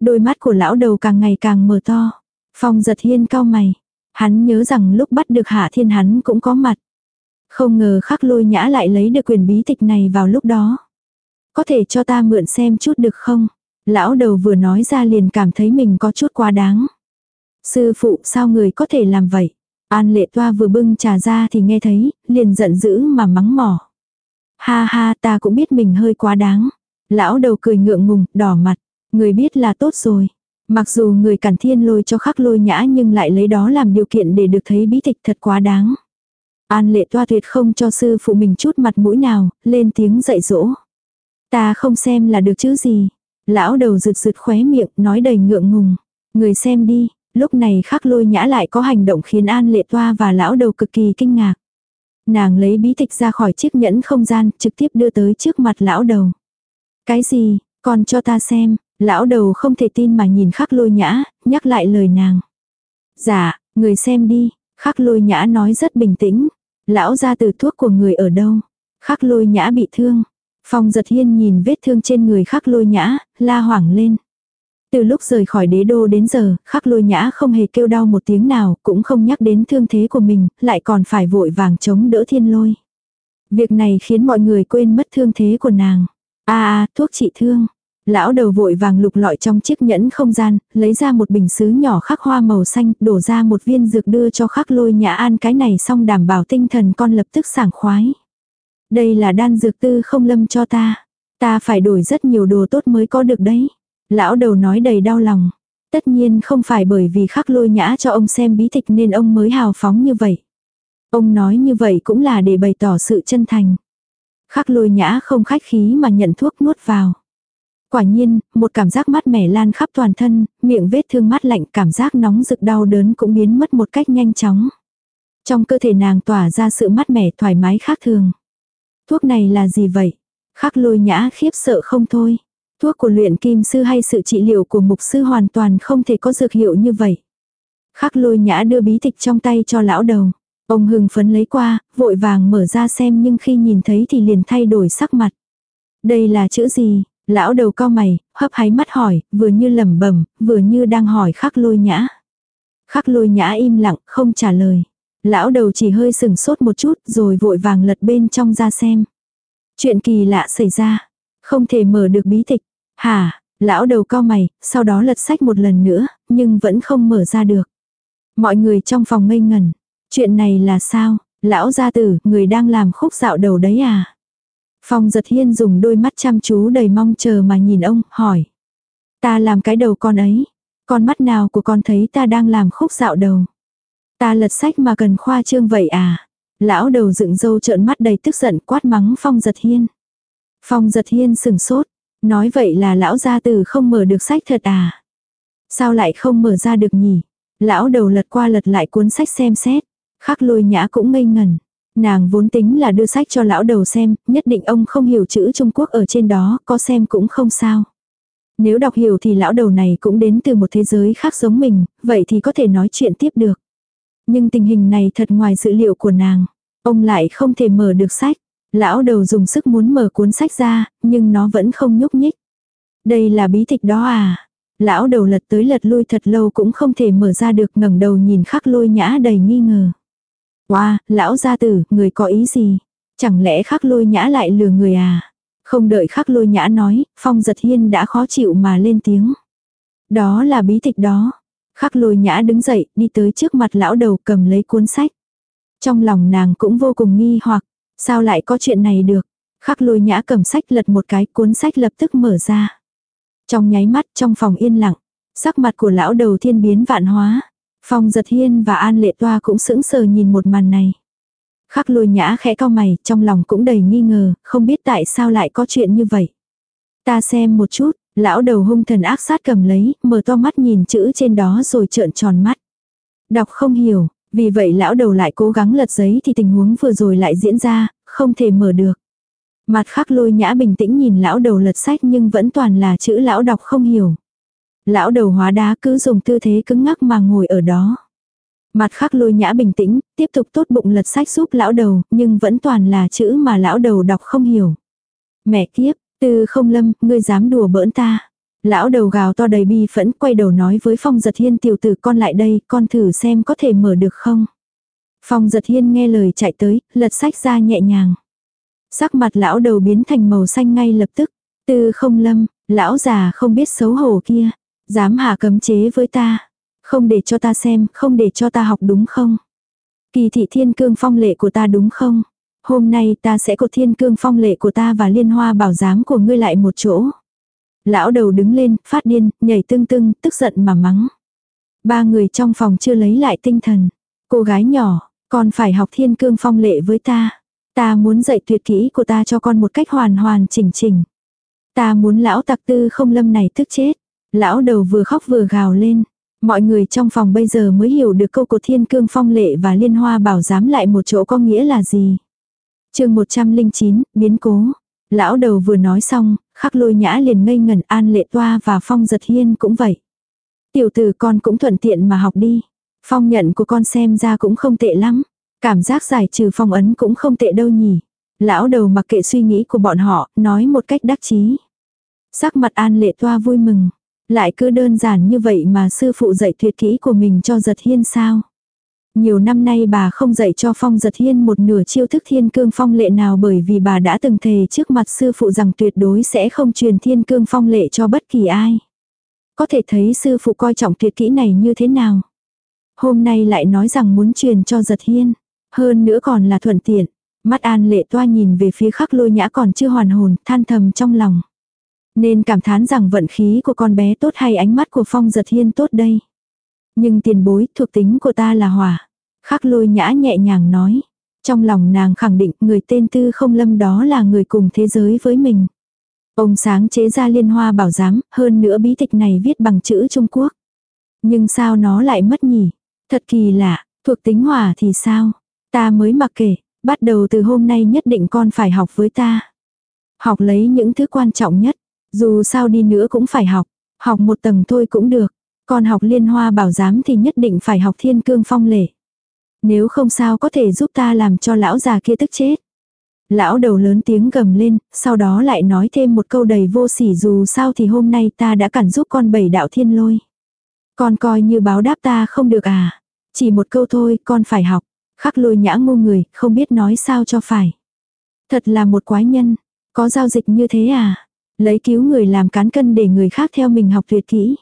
S1: Đôi mắt của lão đầu càng ngày càng mở to. Phong giật hiên cao mày. Hắn nhớ rằng lúc bắt được hạ thiên hắn cũng có mặt. Không ngờ khắc lôi nhã lại lấy được quyền bí tịch này vào lúc đó. Có thể cho ta mượn xem chút được không? Lão đầu vừa nói ra liền cảm thấy mình có chút quá đáng. Sư phụ sao người có thể làm vậy? An lệ toa vừa bưng trà ra thì nghe thấy, liền giận dữ mà mắng mỏ. Ha ha ta cũng biết mình hơi quá đáng. Lão đầu cười ngượng ngùng, đỏ mặt. Người biết là tốt rồi. Mặc dù người cản thiên lôi cho khắc lôi nhã nhưng lại lấy đó làm điều kiện để được thấy bí tịch thật quá đáng. An lệ toa tuyệt không cho sư phụ mình chút mặt mũi nào, lên tiếng dạy dỗ. Ta không xem là được chứ gì. Lão đầu rực rực khóe miệng, nói đầy ngượng ngùng. Người xem đi, lúc này khắc lôi nhã lại có hành động khiến an lệ toa và lão đầu cực kỳ kinh ngạc. Nàng lấy bí tịch ra khỏi chiếc nhẫn không gian, trực tiếp đưa tới trước mặt lão đầu. Cái gì, còn cho ta xem, lão đầu không thể tin mà nhìn khắc lôi nhã, nhắc lại lời nàng. Dạ, người xem đi, khắc lôi nhã nói rất bình tĩnh. Lão ra từ thuốc của người ở đâu? Khắc lôi nhã bị thương. Phong giật hiên nhìn vết thương trên người khắc lôi nhã, la hoảng lên. Từ lúc rời khỏi đế đô đến giờ, khắc lôi nhã không hề kêu đau một tiếng nào, cũng không nhắc đến thương thế của mình, lại còn phải vội vàng chống đỡ thiên lôi. Việc này khiến mọi người quên mất thương thế của nàng. a à, thuốc trị thương. Lão đầu vội vàng lục lọi trong chiếc nhẫn không gian, lấy ra một bình sứ nhỏ khắc hoa màu xanh, đổ ra một viên dược đưa cho khắc lôi nhã an cái này xong đảm bảo tinh thần con lập tức sảng khoái. Đây là đan dược tư không lâm cho ta. Ta phải đổi rất nhiều đồ tốt mới có được đấy. Lão đầu nói đầy đau lòng. Tất nhiên không phải bởi vì khắc lôi nhã cho ông xem bí tịch nên ông mới hào phóng như vậy. Ông nói như vậy cũng là để bày tỏ sự chân thành. Khắc lôi nhã không khách khí mà nhận thuốc nuốt vào. Quả nhiên, một cảm giác mát mẻ lan khắp toàn thân, miệng vết thương mát lạnh cảm giác nóng rực đau đớn cũng biến mất một cách nhanh chóng. Trong cơ thể nàng tỏa ra sự mát mẻ thoải mái khác thường. Thuốc này là gì vậy? Khắc lôi nhã khiếp sợ không thôi. Thuốc của luyện kim sư hay sự trị liệu của mục sư hoàn toàn không thể có dược hiệu như vậy. Khắc lôi nhã đưa bí tịch trong tay cho lão đầu. Ông hưng phấn lấy qua, vội vàng mở ra xem nhưng khi nhìn thấy thì liền thay đổi sắc mặt. Đây là chữ gì? Lão đầu cao mày, hấp háy mắt hỏi, vừa như lẩm bẩm, vừa như đang hỏi khắc lôi nhã. Khắc lôi nhã im lặng, không trả lời. Lão đầu chỉ hơi sừng sốt một chút rồi vội vàng lật bên trong ra xem. Chuyện kỳ lạ xảy ra. Không thể mở được bí tịch. Hả, lão đầu cao mày, sau đó lật sách một lần nữa, nhưng vẫn không mở ra được. Mọi người trong phòng ngây ngẩn. Chuyện này là sao? Lão gia tử, người đang làm khúc dạo đầu đấy à? Phong giật hiên dùng đôi mắt chăm chú đầy mong chờ mà nhìn ông, hỏi. Ta làm cái đầu con ấy. Con mắt nào của con thấy ta đang làm khúc dạo đầu? Ta lật sách mà cần khoa trương vậy à? Lão đầu dựng râu trợn mắt đầy tức giận quát mắng Phong giật hiên. Phong giật hiên sừng sốt. Nói vậy là lão gia từ không mở được sách thật à? Sao lại không mở ra được nhỉ? Lão đầu lật qua lật lại cuốn sách xem xét. Khắc lôi nhã cũng ngây ngần. Nàng vốn tính là đưa sách cho lão đầu xem, nhất định ông không hiểu chữ Trung Quốc ở trên đó, có xem cũng không sao. Nếu đọc hiểu thì lão đầu này cũng đến từ một thế giới khác giống mình, vậy thì có thể nói chuyện tiếp được. Nhưng tình hình này thật ngoài dự liệu của nàng. Ông lại không thể mở được sách. Lão đầu dùng sức muốn mở cuốn sách ra, nhưng nó vẫn không nhúc nhích. Đây là bí tịch đó à? Lão đầu lật tới lật lui thật lâu cũng không thể mở ra được ngẩng đầu nhìn khắc lôi nhã đầy nghi ngờ. Wow, lão gia tử, người có ý gì? Chẳng lẽ khắc lôi nhã lại lừa người à? Không đợi khắc lôi nhã nói, phong giật hiên đã khó chịu mà lên tiếng. Đó là bí tịch đó. Khắc lôi nhã đứng dậy, đi tới trước mặt lão đầu cầm lấy cuốn sách. Trong lòng nàng cũng vô cùng nghi hoặc, sao lại có chuyện này được? Khắc lôi nhã cầm sách lật một cái, cuốn sách lập tức mở ra. Trong nháy mắt trong phòng yên lặng, sắc mặt của lão đầu thiên biến vạn hóa. Phong giật hiên và an lệ toa cũng sững sờ nhìn một màn này. Khắc lôi nhã khẽ cao mày, trong lòng cũng đầy nghi ngờ, không biết tại sao lại có chuyện như vậy. Ta xem một chút, lão đầu hung thần ác sát cầm lấy, mở to mắt nhìn chữ trên đó rồi trợn tròn mắt. Đọc không hiểu, vì vậy lão đầu lại cố gắng lật giấy thì tình huống vừa rồi lại diễn ra, không thể mở được. Mặt khắc lôi nhã bình tĩnh nhìn lão đầu lật sách nhưng vẫn toàn là chữ lão đọc không hiểu. Lão đầu hóa đá cứ dùng tư thế cứng ngắc mà ngồi ở đó. Mặt khắc lôi nhã bình tĩnh, tiếp tục tốt bụng lật sách giúp lão đầu, nhưng vẫn toàn là chữ mà lão đầu đọc không hiểu. Mẹ kiếp, tư không lâm, ngươi dám đùa bỡn ta. Lão đầu gào to đầy bi phẫn quay đầu nói với Phong giật hiên tiểu tử con lại đây, con thử xem có thể mở được không. Phong giật hiên nghe lời chạy tới, lật sách ra nhẹ nhàng. Sắc mặt lão đầu biến thành màu xanh ngay lập tức. Tư không lâm, Lão già không biết xấu hổ kia, dám hạ cấm chế với ta. Không để cho ta xem, không để cho ta học đúng không? Kỳ thị thiên cương phong lệ của ta đúng không? Hôm nay ta sẽ cột thiên cương phong lệ của ta và liên hoa bảo giám của ngươi lại một chỗ. Lão đầu đứng lên, phát điên, nhảy tưng tưng, tức giận mà mắng. Ba người trong phòng chưa lấy lại tinh thần. Cô gái nhỏ, con phải học thiên cương phong lệ với ta. Ta muốn dạy tuyệt kỹ của ta cho con một cách hoàn hoàn chỉnh chỉnh. Ta muốn lão tặc tư không lâm này tức chết. Lão đầu vừa khóc vừa gào lên. Mọi người trong phòng bây giờ mới hiểu được câu cột thiên cương phong lệ và liên hoa bảo giám lại một chỗ có nghĩa là gì. chương 109, biến cố. Lão đầu vừa nói xong, khắc lôi nhã liền ngây ngẩn an lệ toa và phong giật hiên cũng vậy. Tiểu tử con cũng thuận tiện mà học đi. Phong nhận của con xem ra cũng không tệ lắm. Cảm giác giải trừ phong ấn cũng không tệ đâu nhỉ. Lão đầu mặc kệ suy nghĩ của bọn họ, nói một cách đắc chí. Sắc mặt an lệ toa vui mừng. Lại cứ đơn giản như vậy mà sư phụ dạy tuyệt kỹ của mình cho giật hiên sao. Nhiều năm nay bà không dạy cho Phong Giật Hiên một nửa chiêu thức thiên cương phong lệ nào bởi vì bà đã từng thề trước mặt sư phụ rằng tuyệt đối sẽ không truyền thiên cương phong lệ cho bất kỳ ai. Có thể thấy sư phụ coi trọng tuyệt kỹ này như thế nào. Hôm nay lại nói rằng muốn truyền cho Giật Hiên. Hơn nữa còn là thuận tiện. Mắt an lệ toa nhìn về phía khắc lôi nhã còn chưa hoàn hồn, than thầm trong lòng. Nên cảm thán rằng vận khí của con bé tốt hay ánh mắt của Phong Giật Hiên tốt đây. Nhưng tiền bối thuộc tính của ta là hỏa. Khắc lôi nhã nhẹ nhàng nói. Trong lòng nàng khẳng định người tên tư không lâm đó là người cùng thế giới với mình. Ông sáng chế ra liên hoa bảo giám, hơn nữa bí tịch này viết bằng chữ Trung Quốc. Nhưng sao nó lại mất nhỉ? Thật kỳ lạ, thuộc tính hỏa thì sao? Ta mới mặc kể, bắt đầu từ hôm nay nhất định con phải học với ta. Học lấy những thứ quan trọng nhất, dù sao đi nữa cũng phải học, học một tầng thôi cũng được. Con học liên hoa bảo giám thì nhất định phải học thiên cương phong lệ. Nếu không sao có thể giúp ta làm cho lão già kia tức chết. Lão đầu lớn tiếng gầm lên, sau đó lại nói thêm một câu đầy vô sỉ dù sao thì hôm nay ta đã cản giúp con bảy đạo thiên lôi. Con coi như báo đáp ta không được à. Chỉ một câu thôi, con phải học. Khắc lôi nhã ngu người, không biết nói sao cho phải. Thật là một quái nhân. Có giao dịch như thế à? Lấy cứu người làm cán cân để người khác theo mình học tuyệt kỹ.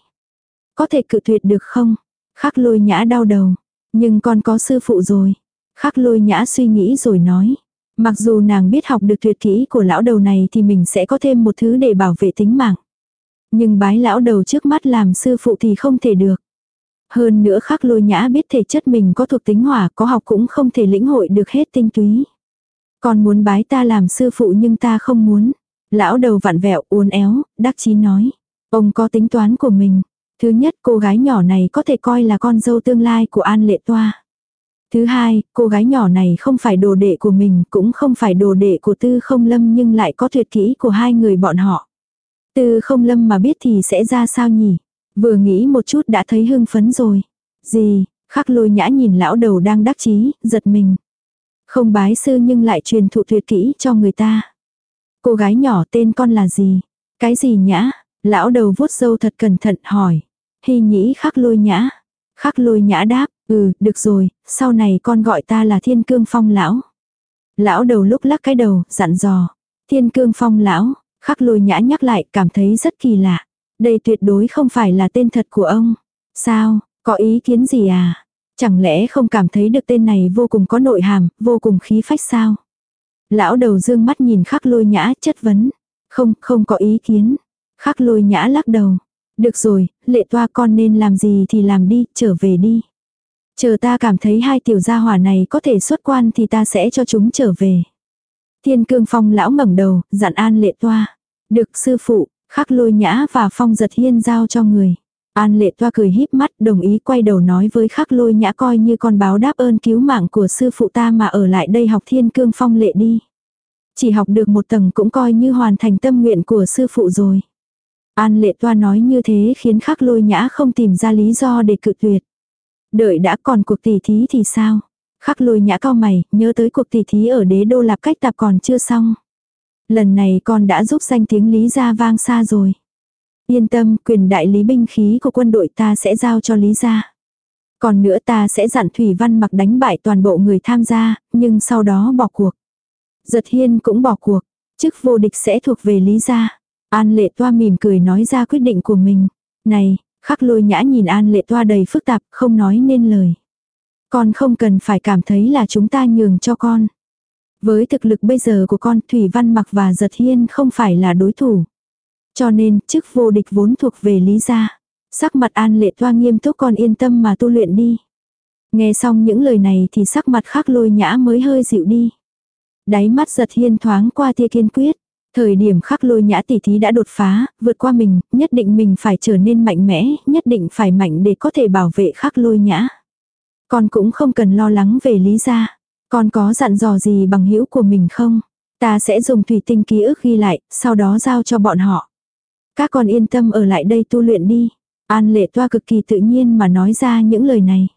S1: Có thể cự tuyệt được không? Khắc lôi nhã đau đầu. Nhưng con có sư phụ rồi. Khắc lôi nhã suy nghĩ rồi nói. Mặc dù nàng biết học được tuyệt kỹ của lão đầu này thì mình sẽ có thêm một thứ để bảo vệ tính mạng. Nhưng bái lão đầu trước mắt làm sư phụ thì không thể được. Hơn nữa khắc lôi nhã biết thể chất mình có thuộc tính hỏa, có học cũng không thể lĩnh hội được hết tinh túy. Con muốn bái ta làm sư phụ nhưng ta không muốn. Lão đầu vặn vẹo uốn éo, đắc chí nói. Ông có tính toán của mình. Thứ nhất cô gái nhỏ này có thể coi là con dâu tương lai của An Lệ Toa. Thứ hai, cô gái nhỏ này không phải đồ đệ của mình, cũng không phải đồ đệ của Tư Không Lâm nhưng lại có tuyệt kỹ của hai người bọn họ. Tư Không Lâm mà biết thì sẽ ra sao nhỉ? Vừa nghĩ một chút đã thấy hưng phấn rồi. Gì, khắc lôi nhã nhìn lão đầu đang đắc chí, giật mình. Không bái sư nhưng lại truyền thụ tuyệt kỹ cho người ta. Cô gái nhỏ tên con là gì? Cái gì nhã? Lão đầu vuốt râu thật cẩn thận hỏi. Hy nhĩ khắc lôi nhã. Khắc lôi nhã đáp, ừ, được rồi, sau này con gọi ta là thiên cương phong lão. Lão đầu lúc lắc cái đầu, dặn dò. Thiên cương phong lão, khắc lôi nhã nhắc lại cảm thấy rất kỳ lạ. Đây tuyệt đối không phải là tên thật của ông. Sao, có ý kiến gì à? Chẳng lẽ không cảm thấy được tên này vô cùng có nội hàm, vô cùng khí phách sao? Lão đầu dương mắt nhìn khắc lôi nhã chất vấn. Không, không có ý kiến. Khắc lôi nhã lắc đầu. Được rồi, lệ toa con nên làm gì thì làm đi, trở về đi. Chờ ta cảm thấy hai tiểu gia hỏa này có thể xuất quan thì ta sẽ cho chúng trở về. Thiên cương phong lão ngẩng đầu, dặn an lệ toa. Được sư phụ, khắc lôi nhã và phong giật hiên giao cho người. An lệ toa cười híp mắt đồng ý quay đầu nói với khắc lôi nhã coi như con báo đáp ơn cứu mạng của sư phụ ta mà ở lại đây học thiên cương phong lệ đi. Chỉ học được một tầng cũng coi như hoàn thành tâm nguyện của sư phụ rồi. An lệ toa nói như thế khiến khắc lôi nhã không tìm ra lý do để cự tuyệt. Đợi đã còn cuộc tỷ thí thì sao? Khắc lôi nhã cao mày, nhớ tới cuộc tỷ thí ở đế đô lạp cách tạp còn chưa xong. Lần này con đã giúp danh tiếng Lý gia vang xa rồi. Yên tâm, quyền đại lý binh khí của quân đội ta sẽ giao cho Lý gia. Còn nữa ta sẽ dặn Thủy Văn mặc đánh bại toàn bộ người tham gia, nhưng sau đó bỏ cuộc. Giật hiên cũng bỏ cuộc, chức vô địch sẽ thuộc về Lý gia. An lệ toa mỉm cười nói ra quyết định của mình. Này, khắc lôi nhã nhìn an lệ toa đầy phức tạp, không nói nên lời. Con không cần phải cảm thấy là chúng ta nhường cho con. Với thực lực bây giờ của con Thủy Văn Mặc và Giật Hiên không phải là đối thủ. Cho nên chức vô địch vốn thuộc về Lý gia. Sắc mặt an lệ toa nghiêm túc con yên tâm mà tu luyện đi. Nghe xong những lời này thì sắc mặt khắc lôi nhã mới hơi dịu đi. Đáy mắt giật hiên thoáng qua tia kiên quyết. Thời điểm khắc lôi nhã tỷ thí đã đột phá, vượt qua mình, nhất định mình phải trở nên mạnh mẽ, nhất định phải mạnh để có thể bảo vệ khắc lôi nhã. Con cũng không cần lo lắng về lý gia. Con có dặn dò gì bằng hữu của mình không? Ta sẽ dùng thủy tinh ký ức ghi lại, sau đó giao cho bọn họ. Các con yên tâm ở lại đây tu luyện đi. An lệ toa cực kỳ tự nhiên mà nói ra những lời này.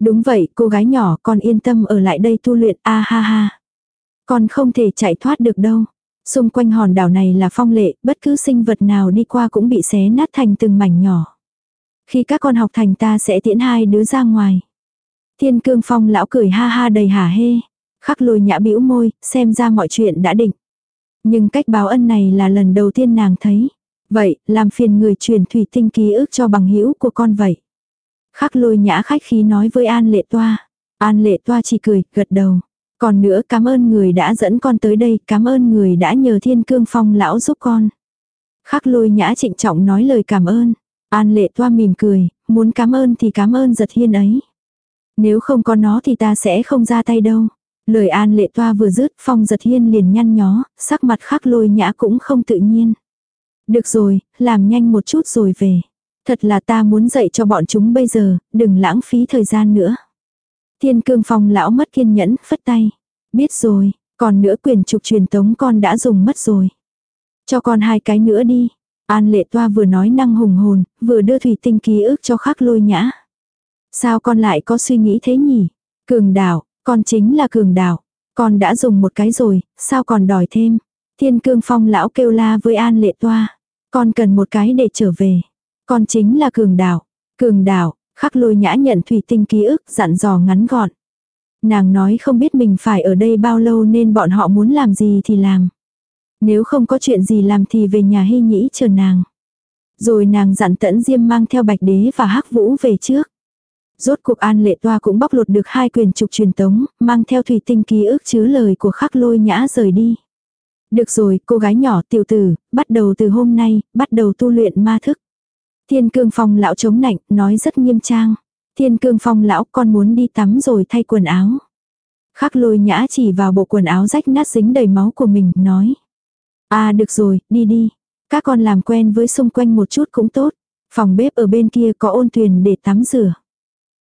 S1: Đúng vậy, cô gái nhỏ con yên tâm ở lại đây tu luyện a ha ha. Con không thể chạy thoát được đâu. Xung quanh hòn đảo này là phong lệ, bất cứ sinh vật nào đi qua cũng bị xé nát thành từng mảnh nhỏ. Khi các con học thành ta sẽ tiễn hai đứa ra ngoài. Thiên cương phong lão cười ha ha đầy hả hê. Khắc lôi nhã bĩu môi, xem ra mọi chuyện đã định. Nhưng cách báo ân này là lần đầu tiên nàng thấy. Vậy, làm phiền người truyền thủy tinh ký ức cho bằng hữu của con vậy. Khắc lôi nhã khách khí nói với An Lệ Toa. An Lệ Toa chỉ cười, gật đầu. Còn nữa cảm ơn người đã dẫn con tới đây, cảm ơn người đã nhờ thiên cương phong lão giúp con. Khắc lôi nhã trịnh trọng nói lời cảm ơn. An Lệ Toa mỉm cười, muốn cảm ơn thì cảm ơn giật hiên ấy. Nếu không có nó thì ta sẽ không ra tay đâu. Lời An Lệ Toa vừa dứt phong giật hiên liền nhăn nhó, sắc mặt khắc lôi nhã cũng không tự nhiên. Được rồi, làm nhanh một chút rồi về. Thật là ta muốn dạy cho bọn chúng bây giờ, đừng lãng phí thời gian nữa. Thiên cương phong lão mất kiên nhẫn, phất tay. Biết rồi, còn nữa quyền trục truyền tống con đã dùng mất rồi. Cho con hai cái nữa đi. An lệ toa vừa nói năng hùng hồn, vừa đưa thủy tinh ký ức cho khắc lôi nhã. Sao con lại có suy nghĩ thế nhỉ? Cường đảo, con chính là cường đảo. Con đã dùng một cái rồi, sao còn đòi thêm? Thiên cương phong lão kêu la với an lệ toa. Con cần một cái để trở về. Con chính là cường đảo. Cường đảo, khắc lôi nhã nhận thủy tinh ký ức dặn dò ngắn gọn. Nàng nói không biết mình phải ở đây bao lâu nên bọn họ muốn làm gì thì làm. Nếu không có chuyện gì làm thì về nhà hy nhĩ chờ nàng. Rồi nàng dặn tẫn diêm mang theo bạch đế và hắc vũ về trước. Rốt cuộc an lệ toa cũng bóc lột được hai quyền trục truyền tống, mang theo thủy tinh ký ức chứa lời của khắc lôi nhã rời đi. Được rồi, cô gái nhỏ tiểu tử, bắt đầu từ hôm nay, bắt đầu tu luyện ma thức. Thiên cương phong lão chống nạnh, nói rất nghiêm trang. Thiên cương phong lão con muốn đi tắm rồi thay quần áo. Khắc lôi nhã chỉ vào bộ quần áo rách nát dính đầy máu của mình, nói. À được rồi, đi đi. Các con làm quen với xung quanh một chút cũng tốt. Phòng bếp ở bên kia có ôn thuyền để tắm rửa.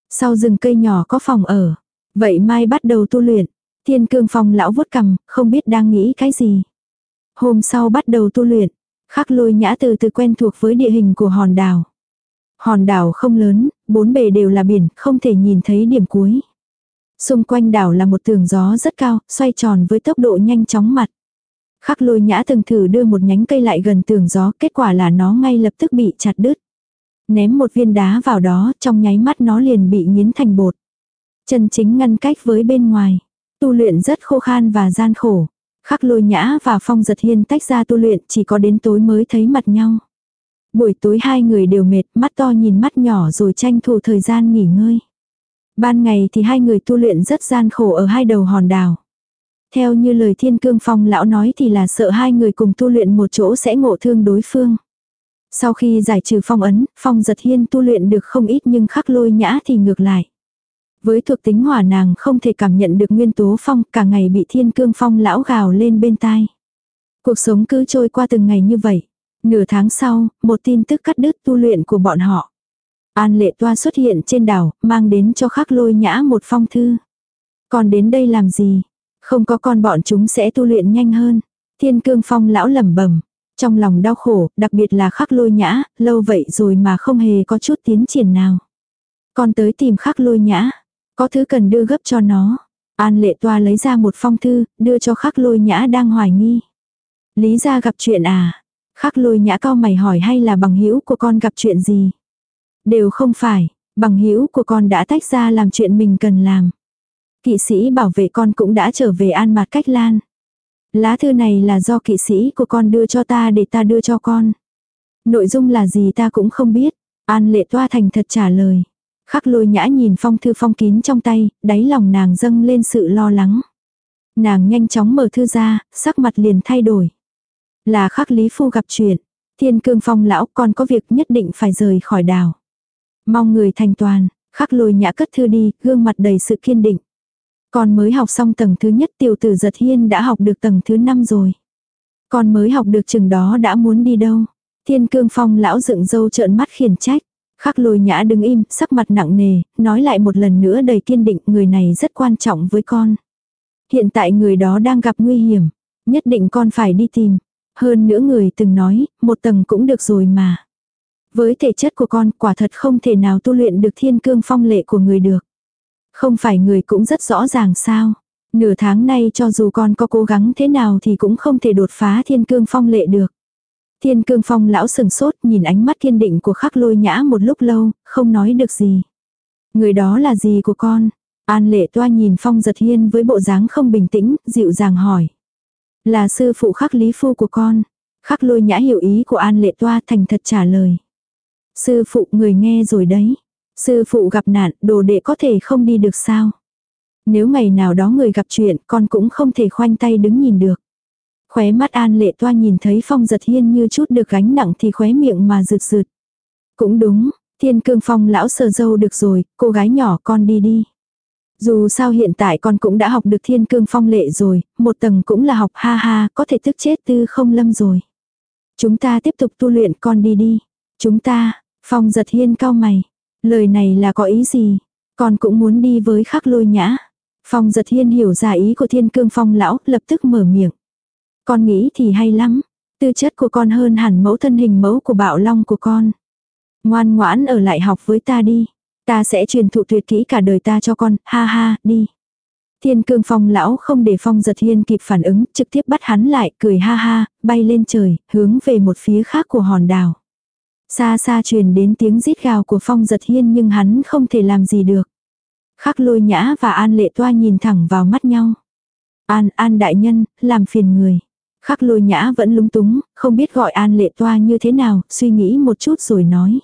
S1: Sau rừng cây nhỏ có phòng ở. Vậy mai bắt đầu tu luyện. Thiên cương phong lão vuốt cầm, không biết đang nghĩ cái gì. Hôm sau bắt đầu tu luyện. Khắc lôi nhã từ từ quen thuộc với địa hình của hòn đảo. Hòn đảo không lớn, bốn bề đều là biển, không thể nhìn thấy điểm cuối. Xung quanh đảo là một tường gió rất cao, xoay tròn với tốc độ nhanh chóng mặt. Khắc lôi nhã từng thử đưa một nhánh cây lại gần tường gió, kết quả là nó ngay lập tức bị chặt đứt. Ném một viên đá vào đó, trong nháy mắt nó liền bị nghiến thành bột. Chân chính ngăn cách với bên ngoài. Tu luyện rất khô khan và gian khổ. Khắc lôi nhã và phong giật hiên tách ra tu luyện chỉ có đến tối mới thấy mặt nhau. Buổi tối hai người đều mệt, mắt to nhìn mắt nhỏ rồi tranh thủ thời gian nghỉ ngơi. Ban ngày thì hai người tu luyện rất gian khổ ở hai đầu hòn đảo. Theo như lời thiên cương phong lão nói thì là sợ hai người cùng tu luyện một chỗ sẽ ngộ thương đối phương. Sau khi giải trừ phong ấn, phong giật hiên tu luyện được không ít nhưng khắc lôi nhã thì ngược lại. Với thuộc tính hỏa nàng không thể cảm nhận được nguyên tố phong, cả ngày bị thiên cương phong lão gào lên bên tai. Cuộc sống cứ trôi qua từng ngày như vậy. Nửa tháng sau, một tin tức cắt đứt tu luyện của bọn họ. An lệ toa xuất hiện trên đảo, mang đến cho khắc lôi nhã một phong thư. Còn đến đây làm gì? Không có con bọn chúng sẽ tu luyện nhanh hơn. Thiên cương phong lão lẩm bẩm Trong lòng đau khổ, đặc biệt là khắc lôi nhã, lâu vậy rồi mà không hề có chút tiến triển nào. Con tới tìm khắc lôi nhã. Có thứ cần đưa gấp cho nó. An lệ toa lấy ra một phong thư, đưa cho khắc lôi nhã đang hoài nghi. Lý ra gặp chuyện à? Khắc lôi nhã cao mày hỏi hay là bằng hữu của con gặp chuyện gì? Đều không phải, bằng hữu của con đã tách ra làm chuyện mình cần làm. Kỵ sĩ bảo vệ con cũng đã trở về an mặt cách lan. Lá thư này là do kỵ sĩ của con đưa cho ta để ta đưa cho con. Nội dung là gì ta cũng không biết. An lệ toa thành thật trả lời. Khắc lôi nhã nhìn phong thư phong kín trong tay, đáy lòng nàng dâng lên sự lo lắng. Nàng nhanh chóng mở thư ra, sắc mặt liền thay đổi. Là khắc lý phu gặp chuyện. Thiên cương phong lão còn có việc nhất định phải rời khỏi đảo. Mong người thành toàn, khắc lôi nhã cất thư đi, gương mặt đầy sự kiên định. Con mới học xong tầng thứ nhất tiểu tử giật hiên đã học được tầng thứ năm rồi. Con mới học được chừng đó đã muốn đi đâu. Thiên cương phong lão dựng dâu trợn mắt khiển trách. Khắc lôi nhã đứng im, sắc mặt nặng nề, nói lại một lần nữa đầy kiên định người này rất quan trọng với con. Hiện tại người đó đang gặp nguy hiểm. Nhất định con phải đi tìm. Hơn nữa người từng nói, một tầng cũng được rồi mà. Với thể chất của con quả thật không thể nào tu luyện được thiên cương phong lệ của người được. Không phải người cũng rất rõ ràng sao. Nửa tháng nay cho dù con có cố gắng thế nào thì cũng không thể đột phá thiên cương phong lệ được. Thiên cương phong lão sừng sốt nhìn ánh mắt kiên định của khắc lôi nhã một lúc lâu, không nói được gì. Người đó là gì của con? An lệ toa nhìn phong giật hiên với bộ dáng không bình tĩnh, dịu dàng hỏi. Là sư phụ khắc lý phu của con. Khắc lôi nhã hiểu ý của an lệ toa thành thật trả lời. Sư phụ người nghe rồi đấy. Sư phụ gặp nạn, đồ đệ có thể không đi được sao? Nếu ngày nào đó người gặp chuyện, con cũng không thể khoanh tay đứng nhìn được. Khóe mắt an lệ toa nhìn thấy phong giật hiên như chút được gánh nặng thì khóe miệng mà rượt rượt Cũng đúng, thiên cương phong lão sờ dâu được rồi, cô gái nhỏ con đi đi. Dù sao hiện tại con cũng đã học được thiên cương phong lệ rồi, một tầng cũng là học ha ha, có thể tức chết tư không lâm rồi. Chúng ta tiếp tục tu luyện con đi đi. Chúng ta, phong giật hiên cao mày. Lời này là có ý gì? Con cũng muốn đi với khắc lôi nhã. Phong giật hiên hiểu ra ý của thiên cương phong lão, lập tức mở miệng. Con nghĩ thì hay lắm. Tư chất của con hơn hẳn mẫu thân hình mẫu của bạo long của con. Ngoan ngoãn ở lại học với ta đi. Ta sẽ truyền thụ tuyệt kỹ cả đời ta cho con, ha ha, đi. Thiên cương phong lão không để phong giật hiên kịp phản ứng, trực tiếp bắt hắn lại, cười ha ha, bay lên trời, hướng về một phía khác của hòn đảo. Xa xa truyền đến tiếng rít gào của phong giật hiên nhưng hắn không thể làm gì được. Khắc lôi nhã và an lệ toa nhìn thẳng vào mắt nhau. An, an đại nhân, làm phiền người. Khắc lôi nhã vẫn lúng túng, không biết gọi an lệ toa như thế nào, suy nghĩ một chút rồi nói.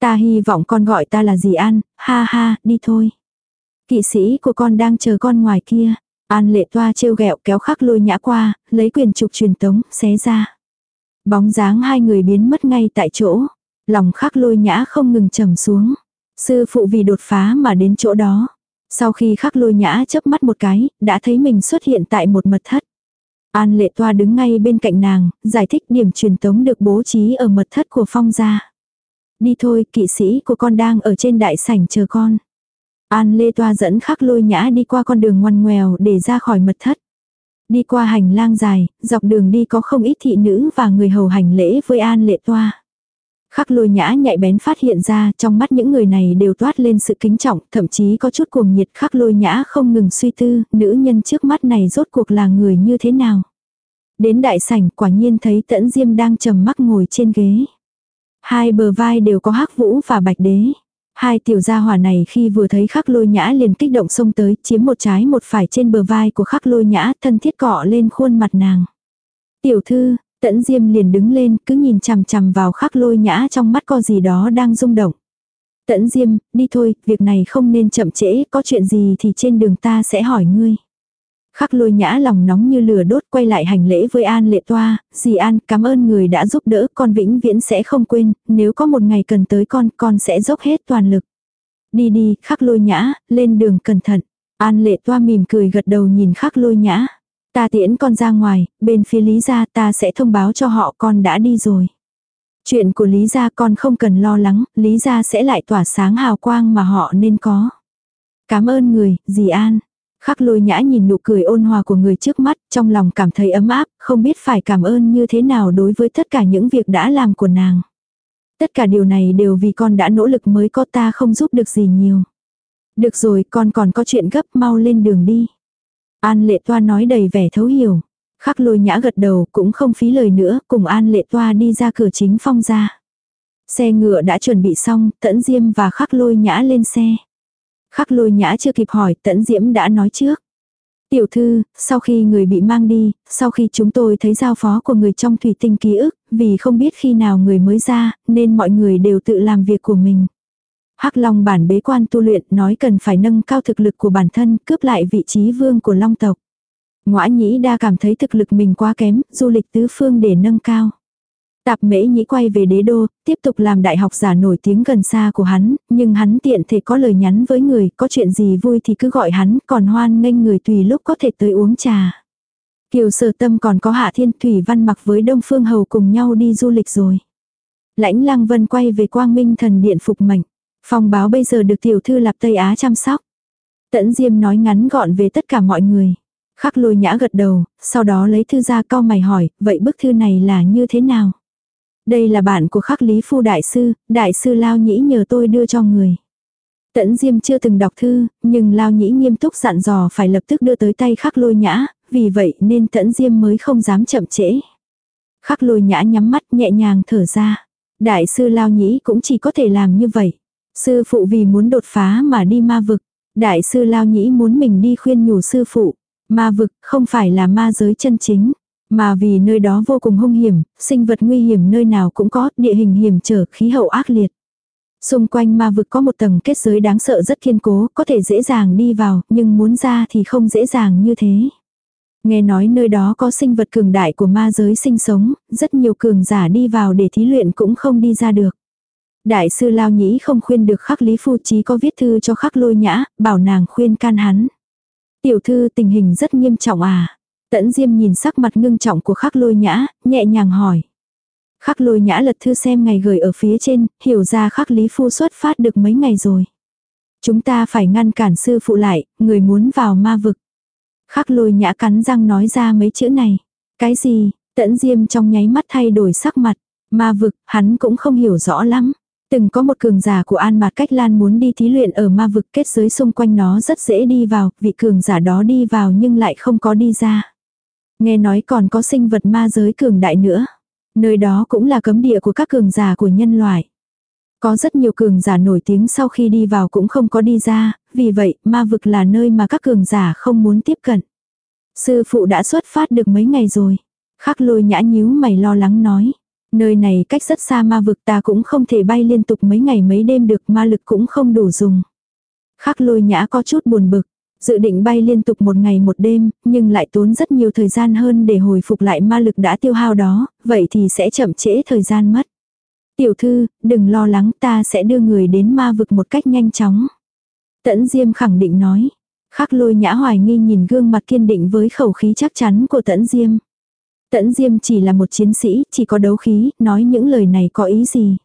S1: Ta hy vọng con gọi ta là gì an, ha ha, đi thôi. Kỵ sĩ của con đang chờ con ngoài kia. An lệ toa trêu ghẹo kéo khắc lôi nhã qua, lấy quyền trục truyền tống, xé ra. Bóng dáng hai người biến mất ngay tại chỗ. Lòng khắc lôi nhã không ngừng trầm xuống. Sư phụ vì đột phá mà đến chỗ đó. Sau khi khắc lôi nhã chớp mắt một cái, đã thấy mình xuất hiện tại một mật thất. An lệ toa đứng ngay bên cạnh nàng, giải thích điểm truyền tống được bố trí ở mật thất của phong gia. Đi thôi, kỵ sĩ của con đang ở trên đại sảnh chờ con. An lê toa dẫn khắc lôi nhã đi qua con đường ngoằn ngoèo để ra khỏi mật thất. Đi qua hành lang dài, dọc đường đi có không ít thị nữ và người hầu hành lễ với an lệ toa. Khắc lôi nhã nhạy bén phát hiện ra trong mắt những người này đều toát lên sự kính trọng, thậm chí có chút cuồng nhiệt khắc lôi nhã không ngừng suy tư, nữ nhân trước mắt này rốt cuộc là người như thế nào. Đến đại sảnh quả nhiên thấy tẫn diêm đang trầm mắc ngồi trên ghế. Hai bờ vai đều có hắc vũ và bạch đế. Hai tiểu gia hỏa này khi vừa thấy khắc lôi nhã liền kích động xông tới, chiếm một trái một phải trên bờ vai của khắc lôi nhã, thân thiết cọ lên khuôn mặt nàng. Tiểu thư, tẫn diêm liền đứng lên, cứ nhìn chằm chằm vào khắc lôi nhã trong mắt có gì đó đang rung động. Tẫn diêm, đi thôi, việc này không nên chậm trễ, có chuyện gì thì trên đường ta sẽ hỏi ngươi. Khắc lôi nhã lòng nóng như lửa đốt quay lại hành lễ với An lệ toa, dì An cảm ơn người đã giúp đỡ con vĩnh viễn sẽ không quên, nếu có một ngày cần tới con, con sẽ dốc hết toàn lực. Đi đi, khắc lôi nhã, lên đường cẩn thận. An lệ toa mỉm cười gật đầu nhìn khắc lôi nhã. Ta tiễn con ra ngoài, bên phía Lý gia ta sẽ thông báo cho họ con đã đi rồi. Chuyện của Lý gia con không cần lo lắng, Lý gia sẽ lại tỏa sáng hào quang mà họ nên có. Cảm ơn người, dì An. Khắc lôi nhã nhìn nụ cười ôn hòa của người trước mắt, trong lòng cảm thấy ấm áp, không biết phải cảm ơn như thế nào đối với tất cả những việc đã làm của nàng. Tất cả điều này đều vì con đã nỗ lực mới có ta không giúp được gì nhiều. Được rồi, con còn có chuyện gấp mau lên đường đi. An lệ toa nói đầy vẻ thấu hiểu. Khắc lôi nhã gật đầu cũng không phí lời nữa, cùng an lệ toa đi ra cửa chính phong ra. Xe ngựa đã chuẩn bị xong, tẫn diêm và khắc lôi nhã lên xe. Khắc lôi nhã chưa kịp hỏi, tẫn diễm đã nói trước. Tiểu thư, sau khi người bị mang đi, sau khi chúng tôi thấy giao phó của người trong thủy tinh ký ức, vì không biết khi nào người mới ra, nên mọi người đều tự làm việc của mình. Hắc Long bản bế quan tu luyện nói cần phải nâng cao thực lực của bản thân, cướp lại vị trí vương của Long tộc. Ngoã nhĩ đa cảm thấy thực lực mình quá kém, du lịch tứ phương để nâng cao. Tạp mễ nhĩ quay về đế đô, tiếp tục làm đại học giả nổi tiếng gần xa của hắn, nhưng hắn tiện thể có lời nhắn với người, có chuyện gì vui thì cứ gọi hắn, còn hoan nghênh người tùy lúc có thể tới uống trà. Kiều sở tâm còn có hạ thiên thủy văn mặc với đông phương hầu cùng nhau đi du lịch rồi. Lãnh lang vân quay về quang minh thần điện phục mệnh. Phong báo bây giờ được tiểu thư lạp Tây Á chăm sóc. Tẫn Diêm nói ngắn gọn về tất cả mọi người. Khắc lôi nhã gật đầu, sau đó lấy thư ra cau mày hỏi, vậy bức thư này là như thế nào? Đây là bản của khắc lý phu đại sư, đại sư Lao Nhĩ nhờ tôi đưa cho người. Tẫn Diêm chưa từng đọc thư, nhưng Lao Nhĩ nghiêm túc dặn dò phải lập tức đưa tới tay khắc lôi nhã, vì vậy nên Tẫn Diêm mới không dám chậm trễ. Khắc lôi nhã nhắm mắt nhẹ nhàng thở ra. Đại sư Lao Nhĩ cũng chỉ có thể làm như vậy. Sư phụ vì muốn đột phá mà đi ma vực. Đại sư Lao Nhĩ muốn mình đi khuyên nhủ sư phụ. Ma vực không phải là ma giới chân chính. Mà vì nơi đó vô cùng hung hiểm, sinh vật nguy hiểm nơi nào cũng có, địa hình hiểm trở, khí hậu ác liệt. Xung quanh ma vực có một tầng kết giới đáng sợ rất kiên cố, có thể dễ dàng đi vào, nhưng muốn ra thì không dễ dàng như thế. Nghe nói nơi đó có sinh vật cường đại của ma giới sinh sống, rất nhiều cường giả đi vào để thí luyện cũng không đi ra được. Đại sư Lao Nhĩ không khuyên được khắc Lý Phu Chí có viết thư cho khắc lôi nhã, bảo nàng khuyên can hắn. Tiểu thư tình hình rất nghiêm trọng à. Tẫn Diêm nhìn sắc mặt ngưng trọng của khắc lôi nhã, nhẹ nhàng hỏi. Khắc lôi nhã lật thư xem ngày gửi ở phía trên, hiểu ra khắc Lý Phu xuất phát được mấy ngày rồi. Chúng ta phải ngăn cản sư phụ lại, người muốn vào ma vực. Khắc lôi nhã cắn răng nói ra mấy chữ này. Cái gì, tẫn diêm trong nháy mắt thay đổi sắc mặt. Ma vực, hắn cũng không hiểu rõ lắm. Từng có một cường giả của An Mạt Cách Lan muốn đi thí luyện ở ma vực kết giới xung quanh nó rất dễ đi vào, vị cường giả đó đi vào nhưng lại không có đi ra. Nghe nói còn có sinh vật ma giới cường đại nữa. Nơi đó cũng là cấm địa của các cường giả của nhân loại. Có rất nhiều cường giả nổi tiếng sau khi đi vào cũng không có đi ra, vì vậy ma vực là nơi mà các cường giả không muốn tiếp cận. Sư phụ đã xuất phát được mấy ngày rồi. Khắc lôi nhã nhíu mày lo lắng nói. Nơi này cách rất xa ma vực ta cũng không thể bay liên tục mấy ngày mấy đêm được ma lực cũng không đủ dùng. Khắc lôi nhã có chút buồn bực. Dự định bay liên tục một ngày một đêm, nhưng lại tốn rất nhiều thời gian hơn để hồi phục lại ma lực đã tiêu hao đó, vậy thì sẽ chậm trễ thời gian mất. Tiểu thư, đừng lo lắng ta sẽ đưa người đến ma vực một cách nhanh chóng. Tẫn Diêm khẳng định nói. Khắc lôi nhã hoài nghi nhìn gương mặt kiên định với khẩu khí chắc chắn của Tẫn Diêm. Tẫn Diêm chỉ là một chiến sĩ, chỉ có đấu khí, nói những lời này có ý gì.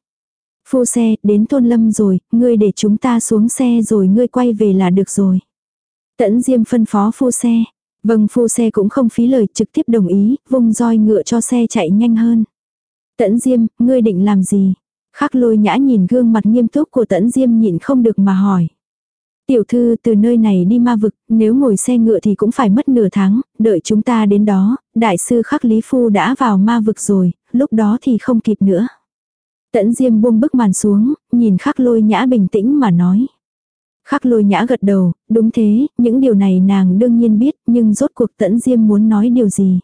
S1: Phu xe, đến thôn lâm rồi, ngươi để chúng ta xuống xe rồi ngươi quay về là được rồi. Tẫn Diêm phân phó phu xe. Vâng phu xe cũng không phí lời trực tiếp đồng ý, vung roi ngựa cho xe chạy nhanh hơn. Tẫn Diêm, ngươi định làm gì? Khắc lôi nhã nhìn gương mặt nghiêm túc của Tẫn Diêm nhịn không được mà hỏi. Tiểu thư từ nơi này đi ma vực, nếu ngồi xe ngựa thì cũng phải mất nửa tháng, đợi chúng ta đến đó, đại sư khắc Lý Phu đã vào ma vực rồi, lúc đó thì không kịp nữa. Tẫn Diêm buông bức màn xuống, nhìn khắc lôi nhã bình tĩnh mà nói. Khắc lôi nhã gật đầu, đúng thế, những điều này nàng đương nhiên biết, nhưng rốt cuộc tẫn Diêm muốn nói điều gì.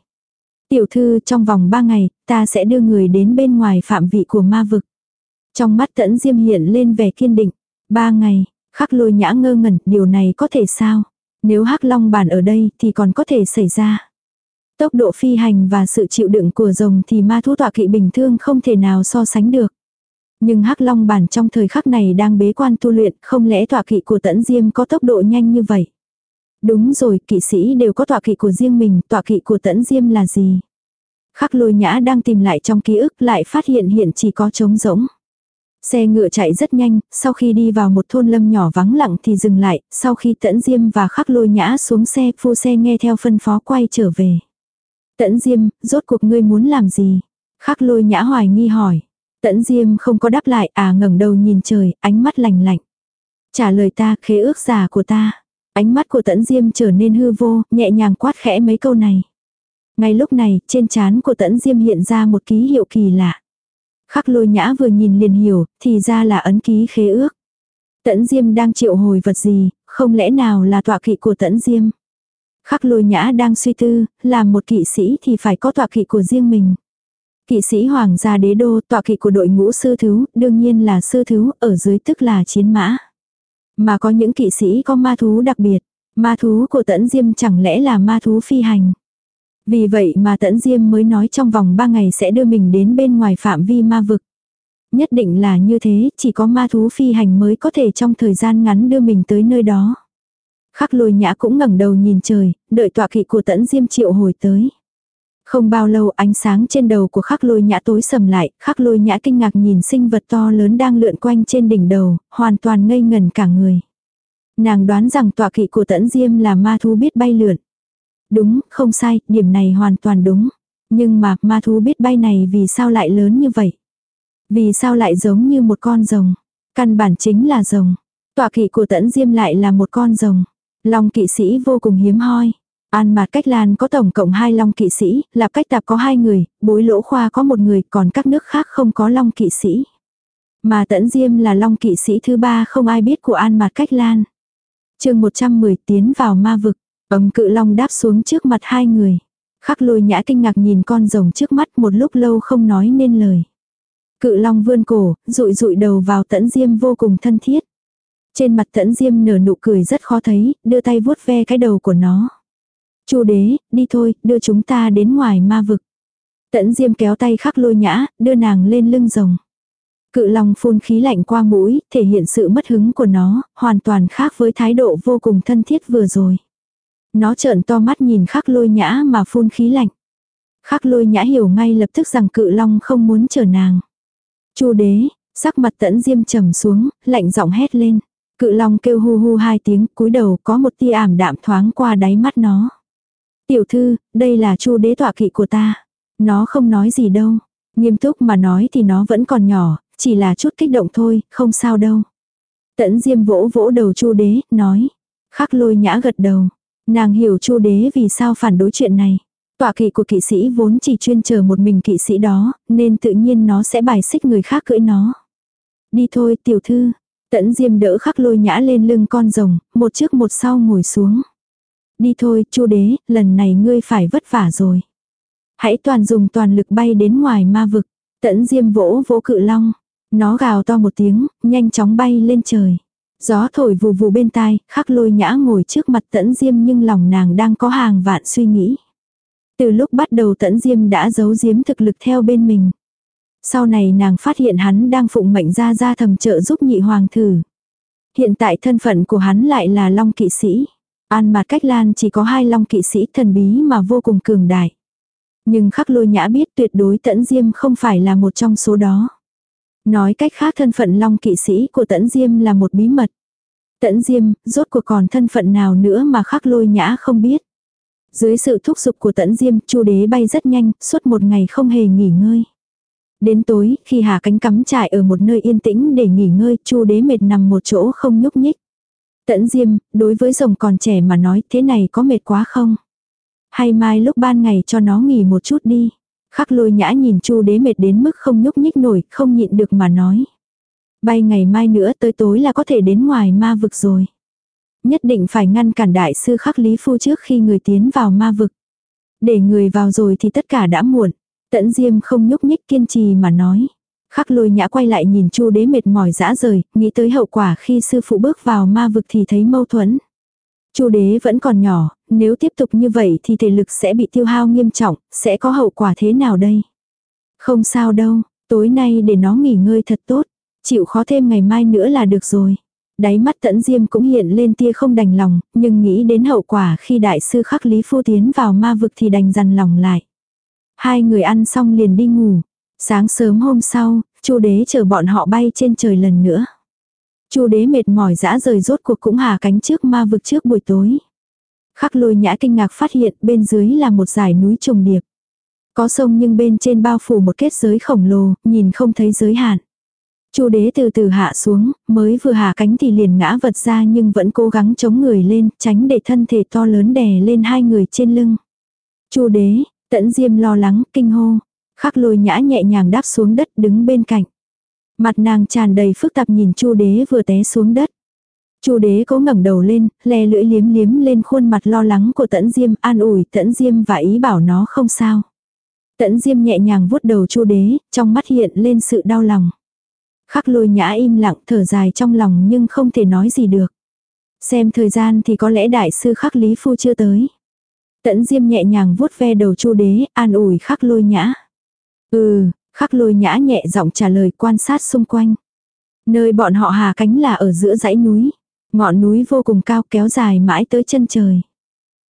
S1: Tiểu thư trong vòng ba ngày, ta sẽ đưa người đến bên ngoài phạm vị của ma vực. Trong mắt tẫn Diêm hiện lên vẻ kiên định. Ba ngày, Khắc lôi nhã ngơ ngẩn, điều này có thể sao? Nếu hắc long bản ở đây thì còn có thể xảy ra. Tốc độ phi hành và sự chịu đựng của rồng thì ma thú tọa kỵ bình thường không thể nào so sánh được. Nhưng hắc long bản trong thời khắc này đang bế quan tu luyện, không lẽ tọa kỵ của tẫn diêm có tốc độ nhanh như vậy? Đúng rồi, kỵ sĩ đều có tọa kỵ của riêng mình, tọa kỵ của tẫn diêm là gì? Khắc lôi nhã đang tìm lại trong ký ức lại phát hiện hiện chỉ có trống rỗng. Xe ngựa chạy rất nhanh, sau khi đi vào một thôn lâm nhỏ vắng lặng thì dừng lại, sau khi tẫn diêm và khắc lôi nhã xuống xe, phu xe nghe theo phân phó quay trở về. Tẫn diêm, rốt cuộc ngươi muốn làm gì? Khắc lôi nhã hoài nghi hỏi. Tẫn diêm không có đáp lại, à ngẩng đầu nhìn trời, ánh mắt lạnh lạnh. Trả lời ta, khế ước giả của ta. Ánh mắt của tẫn diêm trở nên hư vô, nhẹ nhàng quát khẽ mấy câu này. Ngay lúc này, trên trán của tẫn diêm hiện ra một ký hiệu kỳ lạ. Khắc lôi nhã vừa nhìn liền hiểu, thì ra là ấn ký khế ước. Tẫn Diêm đang triệu hồi vật gì, không lẽ nào là tọa kỵ của Tẫn Diêm? Khắc lôi nhã đang suy tư, làm một kỵ sĩ thì phải có tọa kỵ của riêng mình. Kỵ sĩ hoàng gia đế đô, tọa kỵ của đội ngũ sư thứ, đương nhiên là sư thứ, ở dưới tức là chiến mã. Mà có những kỵ sĩ có ma thú đặc biệt, ma thú của tẫn diêm chẳng lẽ là ma thú phi hành. Vì vậy mà tẫn diêm mới nói trong vòng 3 ngày sẽ đưa mình đến bên ngoài phạm vi ma vực. Nhất định là như thế, chỉ có ma thú phi hành mới có thể trong thời gian ngắn đưa mình tới nơi đó. Khắc lôi nhã cũng ngẩng đầu nhìn trời, đợi tọa kỵ của tẫn diêm triệu hồi tới. Không bao lâu ánh sáng trên đầu của khắc lôi nhã tối sầm lại, khắc lôi nhã kinh ngạc nhìn sinh vật to lớn đang lượn quanh trên đỉnh đầu, hoàn toàn ngây ngần cả người. Nàng đoán rằng tọa kỵ của tẫn diêm là ma thú biết bay lượn. Đúng, không sai, điểm này hoàn toàn đúng. Nhưng mà ma thú biết bay này vì sao lại lớn như vậy? Vì sao lại giống như một con rồng? Căn bản chính là rồng. Tọa kỵ của tẫn diêm lại là một con rồng. Long kỵ sĩ vô cùng hiếm hoi. An Mạt Cách Lan có tổng cộng hai long kỵ sĩ, Lạp Cách Tạp có hai người, Bối Lỗ Khoa có một người, còn các nước khác không có long kỵ sĩ. Mà Tẫn Diêm là long kỵ sĩ thứ ba không ai biết của An Mạt Cách Lan. chương 110 tiến vào ma vực, ấm cự long đáp xuống trước mặt hai người. Khắc lôi nhã kinh ngạc nhìn con rồng trước mắt một lúc lâu không nói nên lời. Cự long vươn cổ, rụi rụi đầu vào tẫn diêm vô cùng thân thiết. Trên mặt tẫn diêm nở nụ cười rất khó thấy, đưa tay vuốt ve cái đầu của nó. Chu đế, đi thôi, đưa chúng ta đến ngoài ma vực. Tẫn diêm kéo tay khắc lôi nhã, đưa nàng lên lưng rồng. Cự long phun khí lạnh qua mũi, thể hiện sự mất hứng của nó, hoàn toàn khác với thái độ vô cùng thân thiết vừa rồi. Nó trợn to mắt nhìn khắc lôi nhã mà phun khí lạnh. Khắc lôi nhã hiểu ngay lập tức rằng cự long không muốn chờ nàng. Chu đế, sắc mặt tẫn diêm trầm xuống, lạnh giọng hét lên. Cự long kêu hu hu hai tiếng, cúi đầu có một tia ảm đạm thoáng qua đáy mắt nó. Tiểu thư, đây là chu đế tọa kỵ của ta. Nó không nói gì đâu. Nghiêm túc mà nói thì nó vẫn còn nhỏ, chỉ là chút kích động thôi, không sao đâu. Tẫn diêm vỗ vỗ đầu chu đế, nói. Khắc lôi nhã gật đầu. Nàng hiểu chu đế vì sao phản đối chuyện này. Tọa kỵ của kỵ sĩ vốn chỉ chuyên chờ một mình kỵ sĩ đó, nên tự nhiên nó sẽ bài xích người khác cưỡi nó. Đi thôi tiểu thư. Tẫn diêm đỡ khắc lôi nhã lên lưng con rồng, một trước một sau ngồi xuống. Đi thôi, chu đế, lần này ngươi phải vất vả rồi. Hãy toàn dùng toàn lực bay đến ngoài ma vực. Tẫn diêm vỗ vỗ cự long. Nó gào to một tiếng, nhanh chóng bay lên trời. Gió thổi vù vù bên tai, khắc lôi nhã ngồi trước mặt tẫn diêm nhưng lòng nàng đang có hàng vạn suy nghĩ. Từ lúc bắt đầu tẫn diêm đã giấu giếm thực lực theo bên mình. Sau này nàng phát hiện hắn đang phụng mệnh ra ra thầm trợ giúp nhị hoàng thử. Hiện tại thân phận của hắn lại là long kỵ sĩ. An mà Cách Lan chỉ có hai long kỵ sĩ thần bí mà vô cùng cường đại. Nhưng khắc lôi nhã biết tuyệt đối tẫn diêm không phải là một trong số đó. Nói cách khác thân phận long kỵ sĩ của tẫn diêm là một bí mật. Tẫn diêm, rốt cuộc còn thân phận nào nữa mà khắc lôi nhã không biết. Dưới sự thúc giục của tẫn diêm, chu đế bay rất nhanh, suốt một ngày không hề nghỉ ngơi. Đến tối, khi hạ cánh cắm trại ở một nơi yên tĩnh để nghỉ ngơi, chu đế mệt nằm một chỗ không nhúc nhích. Tẫn diêm, đối với rồng còn trẻ mà nói thế này có mệt quá không? Hay mai lúc ban ngày cho nó nghỉ một chút đi. Khắc lôi nhã nhìn chu đế mệt đến mức không nhúc nhích nổi, không nhịn được mà nói. Bay ngày mai nữa tới tối là có thể đến ngoài ma vực rồi. Nhất định phải ngăn cản đại sư khắc lý phu trước khi người tiến vào ma vực. Để người vào rồi thì tất cả đã muộn. Tẫn diêm không nhúc nhích kiên trì mà nói. Khắc lôi nhã quay lại nhìn chu đế mệt mỏi dã rời, nghĩ tới hậu quả khi sư phụ bước vào ma vực thì thấy mâu thuẫn chu đế vẫn còn nhỏ, nếu tiếp tục như vậy thì thể lực sẽ bị tiêu hao nghiêm trọng, sẽ có hậu quả thế nào đây? Không sao đâu, tối nay để nó nghỉ ngơi thật tốt, chịu khó thêm ngày mai nữa là được rồi. Đáy mắt tẫn diêm cũng hiện lên tia không đành lòng, nhưng nghĩ đến hậu quả khi đại sư khắc lý phu tiến vào ma vực thì đành dằn lòng lại. Hai người ăn xong liền đi ngủ, Sáng sớm hôm sau, Chu đế chờ bọn họ bay trên trời lần nữa. Chu đế mệt mỏi dã rời rốt cuộc cũng hạ cánh trước ma vực trước buổi tối. Khắc lôi nhã kinh ngạc phát hiện bên dưới là một dải núi trùng điệp. Có sông nhưng bên trên bao phủ một kết giới khổng lồ, nhìn không thấy giới hạn. Chu đế từ từ hạ xuống, mới vừa hạ cánh thì liền ngã vật ra nhưng vẫn cố gắng chống người lên, tránh để thân thể to lớn đè lên hai người trên lưng. Chu đế, tẫn diêm lo lắng, kinh hô, Khắc lôi nhã nhẹ nhàng đáp xuống đất đứng bên cạnh. Mặt nàng tràn đầy phức tạp nhìn chu đế vừa té xuống đất. Chu đế cố ngẩng đầu lên, le lưỡi liếm liếm lên khuôn mặt lo lắng của tẫn diêm, an ủi tẫn diêm và ý bảo nó không sao. Tẫn diêm nhẹ nhàng vuốt đầu chu đế, trong mắt hiện lên sự đau lòng. Khắc lôi nhã im lặng thở dài trong lòng nhưng không thể nói gì được. Xem thời gian thì có lẽ đại sư khắc lý phu chưa tới. Tẫn diêm nhẹ nhàng vuốt ve đầu chu đế, an ủi khắc lôi nhã. Ừ, khắc lôi nhã nhẹ giọng trả lời quan sát xung quanh. Nơi bọn họ hà cánh là ở giữa dãy núi. Ngọn núi vô cùng cao kéo dài mãi tới chân trời.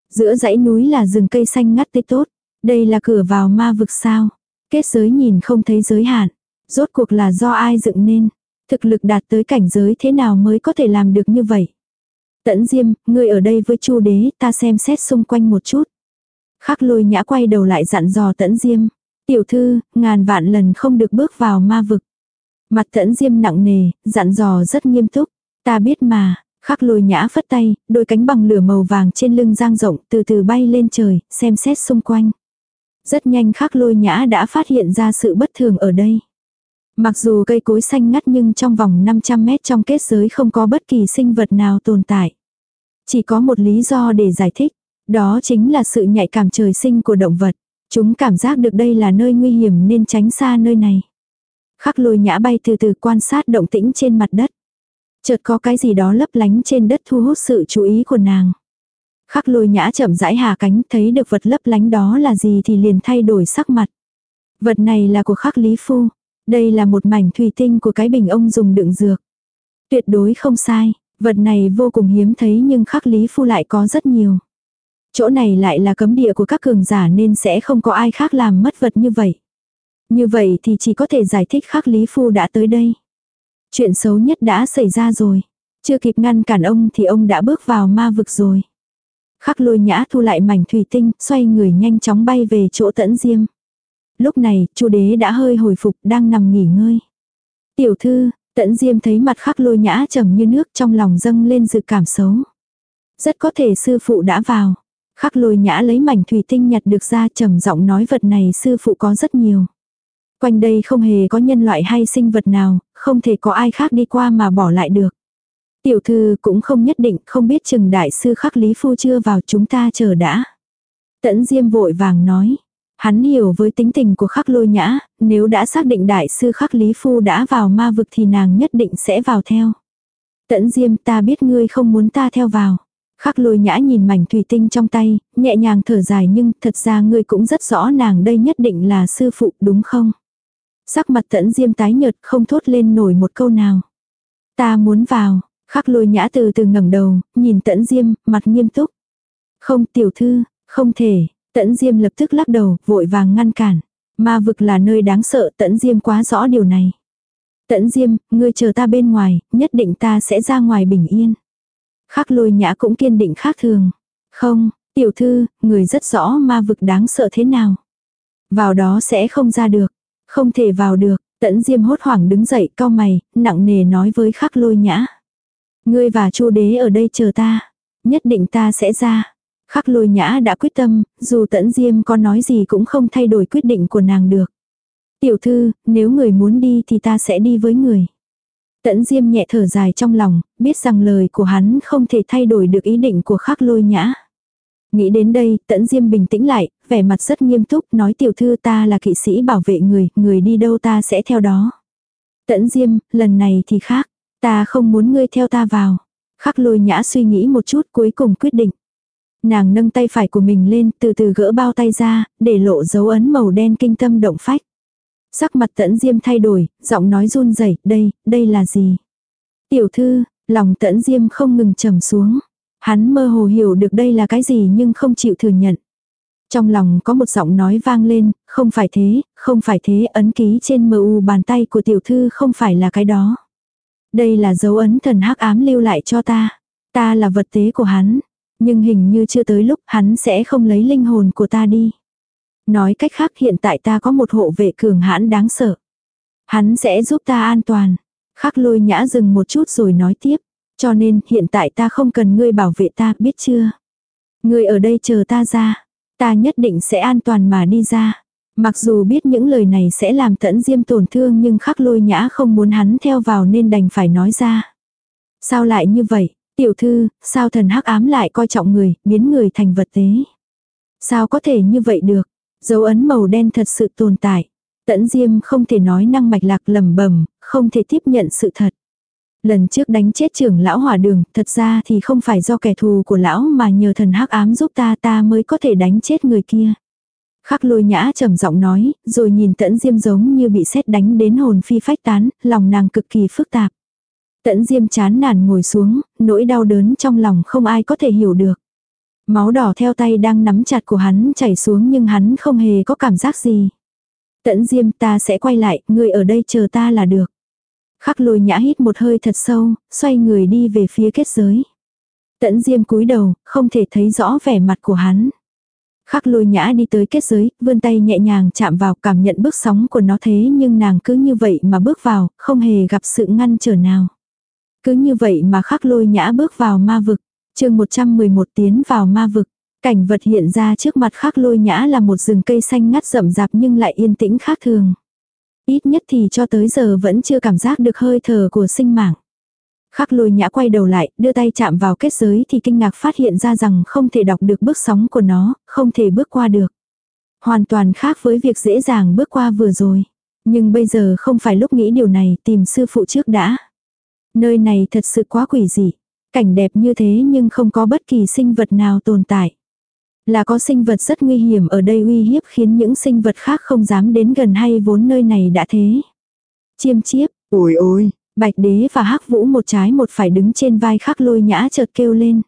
S1: Giữa dãy núi là rừng cây xanh ngắt tươi tốt. Đây là cửa vào ma vực sao. Kết giới nhìn không thấy giới hạn. Rốt cuộc là do ai dựng nên. Thực lực đạt tới cảnh giới thế nào mới có thể làm được như vậy. Tẫn Diêm, ngươi ở đây với Chu đế, ta xem xét xung quanh một chút. Khắc lôi nhã quay đầu lại dặn dò Tẫn Diêm. Tiểu thư, ngàn vạn lần không được bước vào ma vực. Mặt thẫn Diêm nặng nề, dặn dò rất nghiêm túc. Ta biết mà, khắc lôi nhã phất tay, đôi cánh bằng lửa màu vàng trên lưng giang rộng từ từ bay lên trời, xem xét xung quanh. Rất nhanh khắc lôi nhã đã phát hiện ra sự bất thường ở đây. Mặc dù cây cối xanh ngắt nhưng trong vòng 500 mét trong kết giới không có bất kỳ sinh vật nào tồn tại. Chỉ có một lý do để giải thích, đó chính là sự nhạy cảm trời sinh của động vật. Chúng cảm giác được đây là nơi nguy hiểm nên tránh xa nơi này. Khắc lôi nhã bay từ từ quan sát động tĩnh trên mặt đất. Chợt có cái gì đó lấp lánh trên đất thu hút sự chú ý của nàng. Khắc lôi nhã chậm rãi hạ cánh thấy được vật lấp lánh đó là gì thì liền thay đổi sắc mặt. Vật này là của khắc lý phu. Đây là một mảnh thủy tinh của cái bình ông dùng đựng dược. Tuyệt đối không sai, vật này vô cùng hiếm thấy nhưng khắc lý phu lại có rất nhiều. Chỗ này lại là cấm địa của các cường giả nên sẽ không có ai khác làm mất vật như vậy. Như vậy thì chỉ có thể giải thích khắc lý phu đã tới đây. Chuyện xấu nhất đã xảy ra rồi. Chưa kịp ngăn cản ông thì ông đã bước vào ma vực rồi. Khắc lôi nhã thu lại mảnh thủy tinh, xoay người nhanh chóng bay về chỗ tẫn diêm. Lúc này, chu đế đã hơi hồi phục, đang nằm nghỉ ngơi. Tiểu thư, tẫn diêm thấy mặt khắc lôi nhã trầm như nước trong lòng dâng lên dự cảm xấu. Rất có thể sư phụ đã vào. Khắc lôi nhã lấy mảnh thủy tinh nhặt được ra trầm giọng nói vật này sư phụ có rất nhiều. Quanh đây không hề có nhân loại hay sinh vật nào, không thể có ai khác đi qua mà bỏ lại được. Tiểu thư cũng không nhất định, không biết chừng đại sư khắc lý phu chưa vào chúng ta chờ đã. Tẫn Diêm vội vàng nói. Hắn hiểu với tính tình của khắc lôi nhã, nếu đã xác định đại sư khắc lý phu đã vào ma vực thì nàng nhất định sẽ vào theo. Tẫn Diêm ta biết ngươi không muốn ta theo vào. Khắc lôi nhã nhìn mảnh thủy tinh trong tay, nhẹ nhàng thở dài nhưng thật ra ngươi cũng rất rõ nàng đây nhất định là sư phụ đúng không? Sắc mặt tẫn diêm tái nhợt không thốt lên nổi một câu nào. Ta muốn vào, khắc lôi nhã từ từ ngẩng đầu, nhìn tẫn diêm, mặt nghiêm túc. Không tiểu thư, không thể, tẫn diêm lập tức lắc đầu, vội vàng ngăn cản. Ma vực là nơi đáng sợ tẫn diêm quá rõ điều này. Tẫn diêm, ngươi chờ ta bên ngoài, nhất định ta sẽ ra ngoài bình yên. Khắc lôi nhã cũng kiên định khác thường. Không, tiểu thư, người rất rõ ma vực đáng sợ thế nào. Vào đó sẽ không ra được. Không thể vào được, tẫn diêm hốt hoảng đứng dậy cau mày, nặng nề nói với khắc lôi nhã. Ngươi và chu đế ở đây chờ ta. Nhất định ta sẽ ra. Khắc lôi nhã đã quyết tâm, dù tẫn diêm có nói gì cũng không thay đổi quyết định của nàng được. Tiểu thư, nếu người muốn đi thì ta sẽ đi với người. Tẫn diêm nhẹ thở dài trong lòng, biết rằng lời của hắn không thể thay đổi được ý định của khắc lôi nhã. Nghĩ đến đây, tẫn diêm bình tĩnh lại, vẻ mặt rất nghiêm túc, nói tiểu thư ta là kỵ sĩ bảo vệ người, người đi đâu ta sẽ theo đó. Tẫn diêm, lần này thì khác, ta không muốn ngươi theo ta vào. Khắc lôi nhã suy nghĩ một chút cuối cùng quyết định. Nàng nâng tay phải của mình lên, từ từ gỡ bao tay ra, để lộ dấu ấn màu đen kinh tâm động phách. Sắc mặt tẫn diêm thay đổi, giọng nói run rẩy đây, đây là gì? Tiểu thư, lòng tẫn diêm không ngừng trầm xuống. Hắn mơ hồ hiểu được đây là cái gì nhưng không chịu thừa nhận. Trong lòng có một giọng nói vang lên, không phải thế, không phải thế, ấn ký trên mờ u bàn tay của tiểu thư không phải là cái đó. Đây là dấu ấn thần hắc ám lưu lại cho ta. Ta là vật tế của hắn. Nhưng hình như chưa tới lúc hắn sẽ không lấy linh hồn của ta đi. Nói cách khác hiện tại ta có một hộ vệ cường hãn đáng sợ. Hắn sẽ giúp ta an toàn. Khắc lôi nhã dừng một chút rồi nói tiếp. Cho nên hiện tại ta không cần ngươi bảo vệ ta, biết chưa? Ngươi ở đây chờ ta ra. Ta nhất định sẽ an toàn mà đi ra. Mặc dù biết những lời này sẽ làm tẫn diêm tổn thương nhưng khắc lôi nhã không muốn hắn theo vào nên đành phải nói ra. Sao lại như vậy? Tiểu thư, sao thần hắc ám lại coi trọng người, biến người thành vật tế? Sao có thể như vậy được? Dấu ấn màu đen thật sự tồn tại. Tẫn Diêm không thể nói năng mạch lạc lầm bẩm, không thể tiếp nhận sự thật. Lần trước đánh chết trưởng lão hỏa đường, thật ra thì không phải do kẻ thù của lão mà nhờ thần hắc ám giúp ta ta mới có thể đánh chết người kia. Khắc lôi nhã trầm giọng nói, rồi nhìn tẫn diêm giống như bị sét đánh đến hồn phi phách tán, lòng nàng cực kỳ phức tạp. Tẫn diêm chán nản ngồi xuống, nỗi đau đớn trong lòng không ai có thể hiểu được. Máu đỏ theo tay đang nắm chặt của hắn chảy xuống nhưng hắn không hề có cảm giác gì. Tẫn diêm ta sẽ quay lại, người ở đây chờ ta là được. Khắc lôi nhã hít một hơi thật sâu, xoay người đi về phía kết giới. Tẫn diêm cúi đầu, không thể thấy rõ vẻ mặt của hắn. Khắc lôi nhã đi tới kết giới, vươn tay nhẹ nhàng chạm vào cảm nhận bước sóng của nó thế nhưng nàng cứ như vậy mà bước vào, không hề gặp sự ngăn trở nào. Cứ như vậy mà khắc lôi nhã bước vào ma vực chương 111 tiến vào ma vực. Cảnh vật hiện ra trước mặt khắc lôi nhã là một rừng cây xanh ngắt rậm rạp nhưng lại yên tĩnh khác thường. Ít nhất thì cho tới giờ vẫn chưa cảm giác được hơi thở của sinh mạng. Khắc lôi nhã quay đầu lại, đưa tay chạm vào kết giới thì kinh ngạc phát hiện ra rằng không thể đọc được bước sóng của nó, không thể bước qua được. Hoàn toàn khác với việc dễ dàng bước qua vừa rồi. Nhưng bây giờ không phải lúc nghĩ điều này, tìm sư phụ trước đã. Nơi này thật sự quá quỷ dị. Cảnh đẹp như thế nhưng không có bất kỳ sinh vật nào tồn tại. Là có sinh vật rất nguy hiểm ở đây uy hiếp khiến những sinh vật khác không dám đến gần hay vốn nơi này đã thế. Chiêm chiếp, ôi ôi, bạch đế và hắc vũ một trái một phải đứng trên vai khắc lôi nhã chợt kêu lên.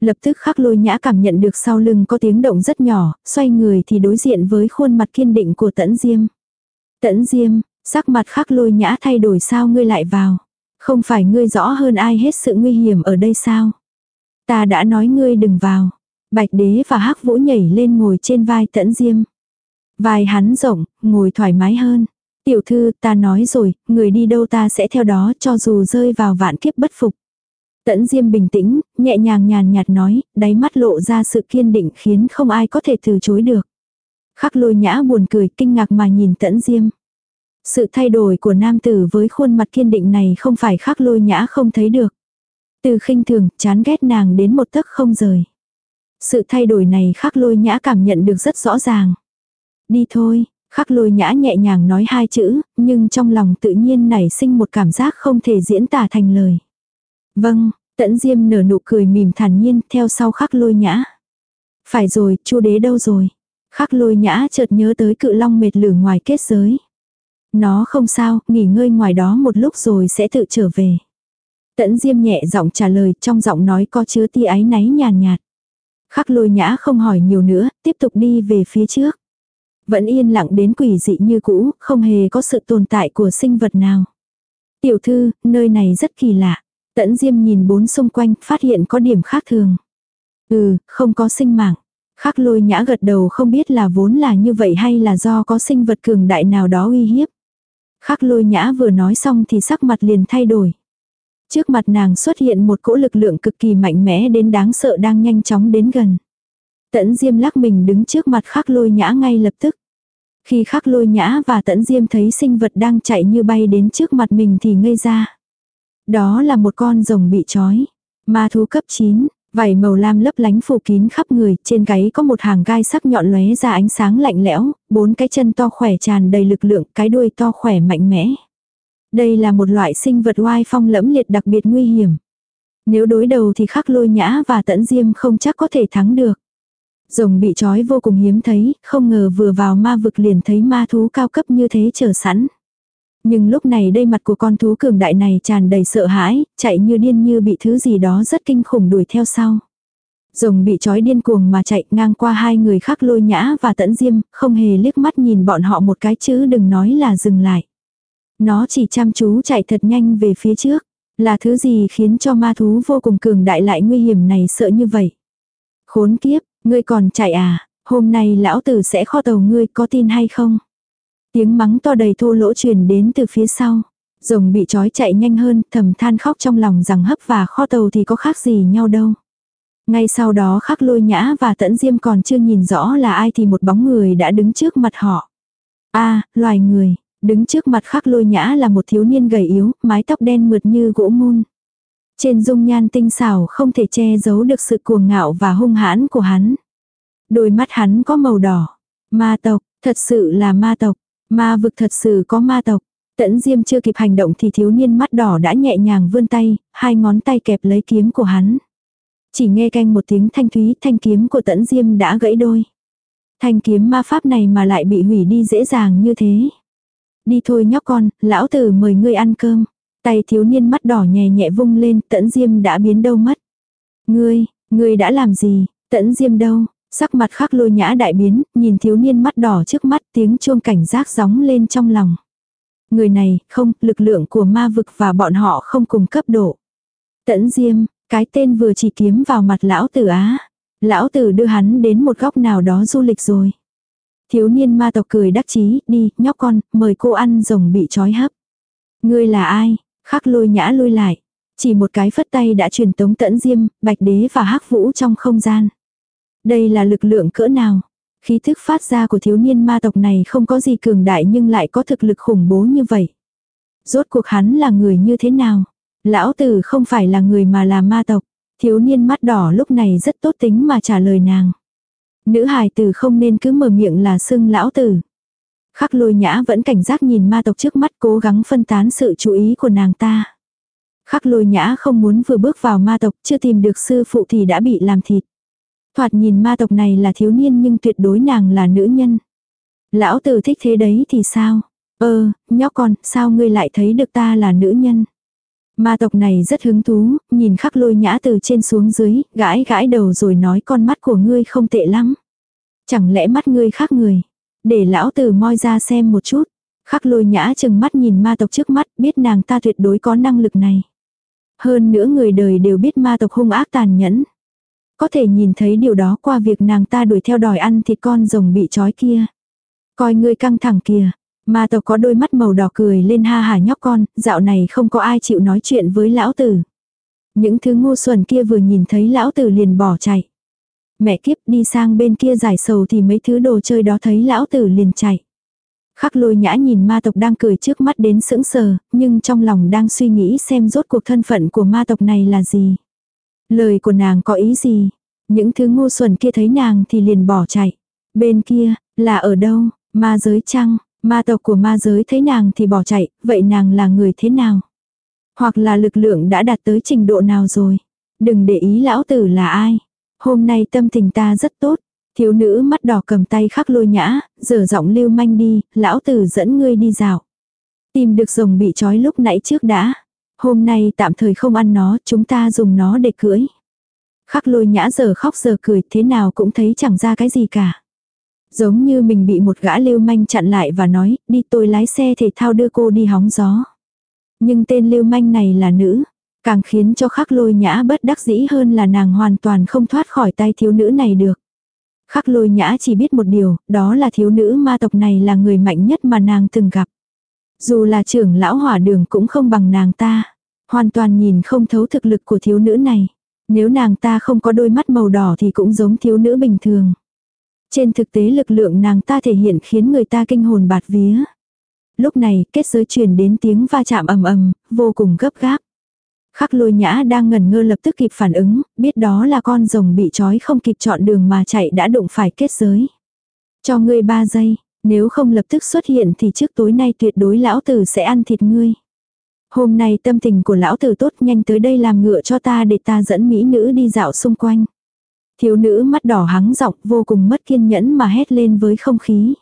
S1: Lập tức khắc lôi nhã cảm nhận được sau lưng có tiếng động rất nhỏ, xoay người thì đối diện với khuôn mặt kiên định của tẫn diêm. Tẫn diêm, sắc mặt khắc lôi nhã thay đổi sao ngươi lại vào. Không phải ngươi rõ hơn ai hết sự nguy hiểm ở đây sao? Ta đã nói ngươi đừng vào. Bạch đế và hắc vũ nhảy lên ngồi trên vai tẫn diêm. Vai hắn rộng, ngồi thoải mái hơn. Tiểu thư, ta nói rồi, người đi đâu ta sẽ theo đó cho dù rơi vào vạn kiếp bất phục. Tẫn diêm bình tĩnh, nhẹ nhàng nhàn nhạt nói, đáy mắt lộ ra sự kiên định khiến không ai có thể từ chối được. Khắc lôi nhã buồn cười kinh ngạc mà nhìn tẫn diêm. Sự thay đổi của nam tử với khuôn mặt kiên định này không phải khắc lôi nhã không thấy được. Từ khinh thường, chán ghét nàng đến một tấc không rời. Sự thay đổi này khắc lôi nhã cảm nhận được rất rõ ràng. Đi thôi, khắc lôi nhã nhẹ nhàng nói hai chữ, nhưng trong lòng tự nhiên nảy sinh một cảm giác không thể diễn tả thành lời. Vâng, tẫn diêm nở nụ cười mỉm thản nhiên theo sau khắc lôi nhã. Phải rồi, chu đế đâu rồi? Khắc lôi nhã chợt nhớ tới cự long mệt lử ngoài kết giới. Nó không sao, nghỉ ngơi ngoài đó một lúc rồi sẽ tự trở về. Tẫn diêm nhẹ giọng trả lời trong giọng nói có chứa tia ái náy nhàn nhạt. Khắc lôi nhã không hỏi nhiều nữa, tiếp tục đi về phía trước. Vẫn yên lặng đến quỷ dị như cũ, không hề có sự tồn tại của sinh vật nào. Tiểu thư, nơi này rất kỳ lạ. Tẫn Diêm nhìn bốn xung quanh, phát hiện có điểm khác thường. Ừ, không có sinh mạng. Khắc lôi nhã gật đầu không biết là vốn là như vậy hay là do có sinh vật cường đại nào đó uy hiếp. Khắc lôi nhã vừa nói xong thì sắc mặt liền thay đổi. Trước mặt nàng xuất hiện một cỗ lực lượng cực kỳ mạnh mẽ đến đáng sợ đang nhanh chóng đến gần. Tẫn Diêm lắc mình đứng trước mặt khắc lôi nhã ngay lập tức. Khi khắc lôi nhã và tẫn Diêm thấy sinh vật đang chạy như bay đến trước mặt mình thì ngây ra. Đó là một con rồng bị trói. Ma thú cấp 9, vải màu lam lấp lánh phủ kín khắp người, trên gáy có một hàng gai sắc nhọn lóe ra ánh sáng lạnh lẽo, bốn cái chân to khỏe tràn đầy lực lượng, cái đuôi to khỏe mạnh mẽ. Đây là một loại sinh vật oai phong lẫm liệt đặc biệt nguy hiểm. Nếu đối đầu thì khắc lôi nhã và tẫn diêm không chắc có thể thắng được. Rồng bị trói vô cùng hiếm thấy, không ngờ vừa vào ma vực liền thấy ma thú cao cấp như thế chờ sẵn. Nhưng lúc này đây mặt của con thú cường đại này tràn đầy sợ hãi, chạy như điên như bị thứ gì đó rất kinh khủng đuổi theo sau. Rồng bị trói điên cuồng mà chạy ngang qua hai người khác lôi nhã và tẫn diêm, không hề liếc mắt nhìn bọn họ một cái chứ đừng nói là dừng lại. Nó chỉ chăm chú chạy thật nhanh về phía trước. Là thứ gì khiến cho ma thú vô cùng cường đại lại nguy hiểm này sợ như vậy? Khốn kiếp, ngươi còn chạy à? Hôm nay lão tử sẽ kho tàu ngươi có tin hay không? Tiếng mắng to đầy thô lỗ truyền đến từ phía sau. Rồng bị trói chạy nhanh hơn, thầm than khóc trong lòng rằng hấp và kho tàu thì có khác gì nhau đâu. Ngay sau đó khắc lôi nhã và tẫn diêm còn chưa nhìn rõ là ai thì một bóng người đã đứng trước mặt họ. a loài người, Đứng trước mặt khắc lôi nhã là một thiếu niên gầy yếu, mái tóc đen mượt như gỗ mun. Trên dung nhan tinh xảo không thể che giấu được sự cuồng ngạo và hung hãn của hắn. Đôi mắt hắn có màu đỏ. Ma tộc, thật sự là ma tộc. Ma vực thật sự có ma tộc. Tẫn Diêm chưa kịp hành động thì thiếu niên mắt đỏ đã nhẹ nhàng vươn tay, hai ngón tay kẹp lấy kiếm của hắn. Chỉ nghe canh một tiếng thanh thúy thanh kiếm của Tẫn Diêm đã gãy đôi. Thanh kiếm ma pháp này mà lại bị hủy đi dễ dàng như thế. Đi thôi nhóc con, lão tử mời ngươi ăn cơm. Tay thiếu niên mắt đỏ nhẹ nhẹ vung lên, tẫn diêm đã biến đâu mất. Ngươi, ngươi đã làm gì, tẫn diêm đâu, sắc mặt khắc lôi nhã đại biến, nhìn thiếu niên mắt đỏ trước mắt tiếng chuông cảnh giác gióng lên trong lòng. Người này, không, lực lượng của ma vực và bọn họ không cùng cấp độ. Tẫn diêm, cái tên vừa chỉ kiếm vào mặt lão tử á. Lão tử đưa hắn đến một góc nào đó du lịch rồi. Thiếu niên ma tộc cười đắc chí, đi, nhóc con, mời cô ăn rồng bị trói hấp. Ngươi là ai? Khắc lôi nhã lôi lại. Chỉ một cái phất tay đã truyền tống tẫn diêm, bạch đế và hắc vũ trong không gian. Đây là lực lượng cỡ nào? Khí thức phát ra của thiếu niên ma tộc này không có gì cường đại nhưng lại có thực lực khủng bố như vậy. Rốt cuộc hắn là người như thế nào? Lão tử không phải là người mà là ma tộc. Thiếu niên mắt đỏ lúc này rất tốt tính mà trả lời nàng. Nữ hài tử không nên cứ mở miệng là xưng lão tử. Khắc lôi nhã vẫn cảnh giác nhìn ma tộc trước mắt cố gắng phân tán sự chú ý của nàng ta. Khắc lôi nhã không muốn vừa bước vào ma tộc, chưa tìm được sư phụ thì đã bị làm thịt. Thoạt nhìn ma tộc này là thiếu niên nhưng tuyệt đối nàng là nữ nhân. Lão tử thích thế đấy thì sao? Ơ, nhóc con, sao ngươi lại thấy được ta là nữ nhân? Ma tộc này rất hứng thú, nhìn khắc lôi nhã từ trên xuống dưới, gãi gãi đầu rồi nói con mắt của ngươi không tệ lắm. Chẳng lẽ mắt ngươi khác người? Để lão tử moi ra xem một chút. Khắc lôi nhã chừng mắt nhìn ma tộc trước mắt, biết nàng ta tuyệt đối có năng lực này. Hơn nữa người đời đều biết ma tộc hung ác tàn nhẫn. Có thể nhìn thấy điều đó qua việc nàng ta đuổi theo đòi ăn thịt con rồng bị trói kia. Coi ngươi căng thẳng kìa. Ma tộc có đôi mắt màu đỏ cười lên ha hà nhóc con, dạo này không có ai chịu nói chuyện với lão tử. Những thứ ngu xuẩn kia vừa nhìn thấy lão tử liền bỏ chạy. Mẹ kiếp đi sang bên kia giải sầu thì mấy thứ đồ chơi đó thấy lão tử liền chạy. Khắc lôi nhã nhìn ma tộc đang cười trước mắt đến sững sờ, nhưng trong lòng đang suy nghĩ xem rốt cuộc thân phận của ma tộc này là gì. Lời của nàng có ý gì? Những thứ ngu xuẩn kia thấy nàng thì liền bỏ chạy. Bên kia, là ở đâu? Ma giới chăng? Ma tộc của ma giới thấy nàng thì bỏ chạy, vậy nàng là người thế nào? Hoặc là lực lượng đã đạt tới trình độ nào rồi? Đừng để ý lão tử là ai. Hôm nay tâm tình ta rất tốt. Thiếu nữ mắt đỏ cầm tay khắc lôi nhã, giờ giọng lưu manh đi, lão tử dẫn ngươi đi dạo. Tìm được rồng bị trói lúc nãy trước đã. Hôm nay tạm thời không ăn nó, chúng ta dùng nó để cưỡi. Khắc lôi nhã giờ khóc giờ cười, thế nào cũng thấy chẳng ra cái gì cả. Giống như mình bị một gã lưu manh chặn lại và nói, đi tôi lái xe thể thao đưa cô đi hóng gió. Nhưng tên lưu manh này là nữ, càng khiến cho khắc lôi nhã bất đắc dĩ hơn là nàng hoàn toàn không thoát khỏi tay thiếu nữ này được. Khắc lôi nhã chỉ biết một điều, đó là thiếu nữ ma tộc này là người mạnh nhất mà nàng từng gặp. Dù là trưởng lão hỏa đường cũng không bằng nàng ta. Hoàn toàn nhìn không thấu thực lực của thiếu nữ này. Nếu nàng ta không có đôi mắt màu đỏ thì cũng giống thiếu nữ bình thường. Trên thực tế lực lượng nàng ta thể hiện khiến người ta kinh hồn bạt vía. Lúc này kết giới truyền đến tiếng va chạm ầm ầm, vô cùng gấp gáp. Khắc lôi nhã đang ngần ngơ lập tức kịp phản ứng, biết đó là con rồng bị trói không kịp chọn đường mà chạy đã đụng phải kết giới. Cho ngươi ba giây, nếu không lập tức xuất hiện thì trước tối nay tuyệt đối lão tử sẽ ăn thịt ngươi. Hôm nay tâm tình của lão tử tốt nhanh tới đây làm ngựa cho ta để ta dẫn mỹ nữ đi dạo xung quanh. Thiếu nữ mắt đỏ hắng giọng vô cùng mất kiên nhẫn mà hét lên với không khí.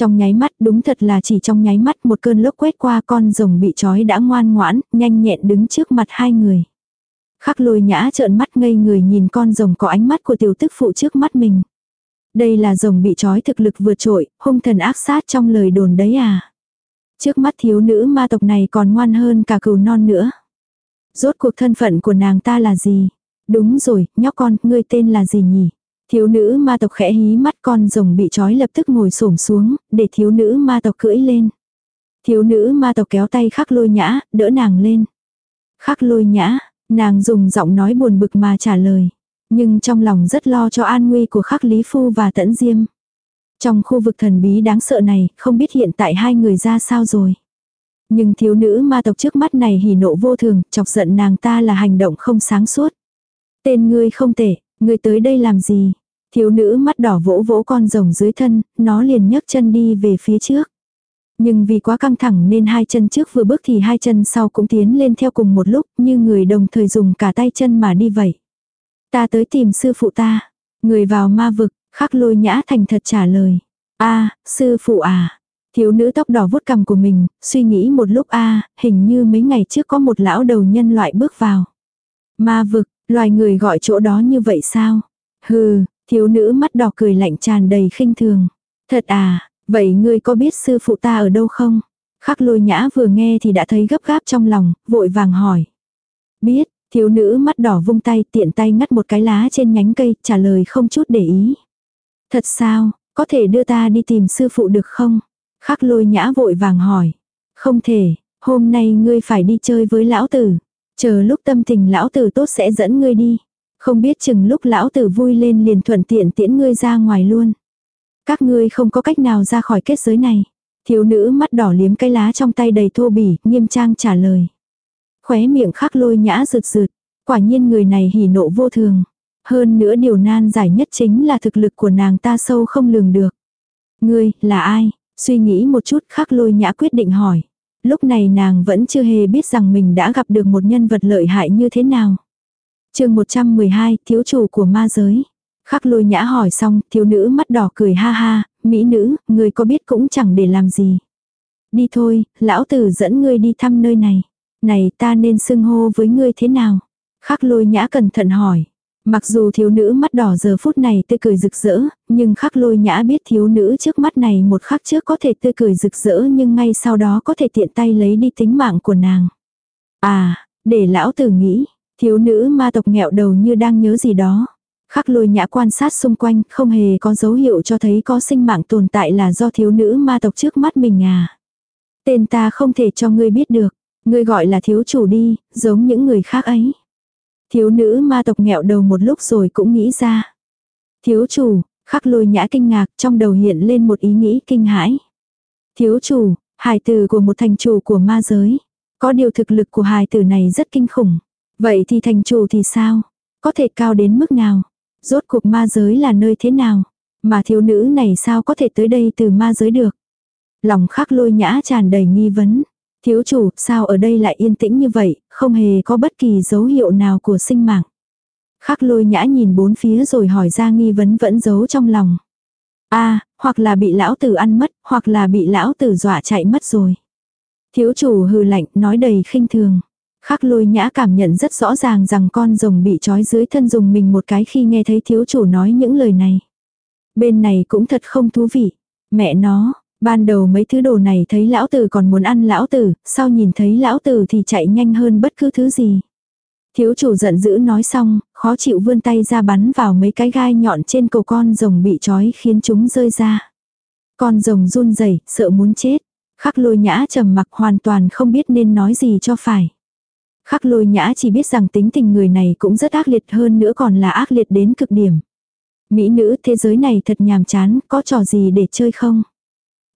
S1: Trong nháy mắt đúng thật là chỉ trong nháy mắt một cơn lốc quét qua con rồng bị trói đã ngoan ngoãn, nhanh nhẹn đứng trước mặt hai người. Khắc lôi nhã trợn mắt ngây người nhìn con rồng có ánh mắt của tiểu tức phụ trước mắt mình. Đây là rồng bị trói thực lực vượt trội, hung thần ác sát trong lời đồn đấy à. Trước mắt thiếu nữ ma tộc này còn ngoan hơn cả cừu non nữa. Rốt cuộc thân phận của nàng ta là gì? Đúng rồi, nhóc con, ngươi tên là gì nhỉ? Thiếu nữ ma tộc khẽ hí mắt con rồng bị trói lập tức ngồi xổm xuống, để thiếu nữ ma tộc cưỡi lên. Thiếu nữ ma tộc kéo tay khắc lôi nhã, đỡ nàng lên. Khắc lôi nhã, nàng dùng giọng nói buồn bực mà trả lời. Nhưng trong lòng rất lo cho an nguy của khắc lý phu và tẫn diêm. Trong khu vực thần bí đáng sợ này, không biết hiện tại hai người ra sao rồi. Nhưng thiếu nữ ma tộc trước mắt này hỉ nộ vô thường, chọc giận nàng ta là hành động không sáng suốt. Tên ngươi không tệ, ngươi tới đây làm gì? Thiếu nữ mắt đỏ vỗ vỗ con rồng dưới thân, nó liền nhấc chân đi về phía trước. Nhưng vì quá căng thẳng nên hai chân trước vừa bước thì hai chân sau cũng tiến lên theo cùng một lúc như người đồng thời dùng cả tay chân mà đi vậy. Ta tới tìm sư phụ ta. Người vào ma vực, khắc lôi nhã thành thật trả lời. a sư phụ à. Thiếu nữ tóc đỏ vuốt cằm của mình, suy nghĩ một lúc a hình như mấy ngày trước có một lão đầu nhân loại bước vào. Ma vực, loài người gọi chỗ đó như vậy sao? Hừ, thiếu nữ mắt đỏ cười lạnh tràn đầy khinh thường. Thật à, vậy ngươi có biết sư phụ ta ở đâu không? Khắc lôi nhã vừa nghe thì đã thấy gấp gáp trong lòng, vội vàng hỏi. Biết, thiếu nữ mắt đỏ vung tay tiện tay ngắt một cái lá trên nhánh cây, trả lời không chút để ý. Thật sao, có thể đưa ta đi tìm sư phụ được không? Khắc lôi nhã vội vàng hỏi. Không thể, hôm nay ngươi phải đi chơi với lão tử. Chờ lúc tâm tình lão tử tốt sẽ dẫn ngươi đi. Không biết chừng lúc lão tử vui lên liền thuận tiện tiễn ngươi ra ngoài luôn. Các ngươi không có cách nào ra khỏi kết giới này. Thiếu nữ mắt đỏ liếm cái lá trong tay đầy thô bỉ, nghiêm trang trả lời. Khóe miệng khắc lôi nhã rượt rượt Quả nhiên người này hỉ nộ vô thường. Hơn nữa điều nan giải nhất chính là thực lực của nàng ta sâu không lường được. Ngươi, là ai? Suy nghĩ một chút khắc lôi nhã quyết định hỏi. Lúc này nàng vẫn chưa hề biết rằng mình đã gặp được một nhân vật lợi hại như thế nào. chương 112, thiếu chủ của ma giới. Khắc lôi nhã hỏi xong, thiếu nữ mắt đỏ cười ha ha, mỹ nữ, người có biết cũng chẳng để làm gì. Đi thôi, lão tử dẫn ngươi đi thăm nơi này. Này ta nên xưng hô với ngươi thế nào? Khắc lôi nhã cẩn thận hỏi. Mặc dù thiếu nữ mắt đỏ giờ phút này tươi cười rực rỡ, nhưng khắc lôi nhã biết thiếu nữ trước mắt này một khắc trước có thể tươi cười rực rỡ nhưng ngay sau đó có thể tiện tay lấy đi tính mạng của nàng. À, để lão tử nghĩ, thiếu nữ ma tộc nghẹo đầu như đang nhớ gì đó. Khắc lôi nhã quan sát xung quanh không hề có dấu hiệu cho thấy có sinh mạng tồn tại là do thiếu nữ ma tộc trước mắt mình à. Tên ta không thể cho ngươi biết được, ngươi gọi là thiếu chủ đi, giống những người khác ấy. Thiếu nữ ma tộc nghẹo đầu một lúc rồi cũng nghĩ ra. Thiếu chủ, khắc lôi nhã kinh ngạc trong đầu hiện lên một ý nghĩ kinh hãi. Thiếu chủ, hài tử của một thành chủ của ma giới. Có điều thực lực của hài tử này rất kinh khủng. Vậy thì thành chủ thì sao? Có thể cao đến mức nào? Rốt cuộc ma giới là nơi thế nào? Mà thiếu nữ này sao có thể tới đây từ ma giới được? Lòng khắc lôi nhã tràn đầy nghi vấn. Thiếu chủ, sao ở đây lại yên tĩnh như vậy, không hề có bất kỳ dấu hiệu nào của sinh mạng. Khắc lôi nhã nhìn bốn phía rồi hỏi ra nghi vấn vẫn giấu trong lòng. a hoặc là bị lão tử ăn mất, hoặc là bị lão tử dọa chạy mất rồi. Thiếu chủ hừ lạnh, nói đầy khinh thường. Khắc lôi nhã cảm nhận rất rõ ràng rằng con rồng bị trói dưới thân dùng mình một cái khi nghe thấy thiếu chủ nói những lời này. Bên này cũng thật không thú vị. Mẹ nó, Ban đầu mấy thứ đồ này thấy lão tử còn muốn ăn lão tử, sau nhìn thấy lão tử thì chạy nhanh hơn bất cứ thứ gì. Thiếu chủ giận dữ nói xong, khó chịu vươn tay ra bắn vào mấy cái gai nhọn trên cầu con rồng bị trói khiến chúng rơi ra. Con rồng run rẩy sợ muốn chết. Khắc lôi nhã trầm mặc hoàn toàn không biết nên nói gì cho phải. Khắc lôi nhã chỉ biết rằng tính tình người này cũng rất ác liệt hơn nữa còn là ác liệt đến cực điểm. Mỹ nữ thế giới này thật nhàm chán, có trò gì để chơi không?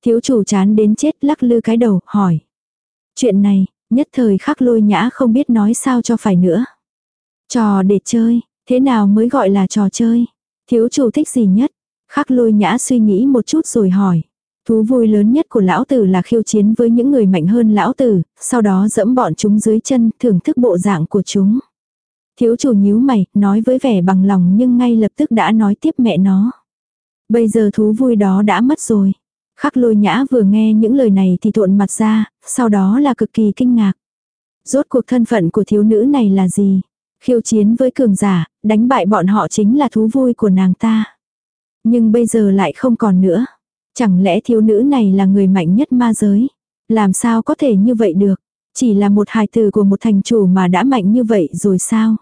S1: Thiếu chủ chán đến chết lắc lư cái đầu, hỏi. Chuyện này, nhất thời khắc lôi nhã không biết nói sao cho phải nữa. Trò để chơi, thế nào mới gọi là trò chơi? Thiếu chủ thích gì nhất? Khắc lôi nhã suy nghĩ một chút rồi hỏi. Thú vui lớn nhất của lão tử là khiêu chiến với những người mạnh hơn lão tử, sau đó dẫm bọn chúng dưới chân, thưởng thức bộ dạng của chúng. Thiếu chủ nhíu mày, nói với vẻ bằng lòng nhưng ngay lập tức đã nói tiếp mẹ nó. Bây giờ thú vui đó đã mất rồi. Khắc lôi nhã vừa nghe những lời này thì thuộn mặt ra, sau đó là cực kỳ kinh ngạc. Rốt cuộc thân phận của thiếu nữ này là gì? Khiêu chiến với cường giả, đánh bại bọn họ chính là thú vui của nàng ta. Nhưng bây giờ lại không còn nữa. Chẳng lẽ thiếu nữ này là người mạnh nhất ma giới? Làm sao có thể như vậy được? Chỉ là một hài tử của một thành chủ mà đã mạnh như vậy rồi sao?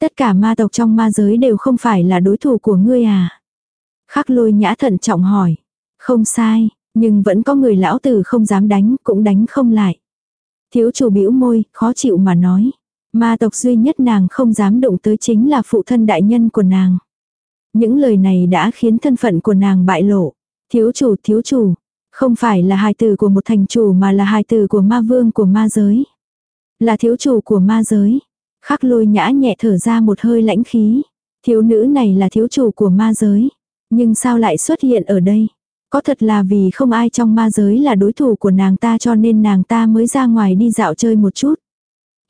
S1: Tất cả ma tộc trong ma giới đều không phải là đối thủ của ngươi à? Khắc lôi nhã thận trọng hỏi. Không sai, nhưng vẫn có người lão tử không dám đánh, cũng đánh không lại. Thiếu chủ bĩu môi, khó chịu mà nói. Ma tộc duy nhất nàng không dám động tới chính là phụ thân đại nhân của nàng. Những lời này đã khiến thân phận của nàng bại lộ. Thiếu chủ, thiếu chủ, Không phải là hài tử của một thành chủ mà là hài tử của ma vương của ma giới. Là thiếu chủ của ma giới. Khắc lôi nhã nhẹ thở ra một hơi lãnh khí. Thiếu nữ này là thiếu chủ của ma giới. Nhưng sao lại xuất hiện ở đây? Có thật là vì không ai trong ma giới là đối thủ của nàng ta cho nên nàng ta mới ra ngoài đi dạo chơi một chút.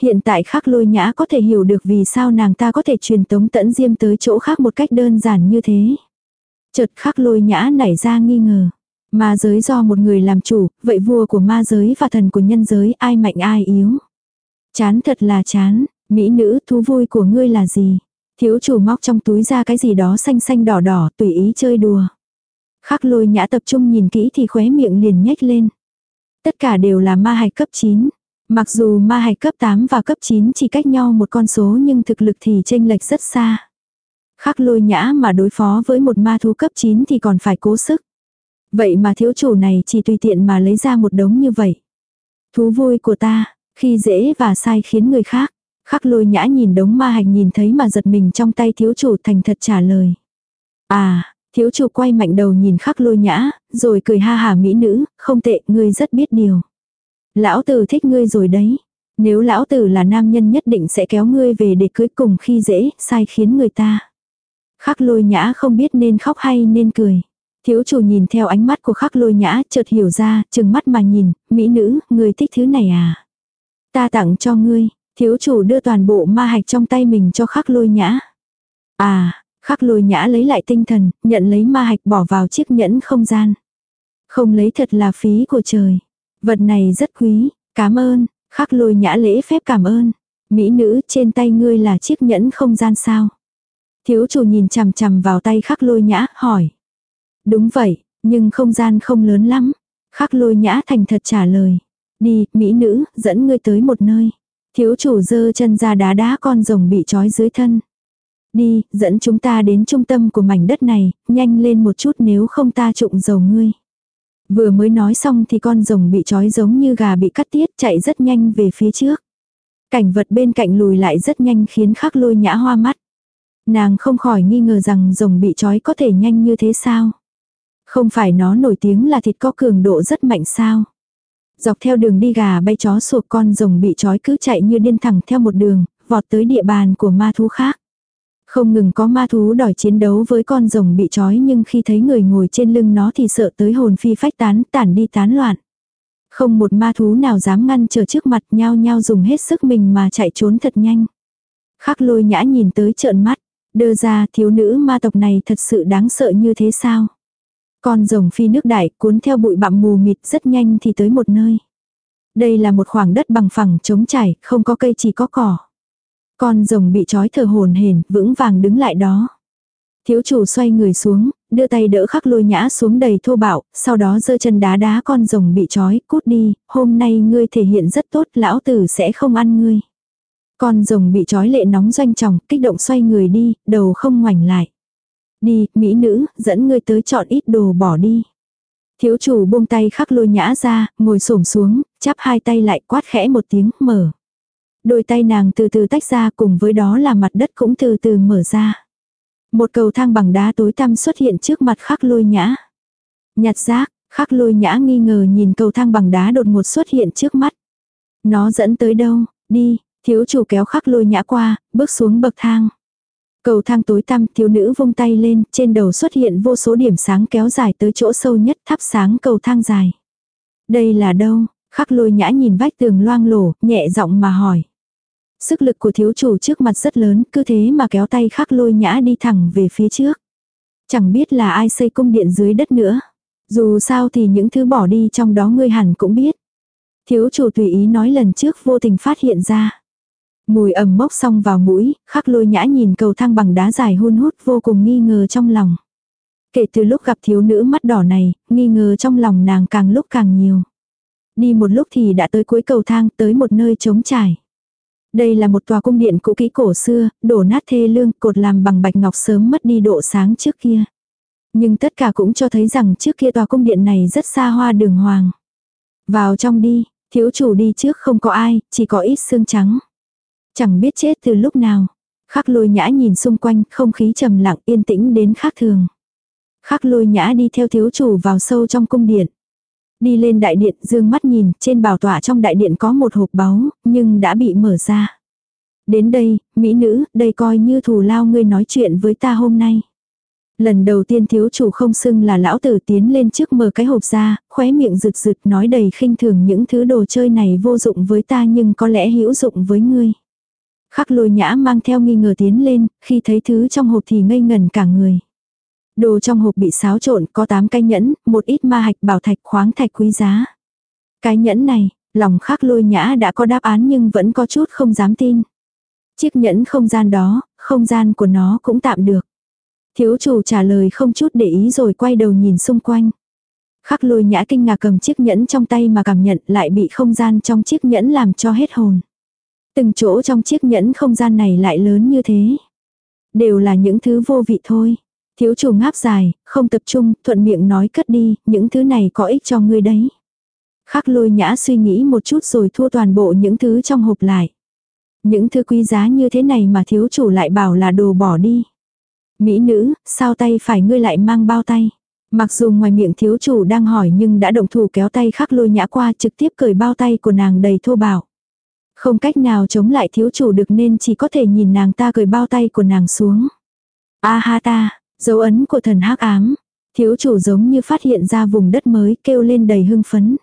S1: Hiện tại khắc lôi nhã có thể hiểu được vì sao nàng ta có thể truyền tống tẫn diêm tới chỗ khác một cách đơn giản như thế. Chợt khắc lôi nhã nảy ra nghi ngờ. Ma giới do một người làm chủ, vậy vua của ma giới và thần của nhân giới ai mạnh ai yếu. Chán thật là chán, mỹ nữ thú vui của ngươi là gì? Thiếu chủ móc trong túi ra cái gì đó xanh xanh đỏ đỏ tùy ý chơi đùa. Khắc lôi nhã tập trung nhìn kỹ thì khóe miệng liền nhếch lên. Tất cả đều là ma hạch cấp 9. Mặc dù ma hạch cấp 8 và cấp 9 chỉ cách nhau một con số nhưng thực lực thì chênh lệch rất xa. Khắc lôi nhã mà đối phó với một ma thú cấp 9 thì còn phải cố sức. Vậy mà thiếu chủ này chỉ tùy tiện mà lấy ra một đống như vậy. Thú vui của ta, khi dễ và sai khiến người khác. Khắc lôi nhã nhìn đống ma Hạch nhìn thấy mà giật mình trong tay thiếu chủ thành thật trả lời. À, thiếu chủ quay mạnh đầu nhìn khắc lôi nhã, rồi cười ha hà mỹ nữ, không tệ, ngươi rất biết điều. Lão tử thích ngươi rồi đấy. Nếu lão tử là nam nhân nhất định sẽ kéo ngươi về để cưới cùng khi dễ, sai khiến người ta. Khắc lôi nhã không biết nên khóc hay nên cười. Thiếu chủ nhìn theo ánh mắt của khắc lôi nhã, chợt hiểu ra, chừng mắt mà nhìn, mỹ nữ, ngươi thích thứ này à? Ta tặng cho ngươi, thiếu chủ đưa toàn bộ ma hạch trong tay mình cho khắc lôi nhã. À, khắc lôi nhã lấy lại tinh thần, nhận lấy ma hạch bỏ vào chiếc nhẫn không gian. Không lấy thật là phí của trời. Vật này rất quý, cảm ơn, khắc lôi nhã lễ phép cảm ơn. Mỹ nữ trên tay ngươi là chiếc nhẫn không gian sao? Thiếu chủ nhìn chằm chằm vào tay khắc lôi nhã, hỏi. Đúng vậy, nhưng không gian không lớn lắm. Khắc lôi nhã thành thật trả lời. Đi, mỹ nữ, dẫn ngươi tới một nơi. Thiếu chủ dơ chân ra đá đá con rồng bị trói dưới thân. Đi, dẫn chúng ta đến trung tâm của mảnh đất này, nhanh lên một chút nếu không ta trụng dầu ngươi. Vừa mới nói xong thì con rồng bị trói giống như gà bị cắt tiết chạy rất nhanh về phía trước. Cảnh vật bên cạnh lùi lại rất nhanh khiến khắc lôi nhã hoa mắt. Nàng không khỏi nghi ngờ rằng rồng bị trói có thể nhanh như thế sao. Không phải nó nổi tiếng là thịt có cường độ rất mạnh sao. Dọc theo đường đi gà bay chó sụp con rồng bị trói cứ chạy như điên thẳng theo một đường, vọt tới địa bàn của ma thú khác. Không ngừng có ma thú đòi chiến đấu với con rồng bị trói nhưng khi thấy người ngồi trên lưng nó thì sợ tới hồn phi phách tán, tản đi tán loạn. Không một ma thú nào dám ngăn trở trước mặt nhau nhau dùng hết sức mình mà chạy trốn thật nhanh. Khắc lôi nhã nhìn tới trợn mắt, đơ ra thiếu nữ ma tộc này thật sự đáng sợ như thế sao? Con rồng phi nước đại cuốn theo bụi bặm mù mịt rất nhanh thì tới một nơi. Đây là một khoảng đất bằng phẳng trống trải, không có cây chỉ có cỏ. Con rồng bị trói thở hồn hển, vững vàng đứng lại đó. Thiếu chủ xoay người xuống, đưa tay đỡ khắc lôi nhã xuống đầy thô bạo, sau đó giơ chân đá đá con rồng bị trói, cút đi, hôm nay ngươi thể hiện rất tốt, lão tử sẽ không ăn ngươi. Con rồng bị trói lệ nóng doanh tròng, kích động xoay người đi, đầu không ngoảnh lại. Đi, mỹ nữ, dẫn ngươi tới chọn ít đồ bỏ đi. Thiếu chủ buông tay khắc lôi nhã ra, ngồi xổm xuống, chắp hai tay lại quát khẽ một tiếng, mở. Đôi tay nàng từ từ tách ra cùng với đó là mặt đất cũng từ từ mở ra. Một cầu thang bằng đá tối tăm xuất hiện trước mặt khắc lôi nhã. Nhặt rác, khắc lôi nhã nghi ngờ nhìn cầu thang bằng đá đột ngột xuất hiện trước mắt. Nó dẫn tới đâu, đi, thiếu chủ kéo khắc lôi nhã qua, bước xuống bậc thang. Cầu thang tối tăm thiếu nữ vung tay lên, trên đầu xuất hiện vô số điểm sáng kéo dài tới chỗ sâu nhất thắp sáng cầu thang dài. Đây là đâu? Khắc lôi nhã nhìn vách tường loang lổ, nhẹ giọng mà hỏi. Sức lực của thiếu chủ trước mặt rất lớn, cứ thế mà kéo tay khắc lôi nhã đi thẳng về phía trước. Chẳng biết là ai xây cung điện dưới đất nữa. Dù sao thì những thứ bỏ đi trong đó ngươi hẳn cũng biết. Thiếu chủ tùy ý nói lần trước vô tình phát hiện ra. Mùi ẩm mốc xong vào mũi, khắc lôi nhã nhìn cầu thang bằng đá dài hun hút vô cùng nghi ngờ trong lòng. Kể từ lúc gặp thiếu nữ mắt đỏ này, nghi ngờ trong lòng nàng càng lúc càng nhiều. Đi một lúc thì đã tới cuối cầu thang tới một nơi trống trải. Đây là một tòa cung điện cũ kỹ cổ xưa, đổ nát thê lương, cột làm bằng bạch ngọc sớm mất đi độ sáng trước kia. Nhưng tất cả cũng cho thấy rằng trước kia tòa cung điện này rất xa hoa đường hoàng. Vào trong đi, thiếu chủ đi trước không có ai, chỉ có ít xương trắng. Chẳng biết chết từ lúc nào. Khắc lôi nhã nhìn xung quanh, không khí trầm lặng yên tĩnh đến khác thường. Khắc lôi nhã đi theo thiếu chủ vào sâu trong cung điện. Đi lên đại điện, dương mắt nhìn, trên bảo tỏa trong đại điện có một hộp báu, nhưng đã bị mở ra. Đến đây, mỹ nữ, đây coi như thù lao ngươi nói chuyện với ta hôm nay. Lần đầu tiên thiếu chủ không xưng là lão tử tiến lên trước mở cái hộp ra, khóe miệng rực rực nói đầy khinh thường những thứ đồ chơi này vô dụng với ta nhưng có lẽ hữu dụng với ngươi. Khắc lôi nhã mang theo nghi ngờ tiến lên, khi thấy thứ trong hộp thì ngây ngần cả người. Đồ trong hộp bị xáo trộn, có 8 cái nhẫn, một ít ma hạch bảo thạch khoáng thạch quý giá. Cái nhẫn này, lòng khắc lôi nhã đã có đáp án nhưng vẫn có chút không dám tin. Chiếc nhẫn không gian đó, không gian của nó cũng tạm được. Thiếu chủ trả lời không chút để ý rồi quay đầu nhìn xung quanh. Khắc lôi nhã kinh ngạc cầm chiếc nhẫn trong tay mà cảm nhận lại bị không gian trong chiếc nhẫn làm cho hết hồn. Từng chỗ trong chiếc nhẫn không gian này lại lớn như thế. Đều là những thứ vô vị thôi. Thiếu chủ ngáp dài, không tập trung, thuận miệng nói cất đi, những thứ này có ích cho ngươi đấy. Khắc lôi nhã suy nghĩ một chút rồi thua toàn bộ những thứ trong hộp lại. Những thứ quý giá như thế này mà thiếu chủ lại bảo là đồ bỏ đi. Mỹ nữ, sao tay phải ngươi lại mang bao tay? Mặc dù ngoài miệng thiếu chủ đang hỏi nhưng đã động thủ kéo tay khắc lôi nhã qua trực tiếp cởi bao tay của nàng đầy thô bạo. Không cách nào chống lại thiếu chủ được nên chỉ có thể nhìn nàng ta cởi bao tay của nàng xuống. A ha ta, dấu ấn của thần hắc ám. Thiếu chủ giống như phát hiện ra vùng đất mới kêu lên đầy hưng phấn.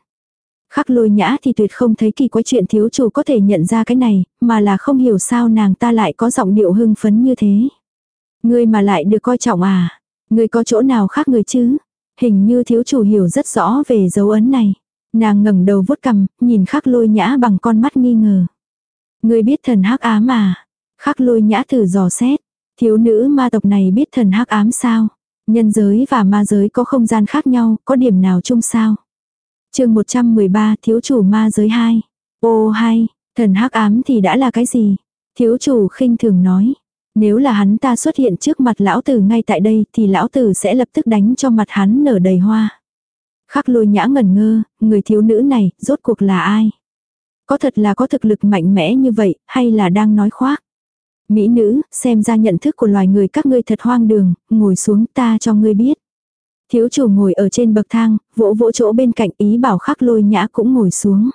S1: Khắc lôi nhã thì tuyệt không thấy kỳ quái chuyện thiếu chủ có thể nhận ra cái này, mà là không hiểu sao nàng ta lại có giọng điệu hưng phấn như thế. Ngươi mà lại được coi trọng à? Ngươi có chỗ nào khác người chứ? Hình như thiếu chủ hiểu rất rõ về dấu ấn này. Nàng ngẩng đầu vuốt cằm, nhìn khắc lôi nhã bằng con mắt nghi ngờ. Ngươi biết thần hắc ám à? Khắc lôi nhã thử dò xét. Thiếu nữ ma tộc này biết thần hắc ám sao? Nhân giới và ma giới có không gian khác nhau, có điểm nào chung sao? chương 113 thiếu chủ ma giới 2. Ô hay, thần hắc ám thì đã là cái gì? Thiếu chủ khinh thường nói. Nếu là hắn ta xuất hiện trước mặt lão tử ngay tại đây thì lão tử sẽ lập tức đánh cho mặt hắn nở đầy hoa. Khắc lôi nhã ngẩn ngơ, người thiếu nữ này, rốt cuộc là ai? Có thật là có thực lực mạnh mẽ như vậy, hay là đang nói khoác? Mỹ nữ, xem ra nhận thức của loài người các ngươi thật hoang đường, ngồi xuống ta cho ngươi biết. Thiếu chủ ngồi ở trên bậc thang, vỗ vỗ chỗ bên cạnh ý bảo khắc lôi nhã cũng ngồi xuống.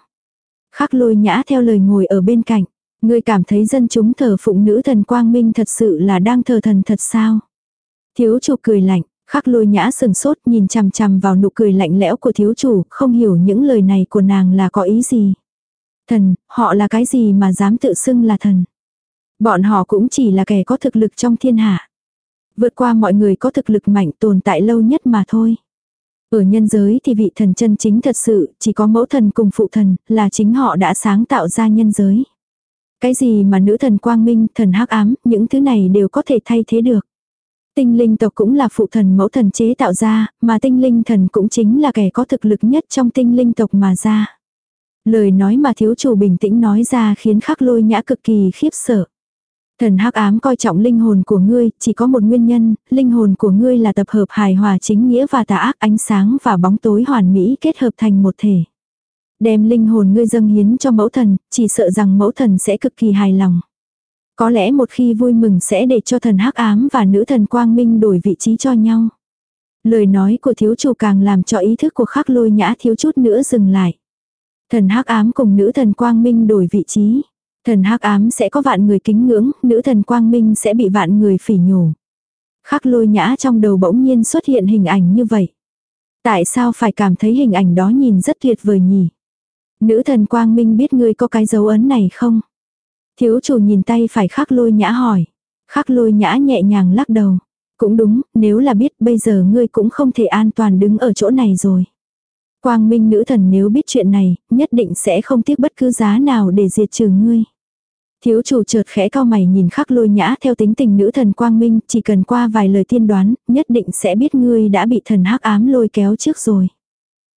S1: Khắc lôi nhã theo lời ngồi ở bên cạnh. Ngươi cảm thấy dân chúng thờ phụng nữ thần quang minh thật sự là đang thờ thần thật sao? Thiếu chủ cười lạnh, khắc lôi nhã sừng sốt nhìn chằm chằm vào nụ cười lạnh lẽo của thiếu chủ, không hiểu những lời này của nàng là có ý gì. Thần, họ là cái gì mà dám tự xưng là thần? Bọn họ cũng chỉ là kẻ có thực lực trong thiên hạ. Vượt qua mọi người có thực lực mạnh tồn tại lâu nhất mà thôi. Ở nhân giới thì vị thần chân chính thật sự chỉ có mẫu thần cùng phụ thần là chính họ đã sáng tạo ra nhân giới. Cái gì mà nữ thần quang minh, thần hắc ám, những thứ này đều có thể thay thế được. Tinh linh tộc cũng là phụ thần mẫu thần chế tạo ra, mà tinh linh thần cũng chính là kẻ có thực lực nhất trong tinh linh tộc mà ra. Lời nói mà thiếu chủ bình tĩnh nói ra khiến khắc lôi nhã cực kỳ khiếp sợ. Thần hắc ám coi trọng linh hồn của ngươi, chỉ có một nguyên nhân, linh hồn của ngươi là tập hợp hài hòa chính nghĩa và tà ác ánh sáng và bóng tối hoàn mỹ kết hợp thành một thể. Đem linh hồn ngươi dâng hiến cho mẫu thần, chỉ sợ rằng mẫu thần sẽ cực kỳ hài lòng. Có lẽ một khi vui mừng sẽ để cho thần hắc ám và nữ thần quang minh đổi vị trí cho nhau. Lời nói của thiếu chủ càng làm cho ý thức của khắc lôi nhã thiếu chút nữa dừng lại. Thần hắc ám cùng nữ thần quang minh đổi vị trí. Thần hắc ám sẽ có vạn người kính ngưỡng, nữ thần quang minh sẽ bị vạn người phỉ nhổ. Khắc lôi nhã trong đầu bỗng nhiên xuất hiện hình ảnh như vậy. Tại sao phải cảm thấy hình ảnh đó nhìn rất tuyệt vời nhỉ? Nữ thần quang minh biết ngươi có cái dấu ấn này không? Thiếu chủ nhìn tay phải khắc lôi nhã hỏi. Khắc lôi nhã nhẹ nhàng lắc đầu. Cũng đúng, nếu là biết bây giờ ngươi cũng không thể an toàn đứng ở chỗ này rồi. Quang minh nữ thần nếu biết chuyện này, nhất định sẽ không tiếc bất cứ giá nào để diệt trừ ngươi. Thiếu chủ chợt khẽ cao mày nhìn khắc lôi nhã theo tính tình nữ thần quang minh, chỉ cần qua vài lời tiên đoán, nhất định sẽ biết ngươi đã bị thần hắc ám lôi kéo trước rồi.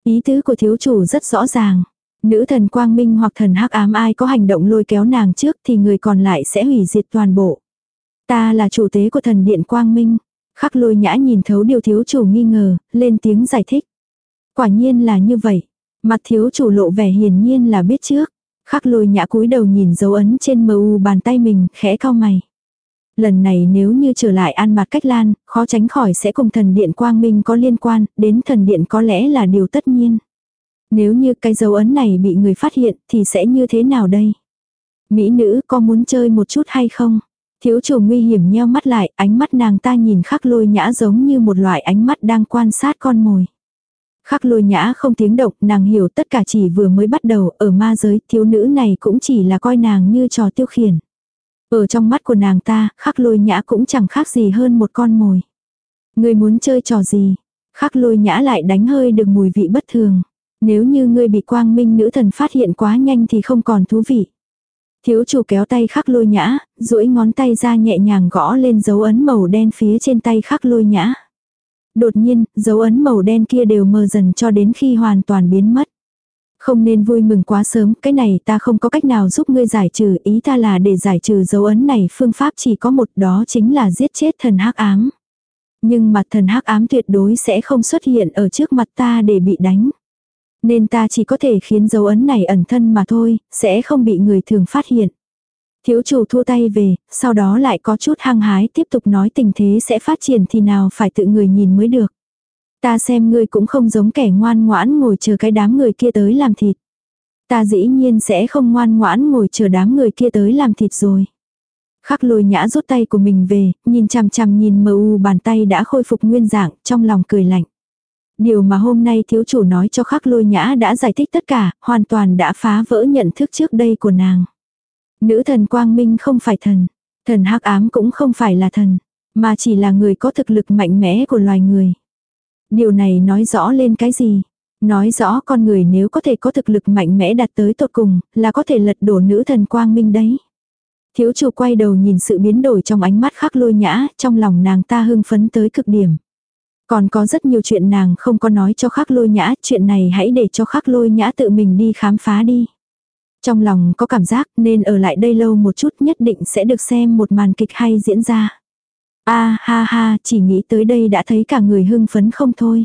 S1: Ý tứ của thiếu chủ rất rõ ràng. Nữ thần quang minh hoặc thần hắc ám ai có hành động lôi kéo nàng trước thì người còn lại sẽ hủy diệt toàn bộ. Ta là chủ tế của thần điện quang minh. Khắc lôi nhã nhìn thấu điều thiếu chủ nghi ngờ, lên tiếng giải thích. Quả nhiên là như vậy. Mặt thiếu chủ lộ vẻ hiển nhiên là biết trước. Khắc lôi nhã cúi đầu nhìn dấu ấn trên mờ u bàn tay mình, khẽ cau mày. Lần này nếu như trở lại an mặt cách lan, khó tránh khỏi sẽ cùng thần điện quang minh có liên quan, đến thần điện có lẽ là điều tất nhiên. Nếu như cái dấu ấn này bị người phát hiện thì sẽ như thế nào đây? Mỹ nữ có muốn chơi một chút hay không? Thiếu chủ nguy hiểm nheo mắt lại, ánh mắt nàng ta nhìn khắc lôi nhã giống như một loại ánh mắt đang quan sát con mồi. Khắc lôi nhã không tiếng động, nàng hiểu tất cả chỉ vừa mới bắt đầu, ở ma giới, thiếu nữ này cũng chỉ là coi nàng như trò tiêu khiển. Ở trong mắt của nàng ta, khắc lôi nhã cũng chẳng khác gì hơn một con mồi. Người muốn chơi trò gì? Khắc lôi nhã lại đánh hơi được mùi vị bất thường. Nếu như ngươi bị quang minh nữ thần phát hiện quá nhanh thì không còn thú vị. Thiếu chủ kéo tay khắc lôi nhã, duỗi ngón tay ra nhẹ nhàng gõ lên dấu ấn màu đen phía trên tay khắc lôi nhã. Đột nhiên, dấu ấn màu đen kia đều mờ dần cho đến khi hoàn toàn biến mất. Không nên vui mừng quá sớm, cái này ta không có cách nào giúp ngươi giải trừ, ý ta là để giải trừ dấu ấn này phương pháp chỉ có một đó chính là giết chết thần hắc ám. Nhưng mặt thần hắc ám tuyệt đối sẽ không xuất hiện ở trước mặt ta để bị đánh. Nên ta chỉ có thể khiến dấu ấn này ẩn thân mà thôi, sẽ không bị người thường phát hiện. Thiếu chủ thua tay về, sau đó lại có chút hăng hái tiếp tục nói tình thế sẽ phát triển thì nào phải tự người nhìn mới được. Ta xem ngươi cũng không giống kẻ ngoan ngoãn ngồi chờ cái đám người kia tới làm thịt. Ta dĩ nhiên sẽ không ngoan ngoãn ngồi chờ đám người kia tới làm thịt rồi. Khắc lôi nhã rút tay của mình về, nhìn chằm chằm nhìn mờ u bàn tay đã khôi phục nguyên dạng, trong lòng cười lạnh. Điều mà hôm nay thiếu chủ nói cho khắc lôi nhã đã giải thích tất cả, hoàn toàn đã phá vỡ nhận thức trước đây của nàng. Nữ thần quang minh không phải thần, thần hắc ám cũng không phải là thần, mà chỉ là người có thực lực mạnh mẽ của loài người. Điều này nói rõ lên cái gì? Nói rõ con người nếu có thể có thực lực mạnh mẽ đạt tới tột cùng, là có thể lật đổ nữ thần quang minh đấy. Thiếu chủ quay đầu nhìn sự biến đổi trong ánh mắt khắc lôi nhã, trong lòng nàng ta hưng phấn tới cực điểm. Còn có rất nhiều chuyện nàng không có nói cho khắc lôi nhã, chuyện này hãy để cho khắc lôi nhã tự mình đi khám phá đi. Trong lòng có cảm giác nên ở lại đây lâu một chút nhất định sẽ được xem một màn kịch hay diễn ra. a ha ha, chỉ nghĩ tới đây đã thấy cả người hưng phấn không thôi.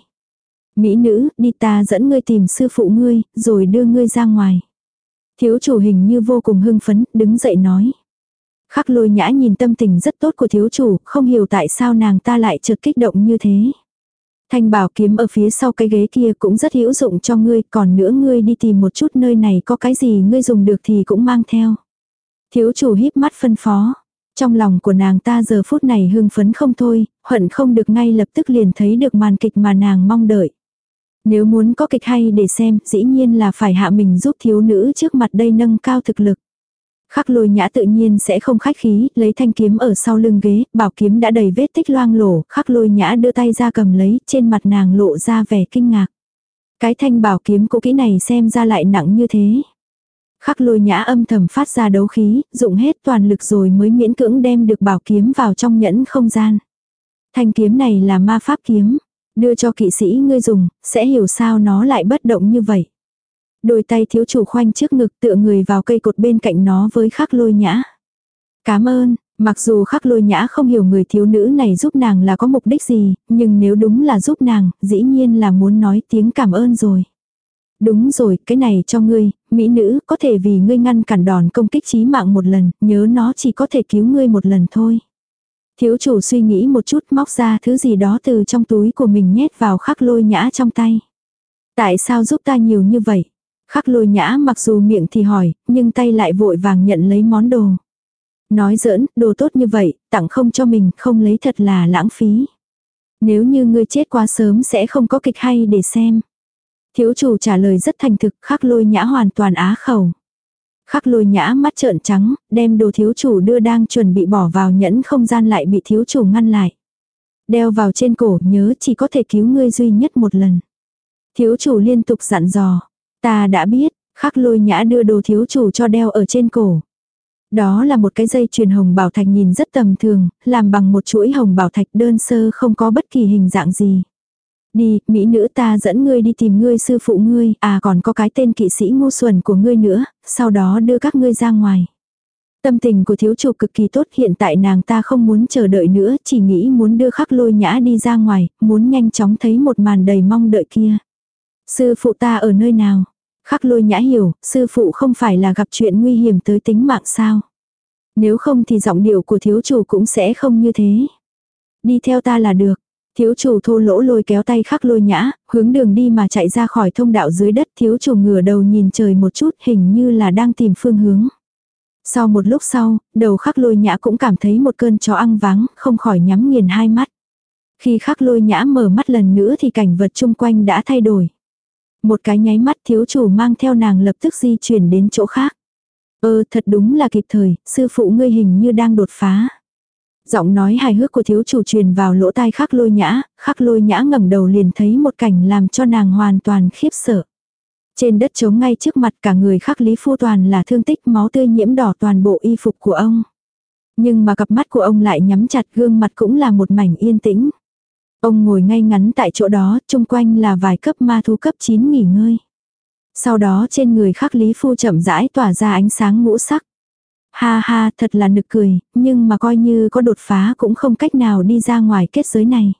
S1: Mỹ nữ, đi ta dẫn ngươi tìm sư phụ ngươi, rồi đưa ngươi ra ngoài. Thiếu chủ hình như vô cùng hưng phấn, đứng dậy nói. Khắc lôi nhã nhìn tâm tình rất tốt của thiếu chủ, không hiểu tại sao nàng ta lại chợt kích động như thế. Thanh bảo kiếm ở phía sau cái ghế kia cũng rất hữu dụng cho ngươi, còn nữa ngươi đi tìm một chút nơi này có cái gì ngươi dùng được thì cũng mang theo. Thiếu chủ híp mắt phân phó. Trong lòng của nàng ta giờ phút này hưng phấn không thôi, hận không được ngay lập tức liền thấy được màn kịch mà nàng mong đợi. Nếu muốn có kịch hay để xem, dĩ nhiên là phải hạ mình giúp thiếu nữ trước mặt đây nâng cao thực lực. Khắc lôi nhã tự nhiên sẽ không khách khí, lấy thanh kiếm ở sau lưng ghế, bảo kiếm đã đầy vết tích loang lổ, khắc lôi nhã đưa tay ra cầm lấy, trên mặt nàng lộ ra vẻ kinh ngạc. Cái thanh bảo kiếm cũ kỹ này xem ra lại nặng như thế. Khắc lôi nhã âm thầm phát ra đấu khí, dụng hết toàn lực rồi mới miễn cưỡng đem được bảo kiếm vào trong nhẫn không gian. Thanh kiếm này là ma pháp kiếm, đưa cho kỵ sĩ ngươi dùng, sẽ hiểu sao nó lại bất động như vậy. Đôi tay thiếu chủ khoanh trước ngực tựa người vào cây cột bên cạnh nó với khắc lôi nhã. Cảm ơn, mặc dù khắc lôi nhã không hiểu người thiếu nữ này giúp nàng là có mục đích gì, nhưng nếu đúng là giúp nàng, dĩ nhiên là muốn nói tiếng cảm ơn rồi. Đúng rồi, cái này cho ngươi, mỹ nữ, có thể vì ngươi ngăn cản đòn công kích chí mạng một lần, nhớ nó chỉ có thể cứu ngươi một lần thôi. Thiếu chủ suy nghĩ một chút móc ra thứ gì đó từ trong túi của mình nhét vào khắc lôi nhã trong tay. Tại sao giúp ta nhiều như vậy? Khắc lôi nhã mặc dù miệng thì hỏi, nhưng tay lại vội vàng nhận lấy món đồ. Nói giỡn, đồ tốt như vậy, tặng không cho mình, không lấy thật là lãng phí. Nếu như ngươi chết quá sớm sẽ không có kịch hay để xem. Thiếu chủ trả lời rất thành thực, khắc lôi nhã hoàn toàn á khẩu. Khắc lôi nhã mắt trợn trắng, đem đồ thiếu chủ đưa đang chuẩn bị bỏ vào nhẫn không gian lại bị thiếu chủ ngăn lại. Đeo vào trên cổ nhớ chỉ có thể cứu ngươi duy nhất một lần. Thiếu chủ liên tục dặn dò. Ta đã biết, khắc lôi nhã đưa đồ thiếu chủ cho đeo ở trên cổ. Đó là một cái dây chuyền hồng bảo thạch nhìn rất tầm thường, làm bằng một chuỗi hồng bảo thạch đơn sơ không có bất kỳ hình dạng gì. Đi, mỹ nữ ta dẫn ngươi đi tìm ngươi sư phụ ngươi, à còn có cái tên kỵ sĩ ngu xuẩn của ngươi nữa, sau đó đưa các ngươi ra ngoài. Tâm tình của thiếu chủ cực kỳ tốt hiện tại nàng ta không muốn chờ đợi nữa, chỉ nghĩ muốn đưa khắc lôi nhã đi ra ngoài, muốn nhanh chóng thấy một màn đầy mong đợi kia. Sư phụ ta ở nơi nào? Khắc lôi nhã hiểu, sư phụ không phải là gặp chuyện nguy hiểm tới tính mạng sao. Nếu không thì giọng điệu của thiếu chủ cũng sẽ không như thế. Đi theo ta là được. Thiếu chủ thô lỗ lôi kéo tay khắc lôi nhã, hướng đường đi mà chạy ra khỏi thông đạo dưới đất thiếu chủ ngửa đầu nhìn trời một chút hình như là đang tìm phương hướng. Sau một lúc sau, đầu khắc lôi nhã cũng cảm thấy một cơn chó ăn vắng, không khỏi nhắm nghiền hai mắt. Khi khắc lôi nhã mở mắt lần nữa thì cảnh vật chung quanh đã thay đổi. Một cái nháy mắt thiếu chủ mang theo nàng lập tức di chuyển đến chỗ khác. Ơ thật đúng là kịp thời, sư phụ ngươi hình như đang đột phá. Giọng nói hài hước của thiếu chủ truyền vào lỗ tai khắc lôi nhã, khắc lôi nhã ngẩng đầu liền thấy một cảnh làm cho nàng hoàn toàn khiếp sợ. Trên đất trống ngay trước mặt cả người khắc lý phu toàn là thương tích máu tươi nhiễm đỏ toàn bộ y phục của ông. Nhưng mà cặp mắt của ông lại nhắm chặt gương mặt cũng là một mảnh yên tĩnh. Ông ngồi ngay ngắn tại chỗ đó, chung quanh là vài cấp ma thú cấp 9 nghỉ ngơi. Sau đó trên người khắc lý phu chậm rãi tỏa ra ánh sáng ngũ sắc. Ha ha, thật là nực cười, nhưng mà coi như có đột phá cũng không cách nào đi ra ngoài kết giới này.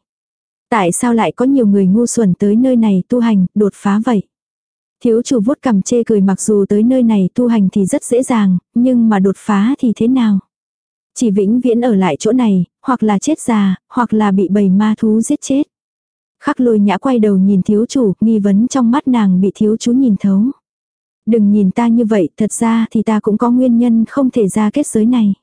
S1: Tại sao lại có nhiều người ngu xuẩn tới nơi này tu hành, đột phá vậy? Thiếu chủ vuốt cầm chê cười mặc dù tới nơi này tu hành thì rất dễ dàng, nhưng mà đột phá thì thế nào? Chỉ vĩnh viễn ở lại chỗ này, hoặc là chết già, hoặc là bị bầy ma thú giết chết. Khắc lôi nhã quay đầu nhìn thiếu chủ, nghi vấn trong mắt nàng bị thiếu chú nhìn thấu. Đừng nhìn ta như vậy, thật ra thì ta cũng có nguyên nhân không thể ra kết giới này.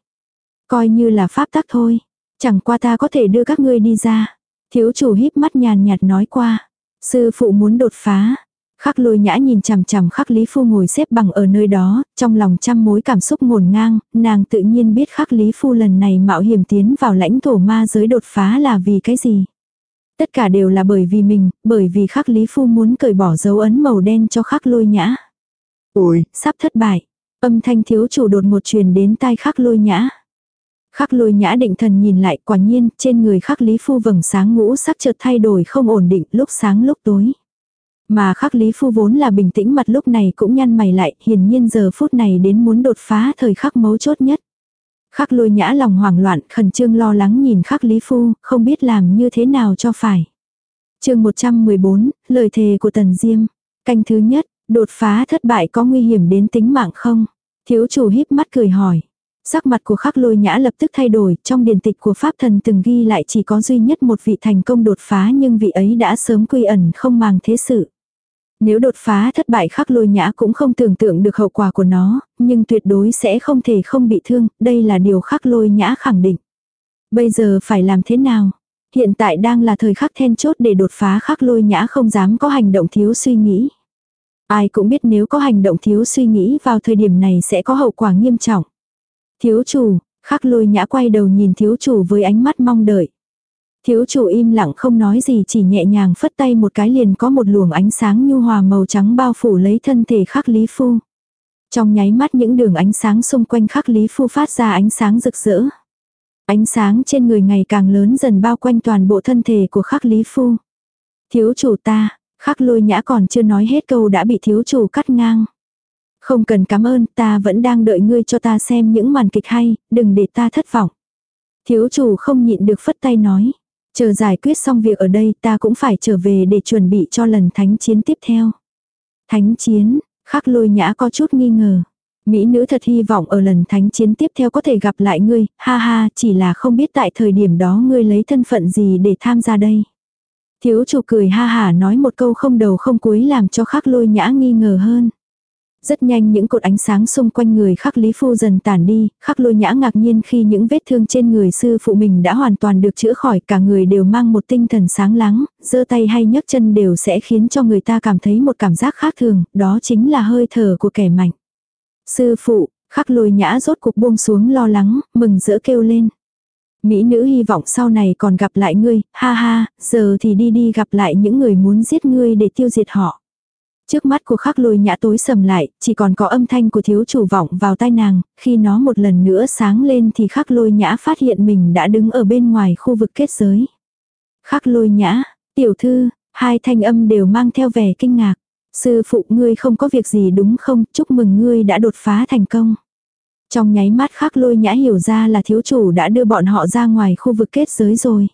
S1: Coi như là pháp tắc thôi. Chẳng qua ta có thể đưa các ngươi đi ra. Thiếu chủ híp mắt nhàn nhạt nói qua. Sư phụ muốn đột phá. Khắc lôi nhã nhìn chằm chằm khắc lý phu ngồi xếp bằng ở nơi đó, trong lòng trăm mối cảm xúc ngổn ngang, nàng tự nhiên biết khắc lý phu lần này mạo hiểm tiến vào lãnh thổ ma giới đột phá là vì cái gì. Tất cả đều là bởi vì mình, bởi vì khắc lý phu muốn cởi bỏ dấu ấn màu đen cho khắc lôi nhã. Ôi, sắp thất bại. Âm thanh thiếu chủ đột một truyền đến tai khắc lôi nhã. Khắc lôi nhã định thần nhìn lại quả nhiên trên người khắc lý phu vầng sáng ngũ sắc chợt thay đổi không ổn định lúc sáng lúc tối. Mà khắc lý phu vốn là bình tĩnh mặt lúc này cũng nhăn mày lại hiển nhiên giờ phút này đến muốn đột phá thời khắc mấu chốt nhất. Khắc lôi nhã lòng hoảng loạn khẩn trương lo lắng nhìn khắc lý phu không biết làm như thế nào cho phải. chương 114, lời thề của Tần Diêm. Canh thứ nhất, Đột phá thất bại có nguy hiểm đến tính mạng không? Thiếu chủ híp mắt cười hỏi. Sắc mặt của khắc lôi nhã lập tức thay đổi, trong điển tịch của Pháp thần từng ghi lại chỉ có duy nhất một vị thành công đột phá nhưng vị ấy đã sớm quy ẩn không màng thế sự. Nếu đột phá thất bại khắc lôi nhã cũng không tưởng tượng được hậu quả của nó, nhưng tuyệt đối sẽ không thể không bị thương, đây là điều khắc lôi nhã khẳng định. Bây giờ phải làm thế nào? Hiện tại đang là thời khắc then chốt để đột phá khắc lôi nhã không dám có hành động thiếu suy nghĩ. Ai cũng biết nếu có hành động thiếu suy nghĩ vào thời điểm này sẽ có hậu quả nghiêm trọng. Thiếu chủ, khắc lôi nhã quay đầu nhìn thiếu chủ với ánh mắt mong đợi. Thiếu chủ im lặng không nói gì chỉ nhẹ nhàng phất tay một cái liền có một luồng ánh sáng nhu hòa màu trắng bao phủ lấy thân thể khắc lý phu. Trong nháy mắt những đường ánh sáng xung quanh khắc lý phu phát ra ánh sáng rực rỡ. Ánh sáng trên người ngày càng lớn dần bao quanh toàn bộ thân thể của khắc lý phu. Thiếu chủ ta, Khắc lôi nhã còn chưa nói hết câu đã bị thiếu chủ cắt ngang. Không cần cảm ơn, ta vẫn đang đợi ngươi cho ta xem những màn kịch hay, đừng để ta thất vọng. Thiếu chủ không nhịn được phất tay nói. Chờ giải quyết xong việc ở đây ta cũng phải trở về để chuẩn bị cho lần thánh chiến tiếp theo. Thánh chiến, khắc lôi nhã có chút nghi ngờ. Mỹ nữ thật hy vọng ở lần thánh chiến tiếp theo có thể gặp lại ngươi, ha ha, chỉ là không biết tại thời điểm đó ngươi lấy thân phận gì để tham gia đây. Thiếu chủ cười ha ha nói một câu không đầu không cuối làm cho khắc lôi nhã nghi ngờ hơn. Rất nhanh những cột ánh sáng xung quanh người khắc lý phu dần tản đi, khắc lôi nhã ngạc nhiên khi những vết thương trên người sư phụ mình đã hoàn toàn được chữa khỏi cả người đều mang một tinh thần sáng láng, giơ tay hay nhấc chân đều sẽ khiến cho người ta cảm thấy một cảm giác khác thường, đó chính là hơi thở của kẻ mạnh. Sư phụ, khắc lôi nhã rốt cục buông xuống lo lắng, mừng rỡ kêu lên. Mỹ nữ hy vọng sau này còn gặp lại ngươi, ha ha, giờ thì đi đi gặp lại những người muốn giết ngươi để tiêu diệt họ. Trước mắt của khắc lôi nhã tối sầm lại, chỉ còn có âm thanh của thiếu chủ vọng vào tai nàng, khi nó một lần nữa sáng lên thì khắc lôi nhã phát hiện mình đã đứng ở bên ngoài khu vực kết giới. Khắc lôi nhã, tiểu thư, hai thanh âm đều mang theo vẻ kinh ngạc. Sư phụ ngươi không có việc gì đúng không, chúc mừng ngươi đã đột phá thành công. Trong nháy mắt khắc lôi nhã hiểu ra là thiếu chủ đã đưa bọn họ ra ngoài khu vực kết giới rồi.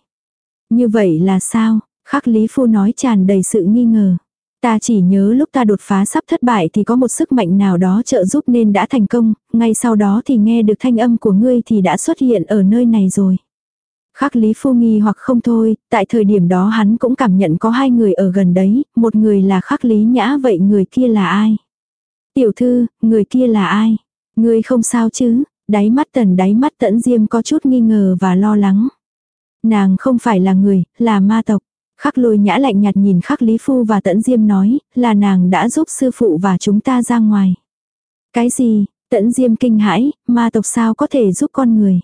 S1: Như vậy là sao? Khắc Lý Phu nói tràn đầy sự nghi ngờ. Ta chỉ nhớ lúc ta đột phá sắp thất bại thì có một sức mạnh nào đó trợ giúp nên đã thành công, ngay sau đó thì nghe được thanh âm của ngươi thì đã xuất hiện ở nơi này rồi. Khắc Lý Phu nghi hoặc không thôi, tại thời điểm đó hắn cũng cảm nhận có hai người ở gần đấy, một người là Khắc Lý Nhã vậy người kia là ai? Tiểu thư, người kia là ai? Người không sao chứ? Đáy mắt tần đáy mắt tẫn diêm có chút nghi ngờ và lo lắng. Nàng không phải là người, là ma tộc. Khắc lôi nhã lạnh nhạt nhìn khắc Lý Phu và Tẫn Diêm nói, là nàng đã giúp sư phụ và chúng ta ra ngoài. Cái gì, Tẫn Diêm kinh hãi, ma tộc sao có thể giúp con người.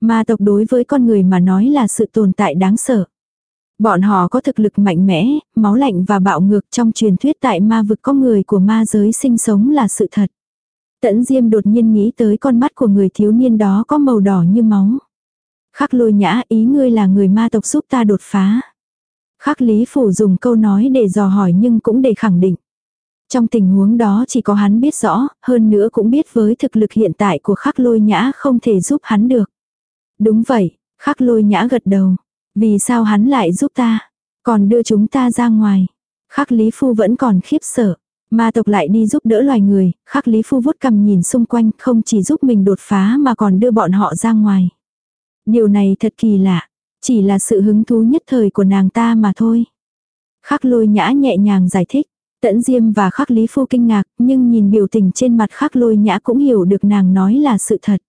S1: Ma tộc đối với con người mà nói là sự tồn tại đáng sợ. Bọn họ có thực lực mạnh mẽ, máu lạnh và bạo ngược trong truyền thuyết tại ma vực có người của ma giới sinh sống là sự thật. Tẫn Diêm đột nhiên nghĩ tới con mắt của người thiếu niên đó có màu đỏ như máu. Khắc lôi nhã ý ngươi là người ma tộc giúp ta đột phá. Khắc Lý Phủ dùng câu nói để dò hỏi nhưng cũng để khẳng định. Trong tình huống đó chỉ có hắn biết rõ, hơn nữa cũng biết với thực lực hiện tại của khắc lôi nhã không thể giúp hắn được. Đúng vậy, khắc lôi nhã gật đầu. Vì sao hắn lại giúp ta? Còn đưa chúng ta ra ngoài. Khắc Lý Phu vẫn còn khiếp sợ. Ma tộc lại đi giúp đỡ loài người, khắc Lý Phu vuốt cầm nhìn xung quanh không chỉ giúp mình đột phá mà còn đưa bọn họ ra ngoài. Điều này thật kỳ lạ. Chỉ là sự hứng thú nhất thời của nàng ta mà thôi. Khắc lôi nhã nhẹ nhàng giải thích. Tẫn Diêm và Khắc Lý Phu kinh ngạc, nhưng nhìn biểu tình trên mặt Khắc Lôi Nhã cũng hiểu được nàng nói là sự thật.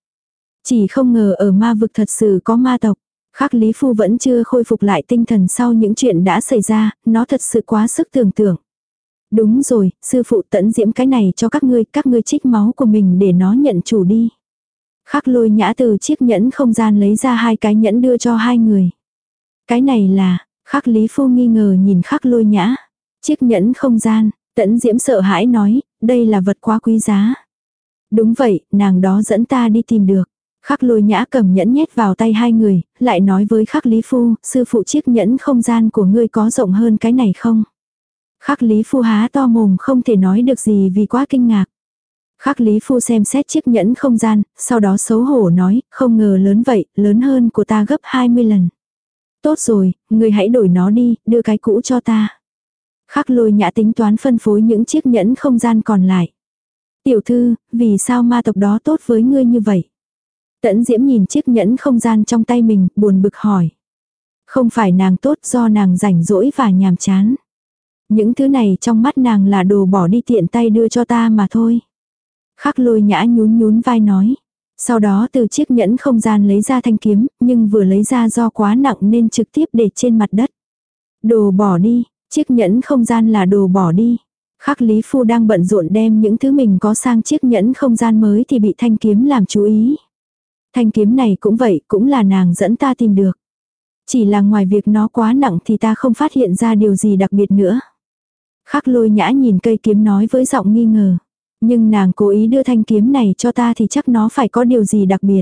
S1: Chỉ không ngờ ở ma vực thật sự có ma tộc. Khắc Lý Phu vẫn chưa khôi phục lại tinh thần sau những chuyện đã xảy ra, nó thật sự quá sức tưởng tượng. Đúng rồi, sư phụ tẫn diễm cái này cho các ngươi, các ngươi trích máu của mình để nó nhận chủ đi. Khắc lôi nhã từ chiếc nhẫn không gian lấy ra hai cái nhẫn đưa cho hai người. Cái này là, khắc lý phu nghi ngờ nhìn khắc lôi nhã. Chiếc nhẫn không gian, tẫn diễm sợ hãi nói, đây là vật quá quý giá. Đúng vậy, nàng đó dẫn ta đi tìm được. Khắc lôi nhã cầm nhẫn nhét vào tay hai người, lại nói với khắc lý phu, sư phụ chiếc nhẫn không gian của ngươi có rộng hơn cái này không? Khắc lý phu há to mồm không thể nói được gì vì quá kinh ngạc. Khắc Lý Phu xem xét chiếc nhẫn không gian, sau đó xấu hổ nói, không ngờ lớn vậy, lớn hơn của ta gấp 20 lần. Tốt rồi, người hãy đổi nó đi, đưa cái cũ cho ta. Khắc lôi nhã tính toán phân phối những chiếc nhẫn không gian còn lại. Tiểu thư, vì sao ma tộc đó tốt với ngươi như vậy? Tẫn diễm nhìn chiếc nhẫn không gian trong tay mình, buồn bực hỏi. Không phải nàng tốt do nàng rảnh rỗi và nhàm chán. Những thứ này trong mắt nàng là đồ bỏ đi tiện tay đưa cho ta mà thôi. Khắc lôi nhã nhún nhún vai nói. Sau đó từ chiếc nhẫn không gian lấy ra thanh kiếm, nhưng vừa lấy ra do quá nặng nên trực tiếp để trên mặt đất. Đồ bỏ đi, chiếc nhẫn không gian là đồ bỏ đi. Khắc Lý Phu đang bận rộn đem những thứ mình có sang chiếc nhẫn không gian mới thì bị thanh kiếm làm chú ý. Thanh kiếm này cũng vậy, cũng là nàng dẫn ta tìm được. Chỉ là ngoài việc nó quá nặng thì ta không phát hiện ra điều gì đặc biệt nữa. Khắc lôi nhã nhìn cây kiếm nói với giọng nghi ngờ. Nhưng nàng cố ý đưa thanh kiếm này cho ta thì chắc nó phải có điều gì đặc biệt.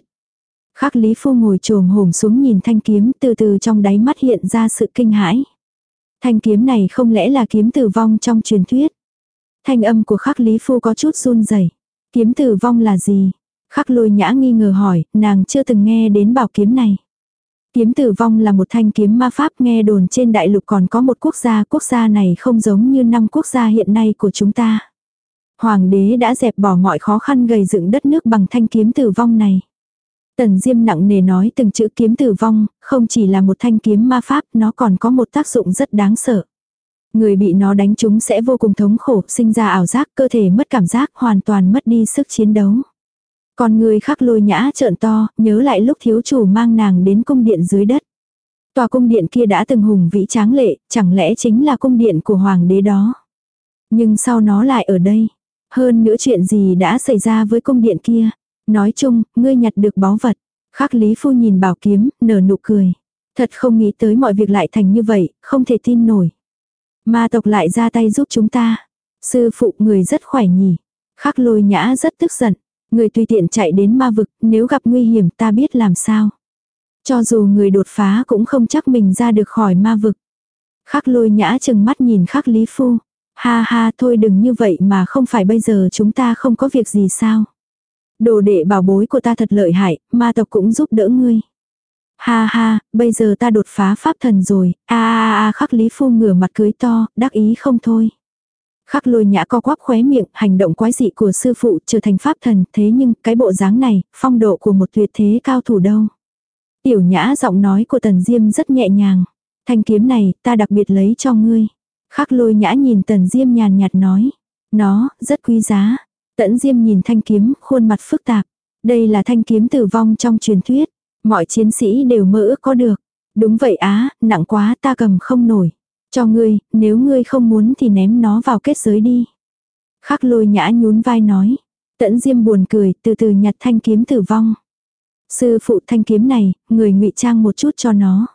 S1: Khắc Lý Phu ngồi trồm hổm xuống nhìn thanh kiếm từ từ trong đáy mắt hiện ra sự kinh hãi. Thanh kiếm này không lẽ là kiếm tử vong trong truyền thuyết. Thanh âm của khắc Lý Phu có chút run rẩy. Kiếm tử vong là gì? Khắc lôi nhã nghi ngờ hỏi, nàng chưa từng nghe đến bảo kiếm này. Kiếm tử vong là một thanh kiếm ma pháp nghe đồn trên đại lục còn có một quốc gia, quốc gia này không giống như năm quốc gia hiện nay của chúng ta. Hoàng đế đã dẹp bỏ mọi khó khăn gầy dựng đất nước bằng thanh kiếm tử vong này. Tần Diêm nặng nề nói từng chữ kiếm tử vong, không chỉ là một thanh kiếm ma pháp, nó còn có một tác dụng rất đáng sợ. Người bị nó đánh trúng sẽ vô cùng thống khổ, sinh ra ảo giác, cơ thể mất cảm giác, hoàn toàn mất đi sức chiến đấu. Còn người khắc lôi nhã trợn to, nhớ lại lúc thiếu chủ mang nàng đến cung điện dưới đất. Tòa cung điện kia đã từng hùng vĩ tráng lệ, chẳng lẽ chính là cung điện của hoàng đế đó. Nhưng sau nó lại ở đây? Hơn nữa chuyện gì đã xảy ra với cung điện kia. Nói chung, ngươi nhặt được báu vật. Khắc Lý Phu nhìn bảo kiếm, nở nụ cười. Thật không nghĩ tới mọi việc lại thành như vậy, không thể tin nổi. Ma tộc lại ra tay giúp chúng ta. Sư phụ người rất khỏe nhỉ. Khắc lôi nhã rất tức giận. Người tùy tiện chạy đến ma vực, nếu gặp nguy hiểm ta biết làm sao. Cho dù người đột phá cũng không chắc mình ra được khỏi ma vực. Khắc lôi nhã chừng mắt nhìn khắc lý phu. Ha ha thôi đừng như vậy mà không phải bây giờ chúng ta không có việc gì sao. Đồ đệ bảo bối của ta thật lợi hại, ma tộc cũng giúp đỡ ngươi. Ha ha, bây giờ ta đột phá pháp thần rồi, a a a khắc lý phu ngửa mặt cưới to, đắc ý không thôi. Khắc lôi nhã co quắp khóe miệng, hành động quái dị của sư phụ trở thành pháp thần, thế nhưng cái bộ dáng này, phong độ của một tuyệt thế cao thủ đâu. Tiểu nhã giọng nói của tần diêm rất nhẹ nhàng. Thanh kiếm này ta đặc biệt lấy cho ngươi. Khắc lôi nhã nhìn tần diêm nhàn nhạt nói. Nó, rất quý giá. Tẫn diêm nhìn thanh kiếm, khuôn mặt phức tạp. Đây là thanh kiếm tử vong trong truyền thuyết. Mọi chiến sĩ đều mơ ước có được. Đúng vậy á, nặng quá ta cầm không nổi. Cho ngươi, nếu ngươi không muốn thì ném nó vào kết giới đi. Khắc lôi nhã nhún vai nói. Tẫn diêm buồn cười, từ từ nhặt thanh kiếm tử vong. Sư phụ thanh kiếm này, người ngụy trang một chút cho nó.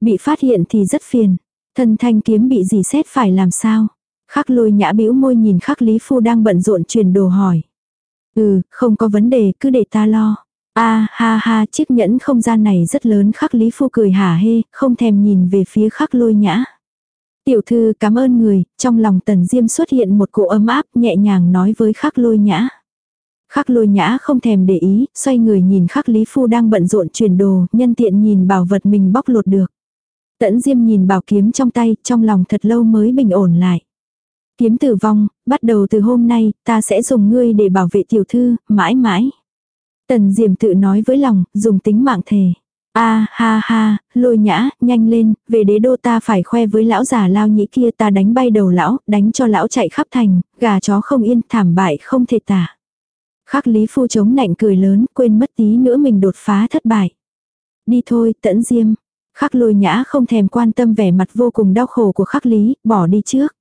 S1: Bị phát hiện thì rất phiền. Thân thanh kiếm bị gì xét phải làm sao? Khắc lôi nhã bĩu môi nhìn khắc lý phu đang bận rộn chuyển đồ hỏi. Ừ, không có vấn đề, cứ để ta lo. a ha ha, chiếc nhẫn không gian này rất lớn khắc lý phu cười hả hê, không thèm nhìn về phía khắc lôi nhã. Tiểu thư cảm ơn người, trong lòng tần diêm xuất hiện một cỗ ấm áp nhẹ nhàng nói với khắc lôi nhã. Khắc lôi nhã không thèm để ý, xoay người nhìn khắc lý phu đang bận rộn chuyển đồ, nhân tiện nhìn bảo vật mình bóc lột được. Tẫn diêm nhìn bảo kiếm trong tay, trong lòng thật lâu mới bình ổn lại. Kiếm tử vong, bắt đầu từ hôm nay, ta sẽ dùng ngươi để bảo vệ tiểu thư, mãi mãi. Tần diêm tự nói với lòng, dùng tính mạng thề. a ha ha, lôi nhã, nhanh lên, về đế đô ta phải khoe với lão già lao nhĩ kia ta đánh bay đầu lão, đánh cho lão chạy khắp thành, gà chó không yên, thảm bại không thể tả. Khắc Lý Phu chống nạnh cười lớn, quên mất tí nữa mình đột phá thất bại. Đi thôi, tẫn diêm. Khắc lôi nhã không thèm quan tâm vẻ mặt vô cùng đau khổ của khắc lý, bỏ đi trước.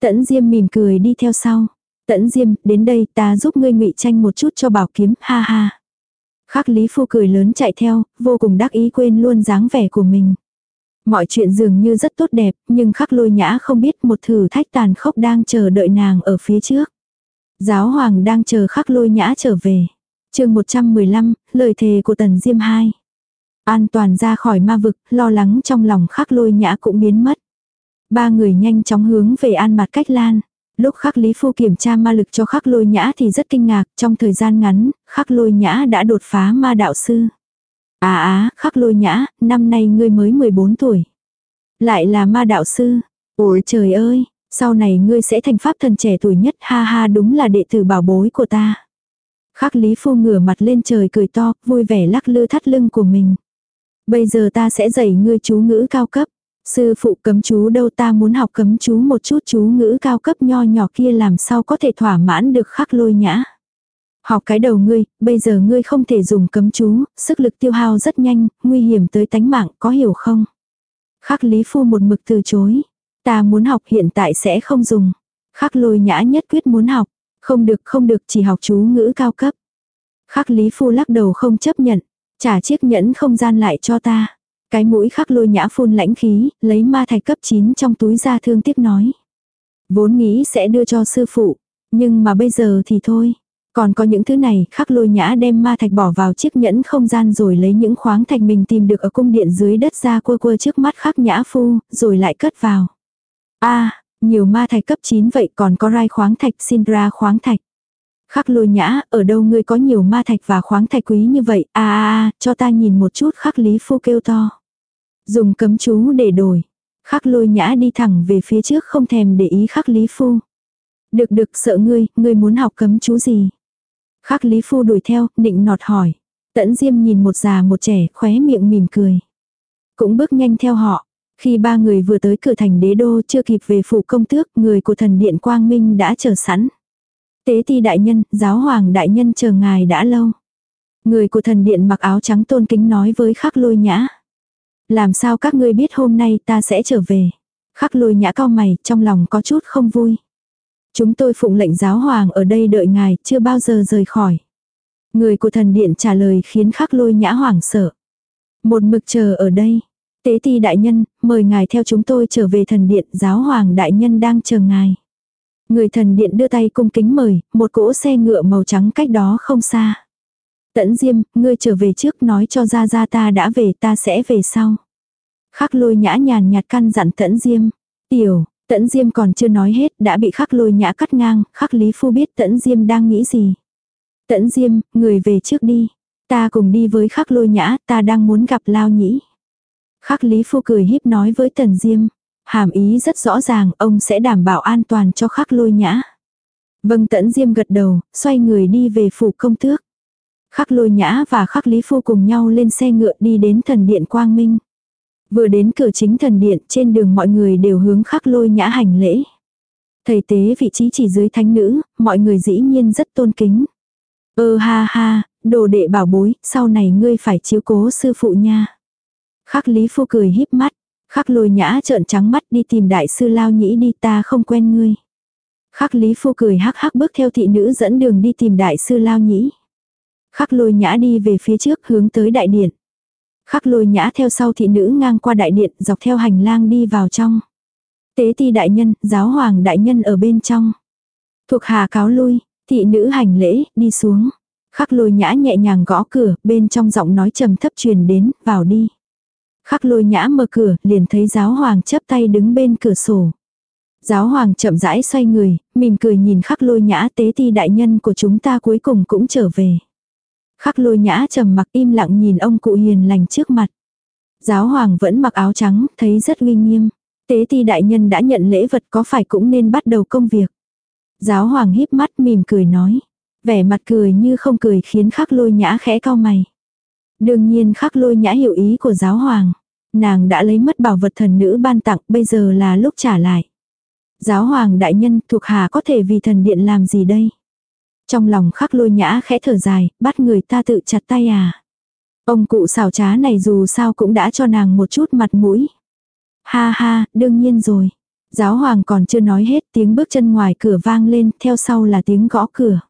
S1: Tẫn diêm mỉm cười đi theo sau. Tẫn diêm, đến đây ta giúp ngươi ngụy tranh một chút cho bảo kiếm, ha ha. Khắc lý phu cười lớn chạy theo, vô cùng đắc ý quên luôn dáng vẻ của mình. Mọi chuyện dường như rất tốt đẹp, nhưng khắc lôi nhã không biết một thử thách tàn khốc đang chờ đợi nàng ở phía trước. Giáo hoàng đang chờ khắc lôi nhã trở về. chương 115, lời thề của tần diêm 2. An toàn ra khỏi ma vực, lo lắng trong lòng khắc lôi nhã cũng biến mất. Ba người nhanh chóng hướng về an mặt cách lan. Lúc khắc lý phu kiểm tra ma lực cho khắc lôi nhã thì rất kinh ngạc, trong thời gian ngắn, khắc lôi nhã đã đột phá ma đạo sư. À á, khắc lôi nhã, năm nay ngươi mới 14 tuổi. Lại là ma đạo sư. Ôi trời ơi, sau này ngươi sẽ thành pháp thần trẻ tuổi nhất ha ha đúng là đệ tử bảo bối của ta. Khắc lý phu ngửa mặt lên trời cười to, vui vẻ lắc lư thắt lưng của mình. Bây giờ ta sẽ dạy ngươi chú ngữ cao cấp. Sư phụ cấm chú đâu ta muốn học cấm chú một chút chú ngữ cao cấp nho nhỏ kia làm sao có thể thỏa mãn được khắc lôi nhã. Học cái đầu ngươi, bây giờ ngươi không thể dùng cấm chú, sức lực tiêu hao rất nhanh, nguy hiểm tới tánh mạng, có hiểu không? Khắc lý phu một mực từ chối. Ta muốn học hiện tại sẽ không dùng. Khắc lôi nhã nhất quyết muốn học. Không được không được chỉ học chú ngữ cao cấp. Khắc lý phu lắc đầu không chấp nhận. Trả chiếc nhẫn không gian lại cho ta. Cái mũi khắc lôi nhã phun lãnh khí, lấy ma thạch cấp 9 trong túi ra thương tiếc nói. Vốn nghĩ sẽ đưa cho sư phụ, nhưng mà bây giờ thì thôi. Còn có những thứ này, khắc lôi nhã đem ma thạch bỏ vào chiếc nhẫn không gian rồi lấy những khoáng thạch mình tìm được ở cung điện dưới đất ra quơ quơ trước mắt khắc nhã phu, rồi lại cất vào. a nhiều ma thạch cấp 9 vậy còn có rai khoáng thạch xin ra khoáng thạch. Khắc lôi nhã, ở đâu ngươi có nhiều ma thạch và khoáng thạch quý như vậy, a a a, cho ta nhìn một chút khắc lý phu kêu to. Dùng cấm chú để đổi. Khắc lôi nhã đi thẳng về phía trước không thèm để ý khắc lý phu. Được được sợ ngươi, ngươi muốn học cấm chú gì? Khắc lý phu đuổi theo, định nọt hỏi. Tẫn diêm nhìn một già một trẻ, khóe miệng mỉm cười. Cũng bước nhanh theo họ. Khi ba người vừa tới cửa thành đế đô chưa kịp về phủ công tước, người của thần điện Quang Minh đã chờ sẵn. Tế ti đại nhân, giáo hoàng đại nhân chờ ngài đã lâu. Người của thần điện mặc áo trắng tôn kính nói với khắc lôi nhã. Làm sao các ngươi biết hôm nay ta sẽ trở về. Khắc lôi nhã cao mày, trong lòng có chút không vui. Chúng tôi phụng lệnh giáo hoàng ở đây đợi ngài, chưa bao giờ rời khỏi. Người của thần điện trả lời khiến khắc lôi nhã hoảng sợ. Một mực chờ ở đây. Tế ti đại nhân, mời ngài theo chúng tôi trở về thần điện, giáo hoàng đại nhân đang chờ ngài. Người thần điện đưa tay cung kính mời, một cỗ xe ngựa màu trắng cách đó không xa. Tẫn Diêm, ngươi trở về trước nói cho ra ra ta đã về ta sẽ về sau. Khắc lôi nhã nhàn nhạt căn dặn Tẫn Diêm. Tiểu, Tẫn Diêm còn chưa nói hết đã bị khắc lôi nhã cắt ngang, khắc Lý Phu biết Tẫn Diêm đang nghĩ gì. Tẫn Diêm, người về trước đi. Ta cùng đi với khắc lôi nhã, ta đang muốn gặp Lao Nhĩ. Khắc Lý Phu cười híp nói với Tần Diêm. Hàm ý rất rõ ràng, ông sẽ đảm bảo an toàn cho khắc lôi nhã. Vâng tẫn diêm gật đầu, xoay người đi về phủ công tước. Khắc lôi nhã và khắc lý phu cùng nhau lên xe ngựa đi đến thần điện Quang Minh. Vừa đến cửa chính thần điện trên đường mọi người đều hướng khắc lôi nhã hành lễ. Thầy tế vị trí chỉ dưới thánh nữ, mọi người dĩ nhiên rất tôn kính. Ơ ha ha, đồ đệ bảo bối, sau này ngươi phải chiếu cố sư phụ nha. Khắc lý phu cười híp mắt, khắc lôi nhã trợn trắng mắt đi tìm đại sư lao nhĩ đi ta không quen ngươi. Khắc lý phu cười hắc hắc bước theo thị nữ dẫn đường đi tìm đại sư lao nhĩ. Khắc lôi nhã đi về phía trước hướng tới đại điện. Khắc lôi nhã theo sau thị nữ ngang qua đại điện dọc theo hành lang đi vào trong. Tế ti đại nhân, giáo hoàng đại nhân ở bên trong. Thuộc hạ cáo lui, thị nữ hành lễ, đi xuống. Khắc lôi nhã nhẹ nhàng gõ cửa, bên trong giọng nói trầm thấp truyền đến, vào đi. Khắc lôi nhã mở cửa, liền thấy giáo hoàng chấp tay đứng bên cửa sổ. Giáo hoàng chậm rãi xoay người, mỉm cười nhìn khắc lôi nhã tế ti đại nhân của chúng ta cuối cùng cũng trở về. Khắc lôi nhã trầm mặc im lặng nhìn ông cụ hiền lành trước mặt. Giáo hoàng vẫn mặc áo trắng, thấy rất uy nghiêm. Tế ti đại nhân đã nhận lễ vật có phải cũng nên bắt đầu công việc. Giáo hoàng híp mắt mỉm cười nói. Vẻ mặt cười như không cười khiến khắc lôi nhã khẽ cao mày. Đương nhiên khắc lôi nhã hiểu ý của giáo hoàng. Nàng đã lấy mất bảo vật thần nữ ban tặng bây giờ là lúc trả lại. Giáo hoàng đại nhân thuộc hạ có thể vì thần điện làm gì đây? Trong lòng khắc lôi nhã khẽ thở dài, bắt người ta tự chặt tay à. Ông cụ xảo trá này dù sao cũng đã cho nàng một chút mặt mũi. Ha ha, đương nhiên rồi. Giáo hoàng còn chưa nói hết tiếng bước chân ngoài cửa vang lên, theo sau là tiếng gõ cửa.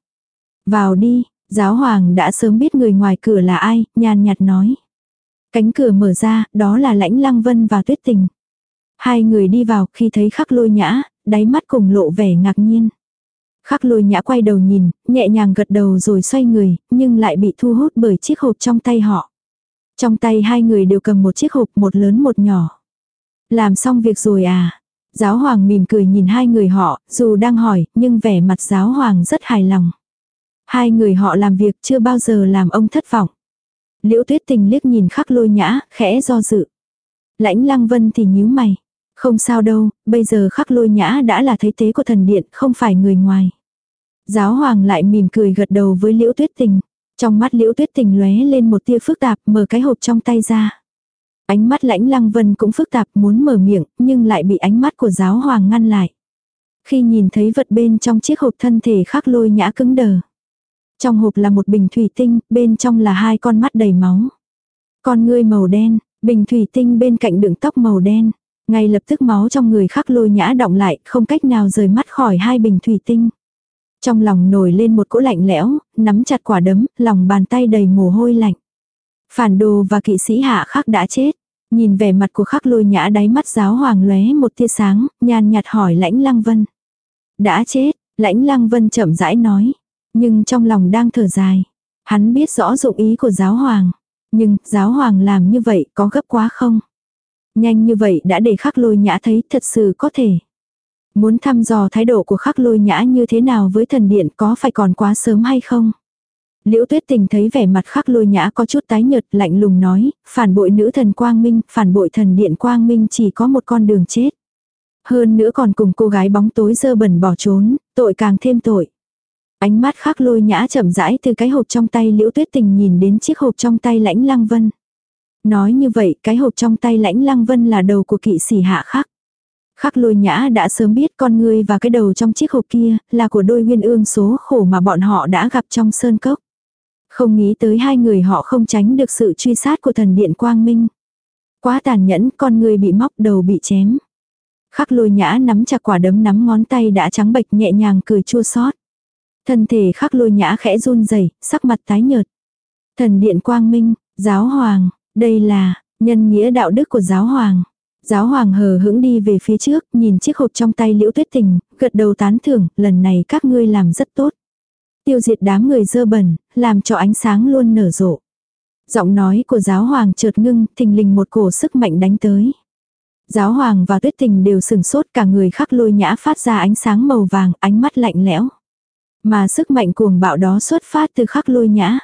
S1: Vào đi, giáo hoàng đã sớm biết người ngoài cửa là ai, nhàn nhạt nói. Cánh cửa mở ra, đó là lãnh lăng vân và tuyết tình. Hai người đi vào khi thấy khắc lôi nhã, đáy mắt cùng lộ vẻ ngạc nhiên. Khắc lôi nhã quay đầu nhìn, nhẹ nhàng gật đầu rồi xoay người, nhưng lại bị thu hút bởi chiếc hộp trong tay họ. Trong tay hai người đều cầm một chiếc hộp một lớn một nhỏ. Làm xong việc rồi à? Giáo hoàng mỉm cười nhìn hai người họ, dù đang hỏi, nhưng vẻ mặt giáo hoàng rất hài lòng. Hai người họ làm việc chưa bao giờ làm ông thất vọng. Liễu tuyết tình liếc nhìn khắc lôi nhã, khẽ do dự. Lãnh lăng vân thì nhíu mày. Không sao đâu, bây giờ khắc lôi nhã đã là thấy tế của thần điện, không phải người ngoài. Giáo hoàng lại mỉm cười gật đầu với liễu tuyết tình. Trong mắt liễu tuyết tình lóe lên một tia phức tạp, mở cái hộp trong tay ra. Ánh mắt lãnh lăng vân cũng phức tạp muốn mở miệng, nhưng lại bị ánh mắt của giáo hoàng ngăn lại. Khi nhìn thấy vật bên trong chiếc hộp thân thể khắc lôi nhã cứng đờ. Trong hộp là một bình thủy tinh, bên trong là hai con mắt đầy máu. Con ngươi màu đen, bình thủy tinh bên cạnh đựng tóc màu đen. Ngay lập tức máu trong người khắc lôi nhã động lại, không cách nào rời mắt khỏi hai bình thủy tinh. Trong lòng nổi lên một cỗ lạnh lẽo, nắm chặt quả đấm, lòng bàn tay đầy mồ hôi lạnh. Phản đồ và kỵ sĩ hạ khắc đã chết. Nhìn vẻ mặt của khắc lôi nhã đáy mắt giáo hoàng lóe một tia sáng, nhàn nhạt hỏi lãnh lăng vân. Đã chết, lãnh lăng vân chậm rãi nói. Nhưng trong lòng đang thở dài. Hắn biết rõ dụng ý của giáo hoàng. Nhưng, giáo hoàng làm như vậy có gấp quá không? Nhanh như vậy đã để khắc lôi nhã thấy thật sự có thể. Muốn thăm dò thái độ của khắc lôi nhã như thế nào với thần điện có phải còn quá sớm hay không? Liễu tuyết tình thấy vẻ mặt khắc lôi nhã có chút tái nhợt lạnh lùng nói, phản bội nữ thần quang minh, phản bội thần điện quang minh chỉ có một con đường chết. Hơn nữa còn cùng cô gái bóng tối dơ bẩn bỏ trốn, tội càng thêm tội. Ánh mắt khắc lôi nhã chậm rãi từ cái hộp trong tay liễu tuyết tình nhìn đến chiếc hộp trong tay lãnh lăng vân. Nói như vậy, cái hộp trong tay lãnh lăng vân là đầu của kỵ sĩ hạ khắc. Khắc lôi nhã đã sớm biết con người và cái đầu trong chiếc hộp kia là của đôi nguyên ương số khổ mà bọn họ đã gặp trong sơn cốc. Không nghĩ tới hai người họ không tránh được sự truy sát của thần điện quang minh. Quá tàn nhẫn, con người bị móc, đầu bị chém. Khắc lôi nhã nắm chặt quả đấm nắm ngón tay đã trắng bệch nhẹ nhàng cười chua xót. Thân thể khắc lôi nhã khẽ run rẩy sắc mặt tái nhợt. Thần điện quang minh, giáo hoàng, đây là, nhân nghĩa đạo đức của giáo hoàng. Giáo hoàng hờ hững đi về phía trước, nhìn chiếc hộp trong tay liễu tuyết tình, gật đầu tán thưởng, lần này các ngươi làm rất tốt. Tiêu diệt đám người dơ bẩn, làm cho ánh sáng luôn nở rộ. Giọng nói của giáo hoàng chợt ngưng, thình lình một cổ sức mạnh đánh tới. Giáo hoàng và tuyết tình đều sừng sốt cả người khắc lôi nhã phát ra ánh sáng màu vàng, ánh mắt lạnh lẽo. Mà sức mạnh cuồng bạo đó xuất phát từ khắc lôi nhã.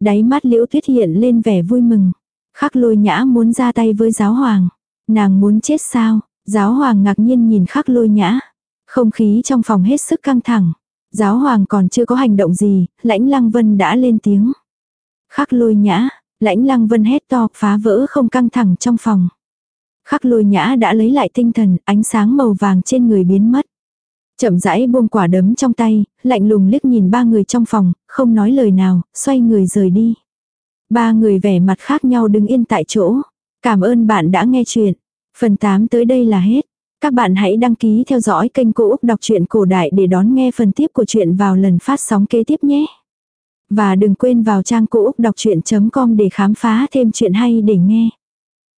S1: Đáy mắt liễu tuyết hiện lên vẻ vui mừng. Khắc lôi nhã muốn ra tay với giáo hoàng. Nàng muốn chết sao? Giáo hoàng ngạc nhiên nhìn khắc lôi nhã. Không khí trong phòng hết sức căng thẳng. Giáo hoàng còn chưa có hành động gì, lãnh lăng vân đã lên tiếng. Khắc lôi nhã, lãnh lăng vân hét to phá vỡ không căng thẳng trong phòng. Khắc lôi nhã đã lấy lại tinh thần, ánh sáng màu vàng trên người biến mất. Chậm rãi buông quả đấm trong tay, lạnh lùng liếc nhìn ba người trong phòng, không nói lời nào, xoay người rời đi. Ba người vẻ mặt khác nhau đứng yên tại chỗ. Cảm ơn bạn đã nghe chuyện. Phần 8 tới đây là hết. Các bạn hãy đăng ký theo dõi kênh Cô Úc Đọc truyện Cổ Đại để đón nghe phần tiếp của chuyện vào lần phát sóng kế tiếp nhé. Và đừng quên vào trang cô úc đọc chuyện.com để khám phá thêm chuyện hay để nghe.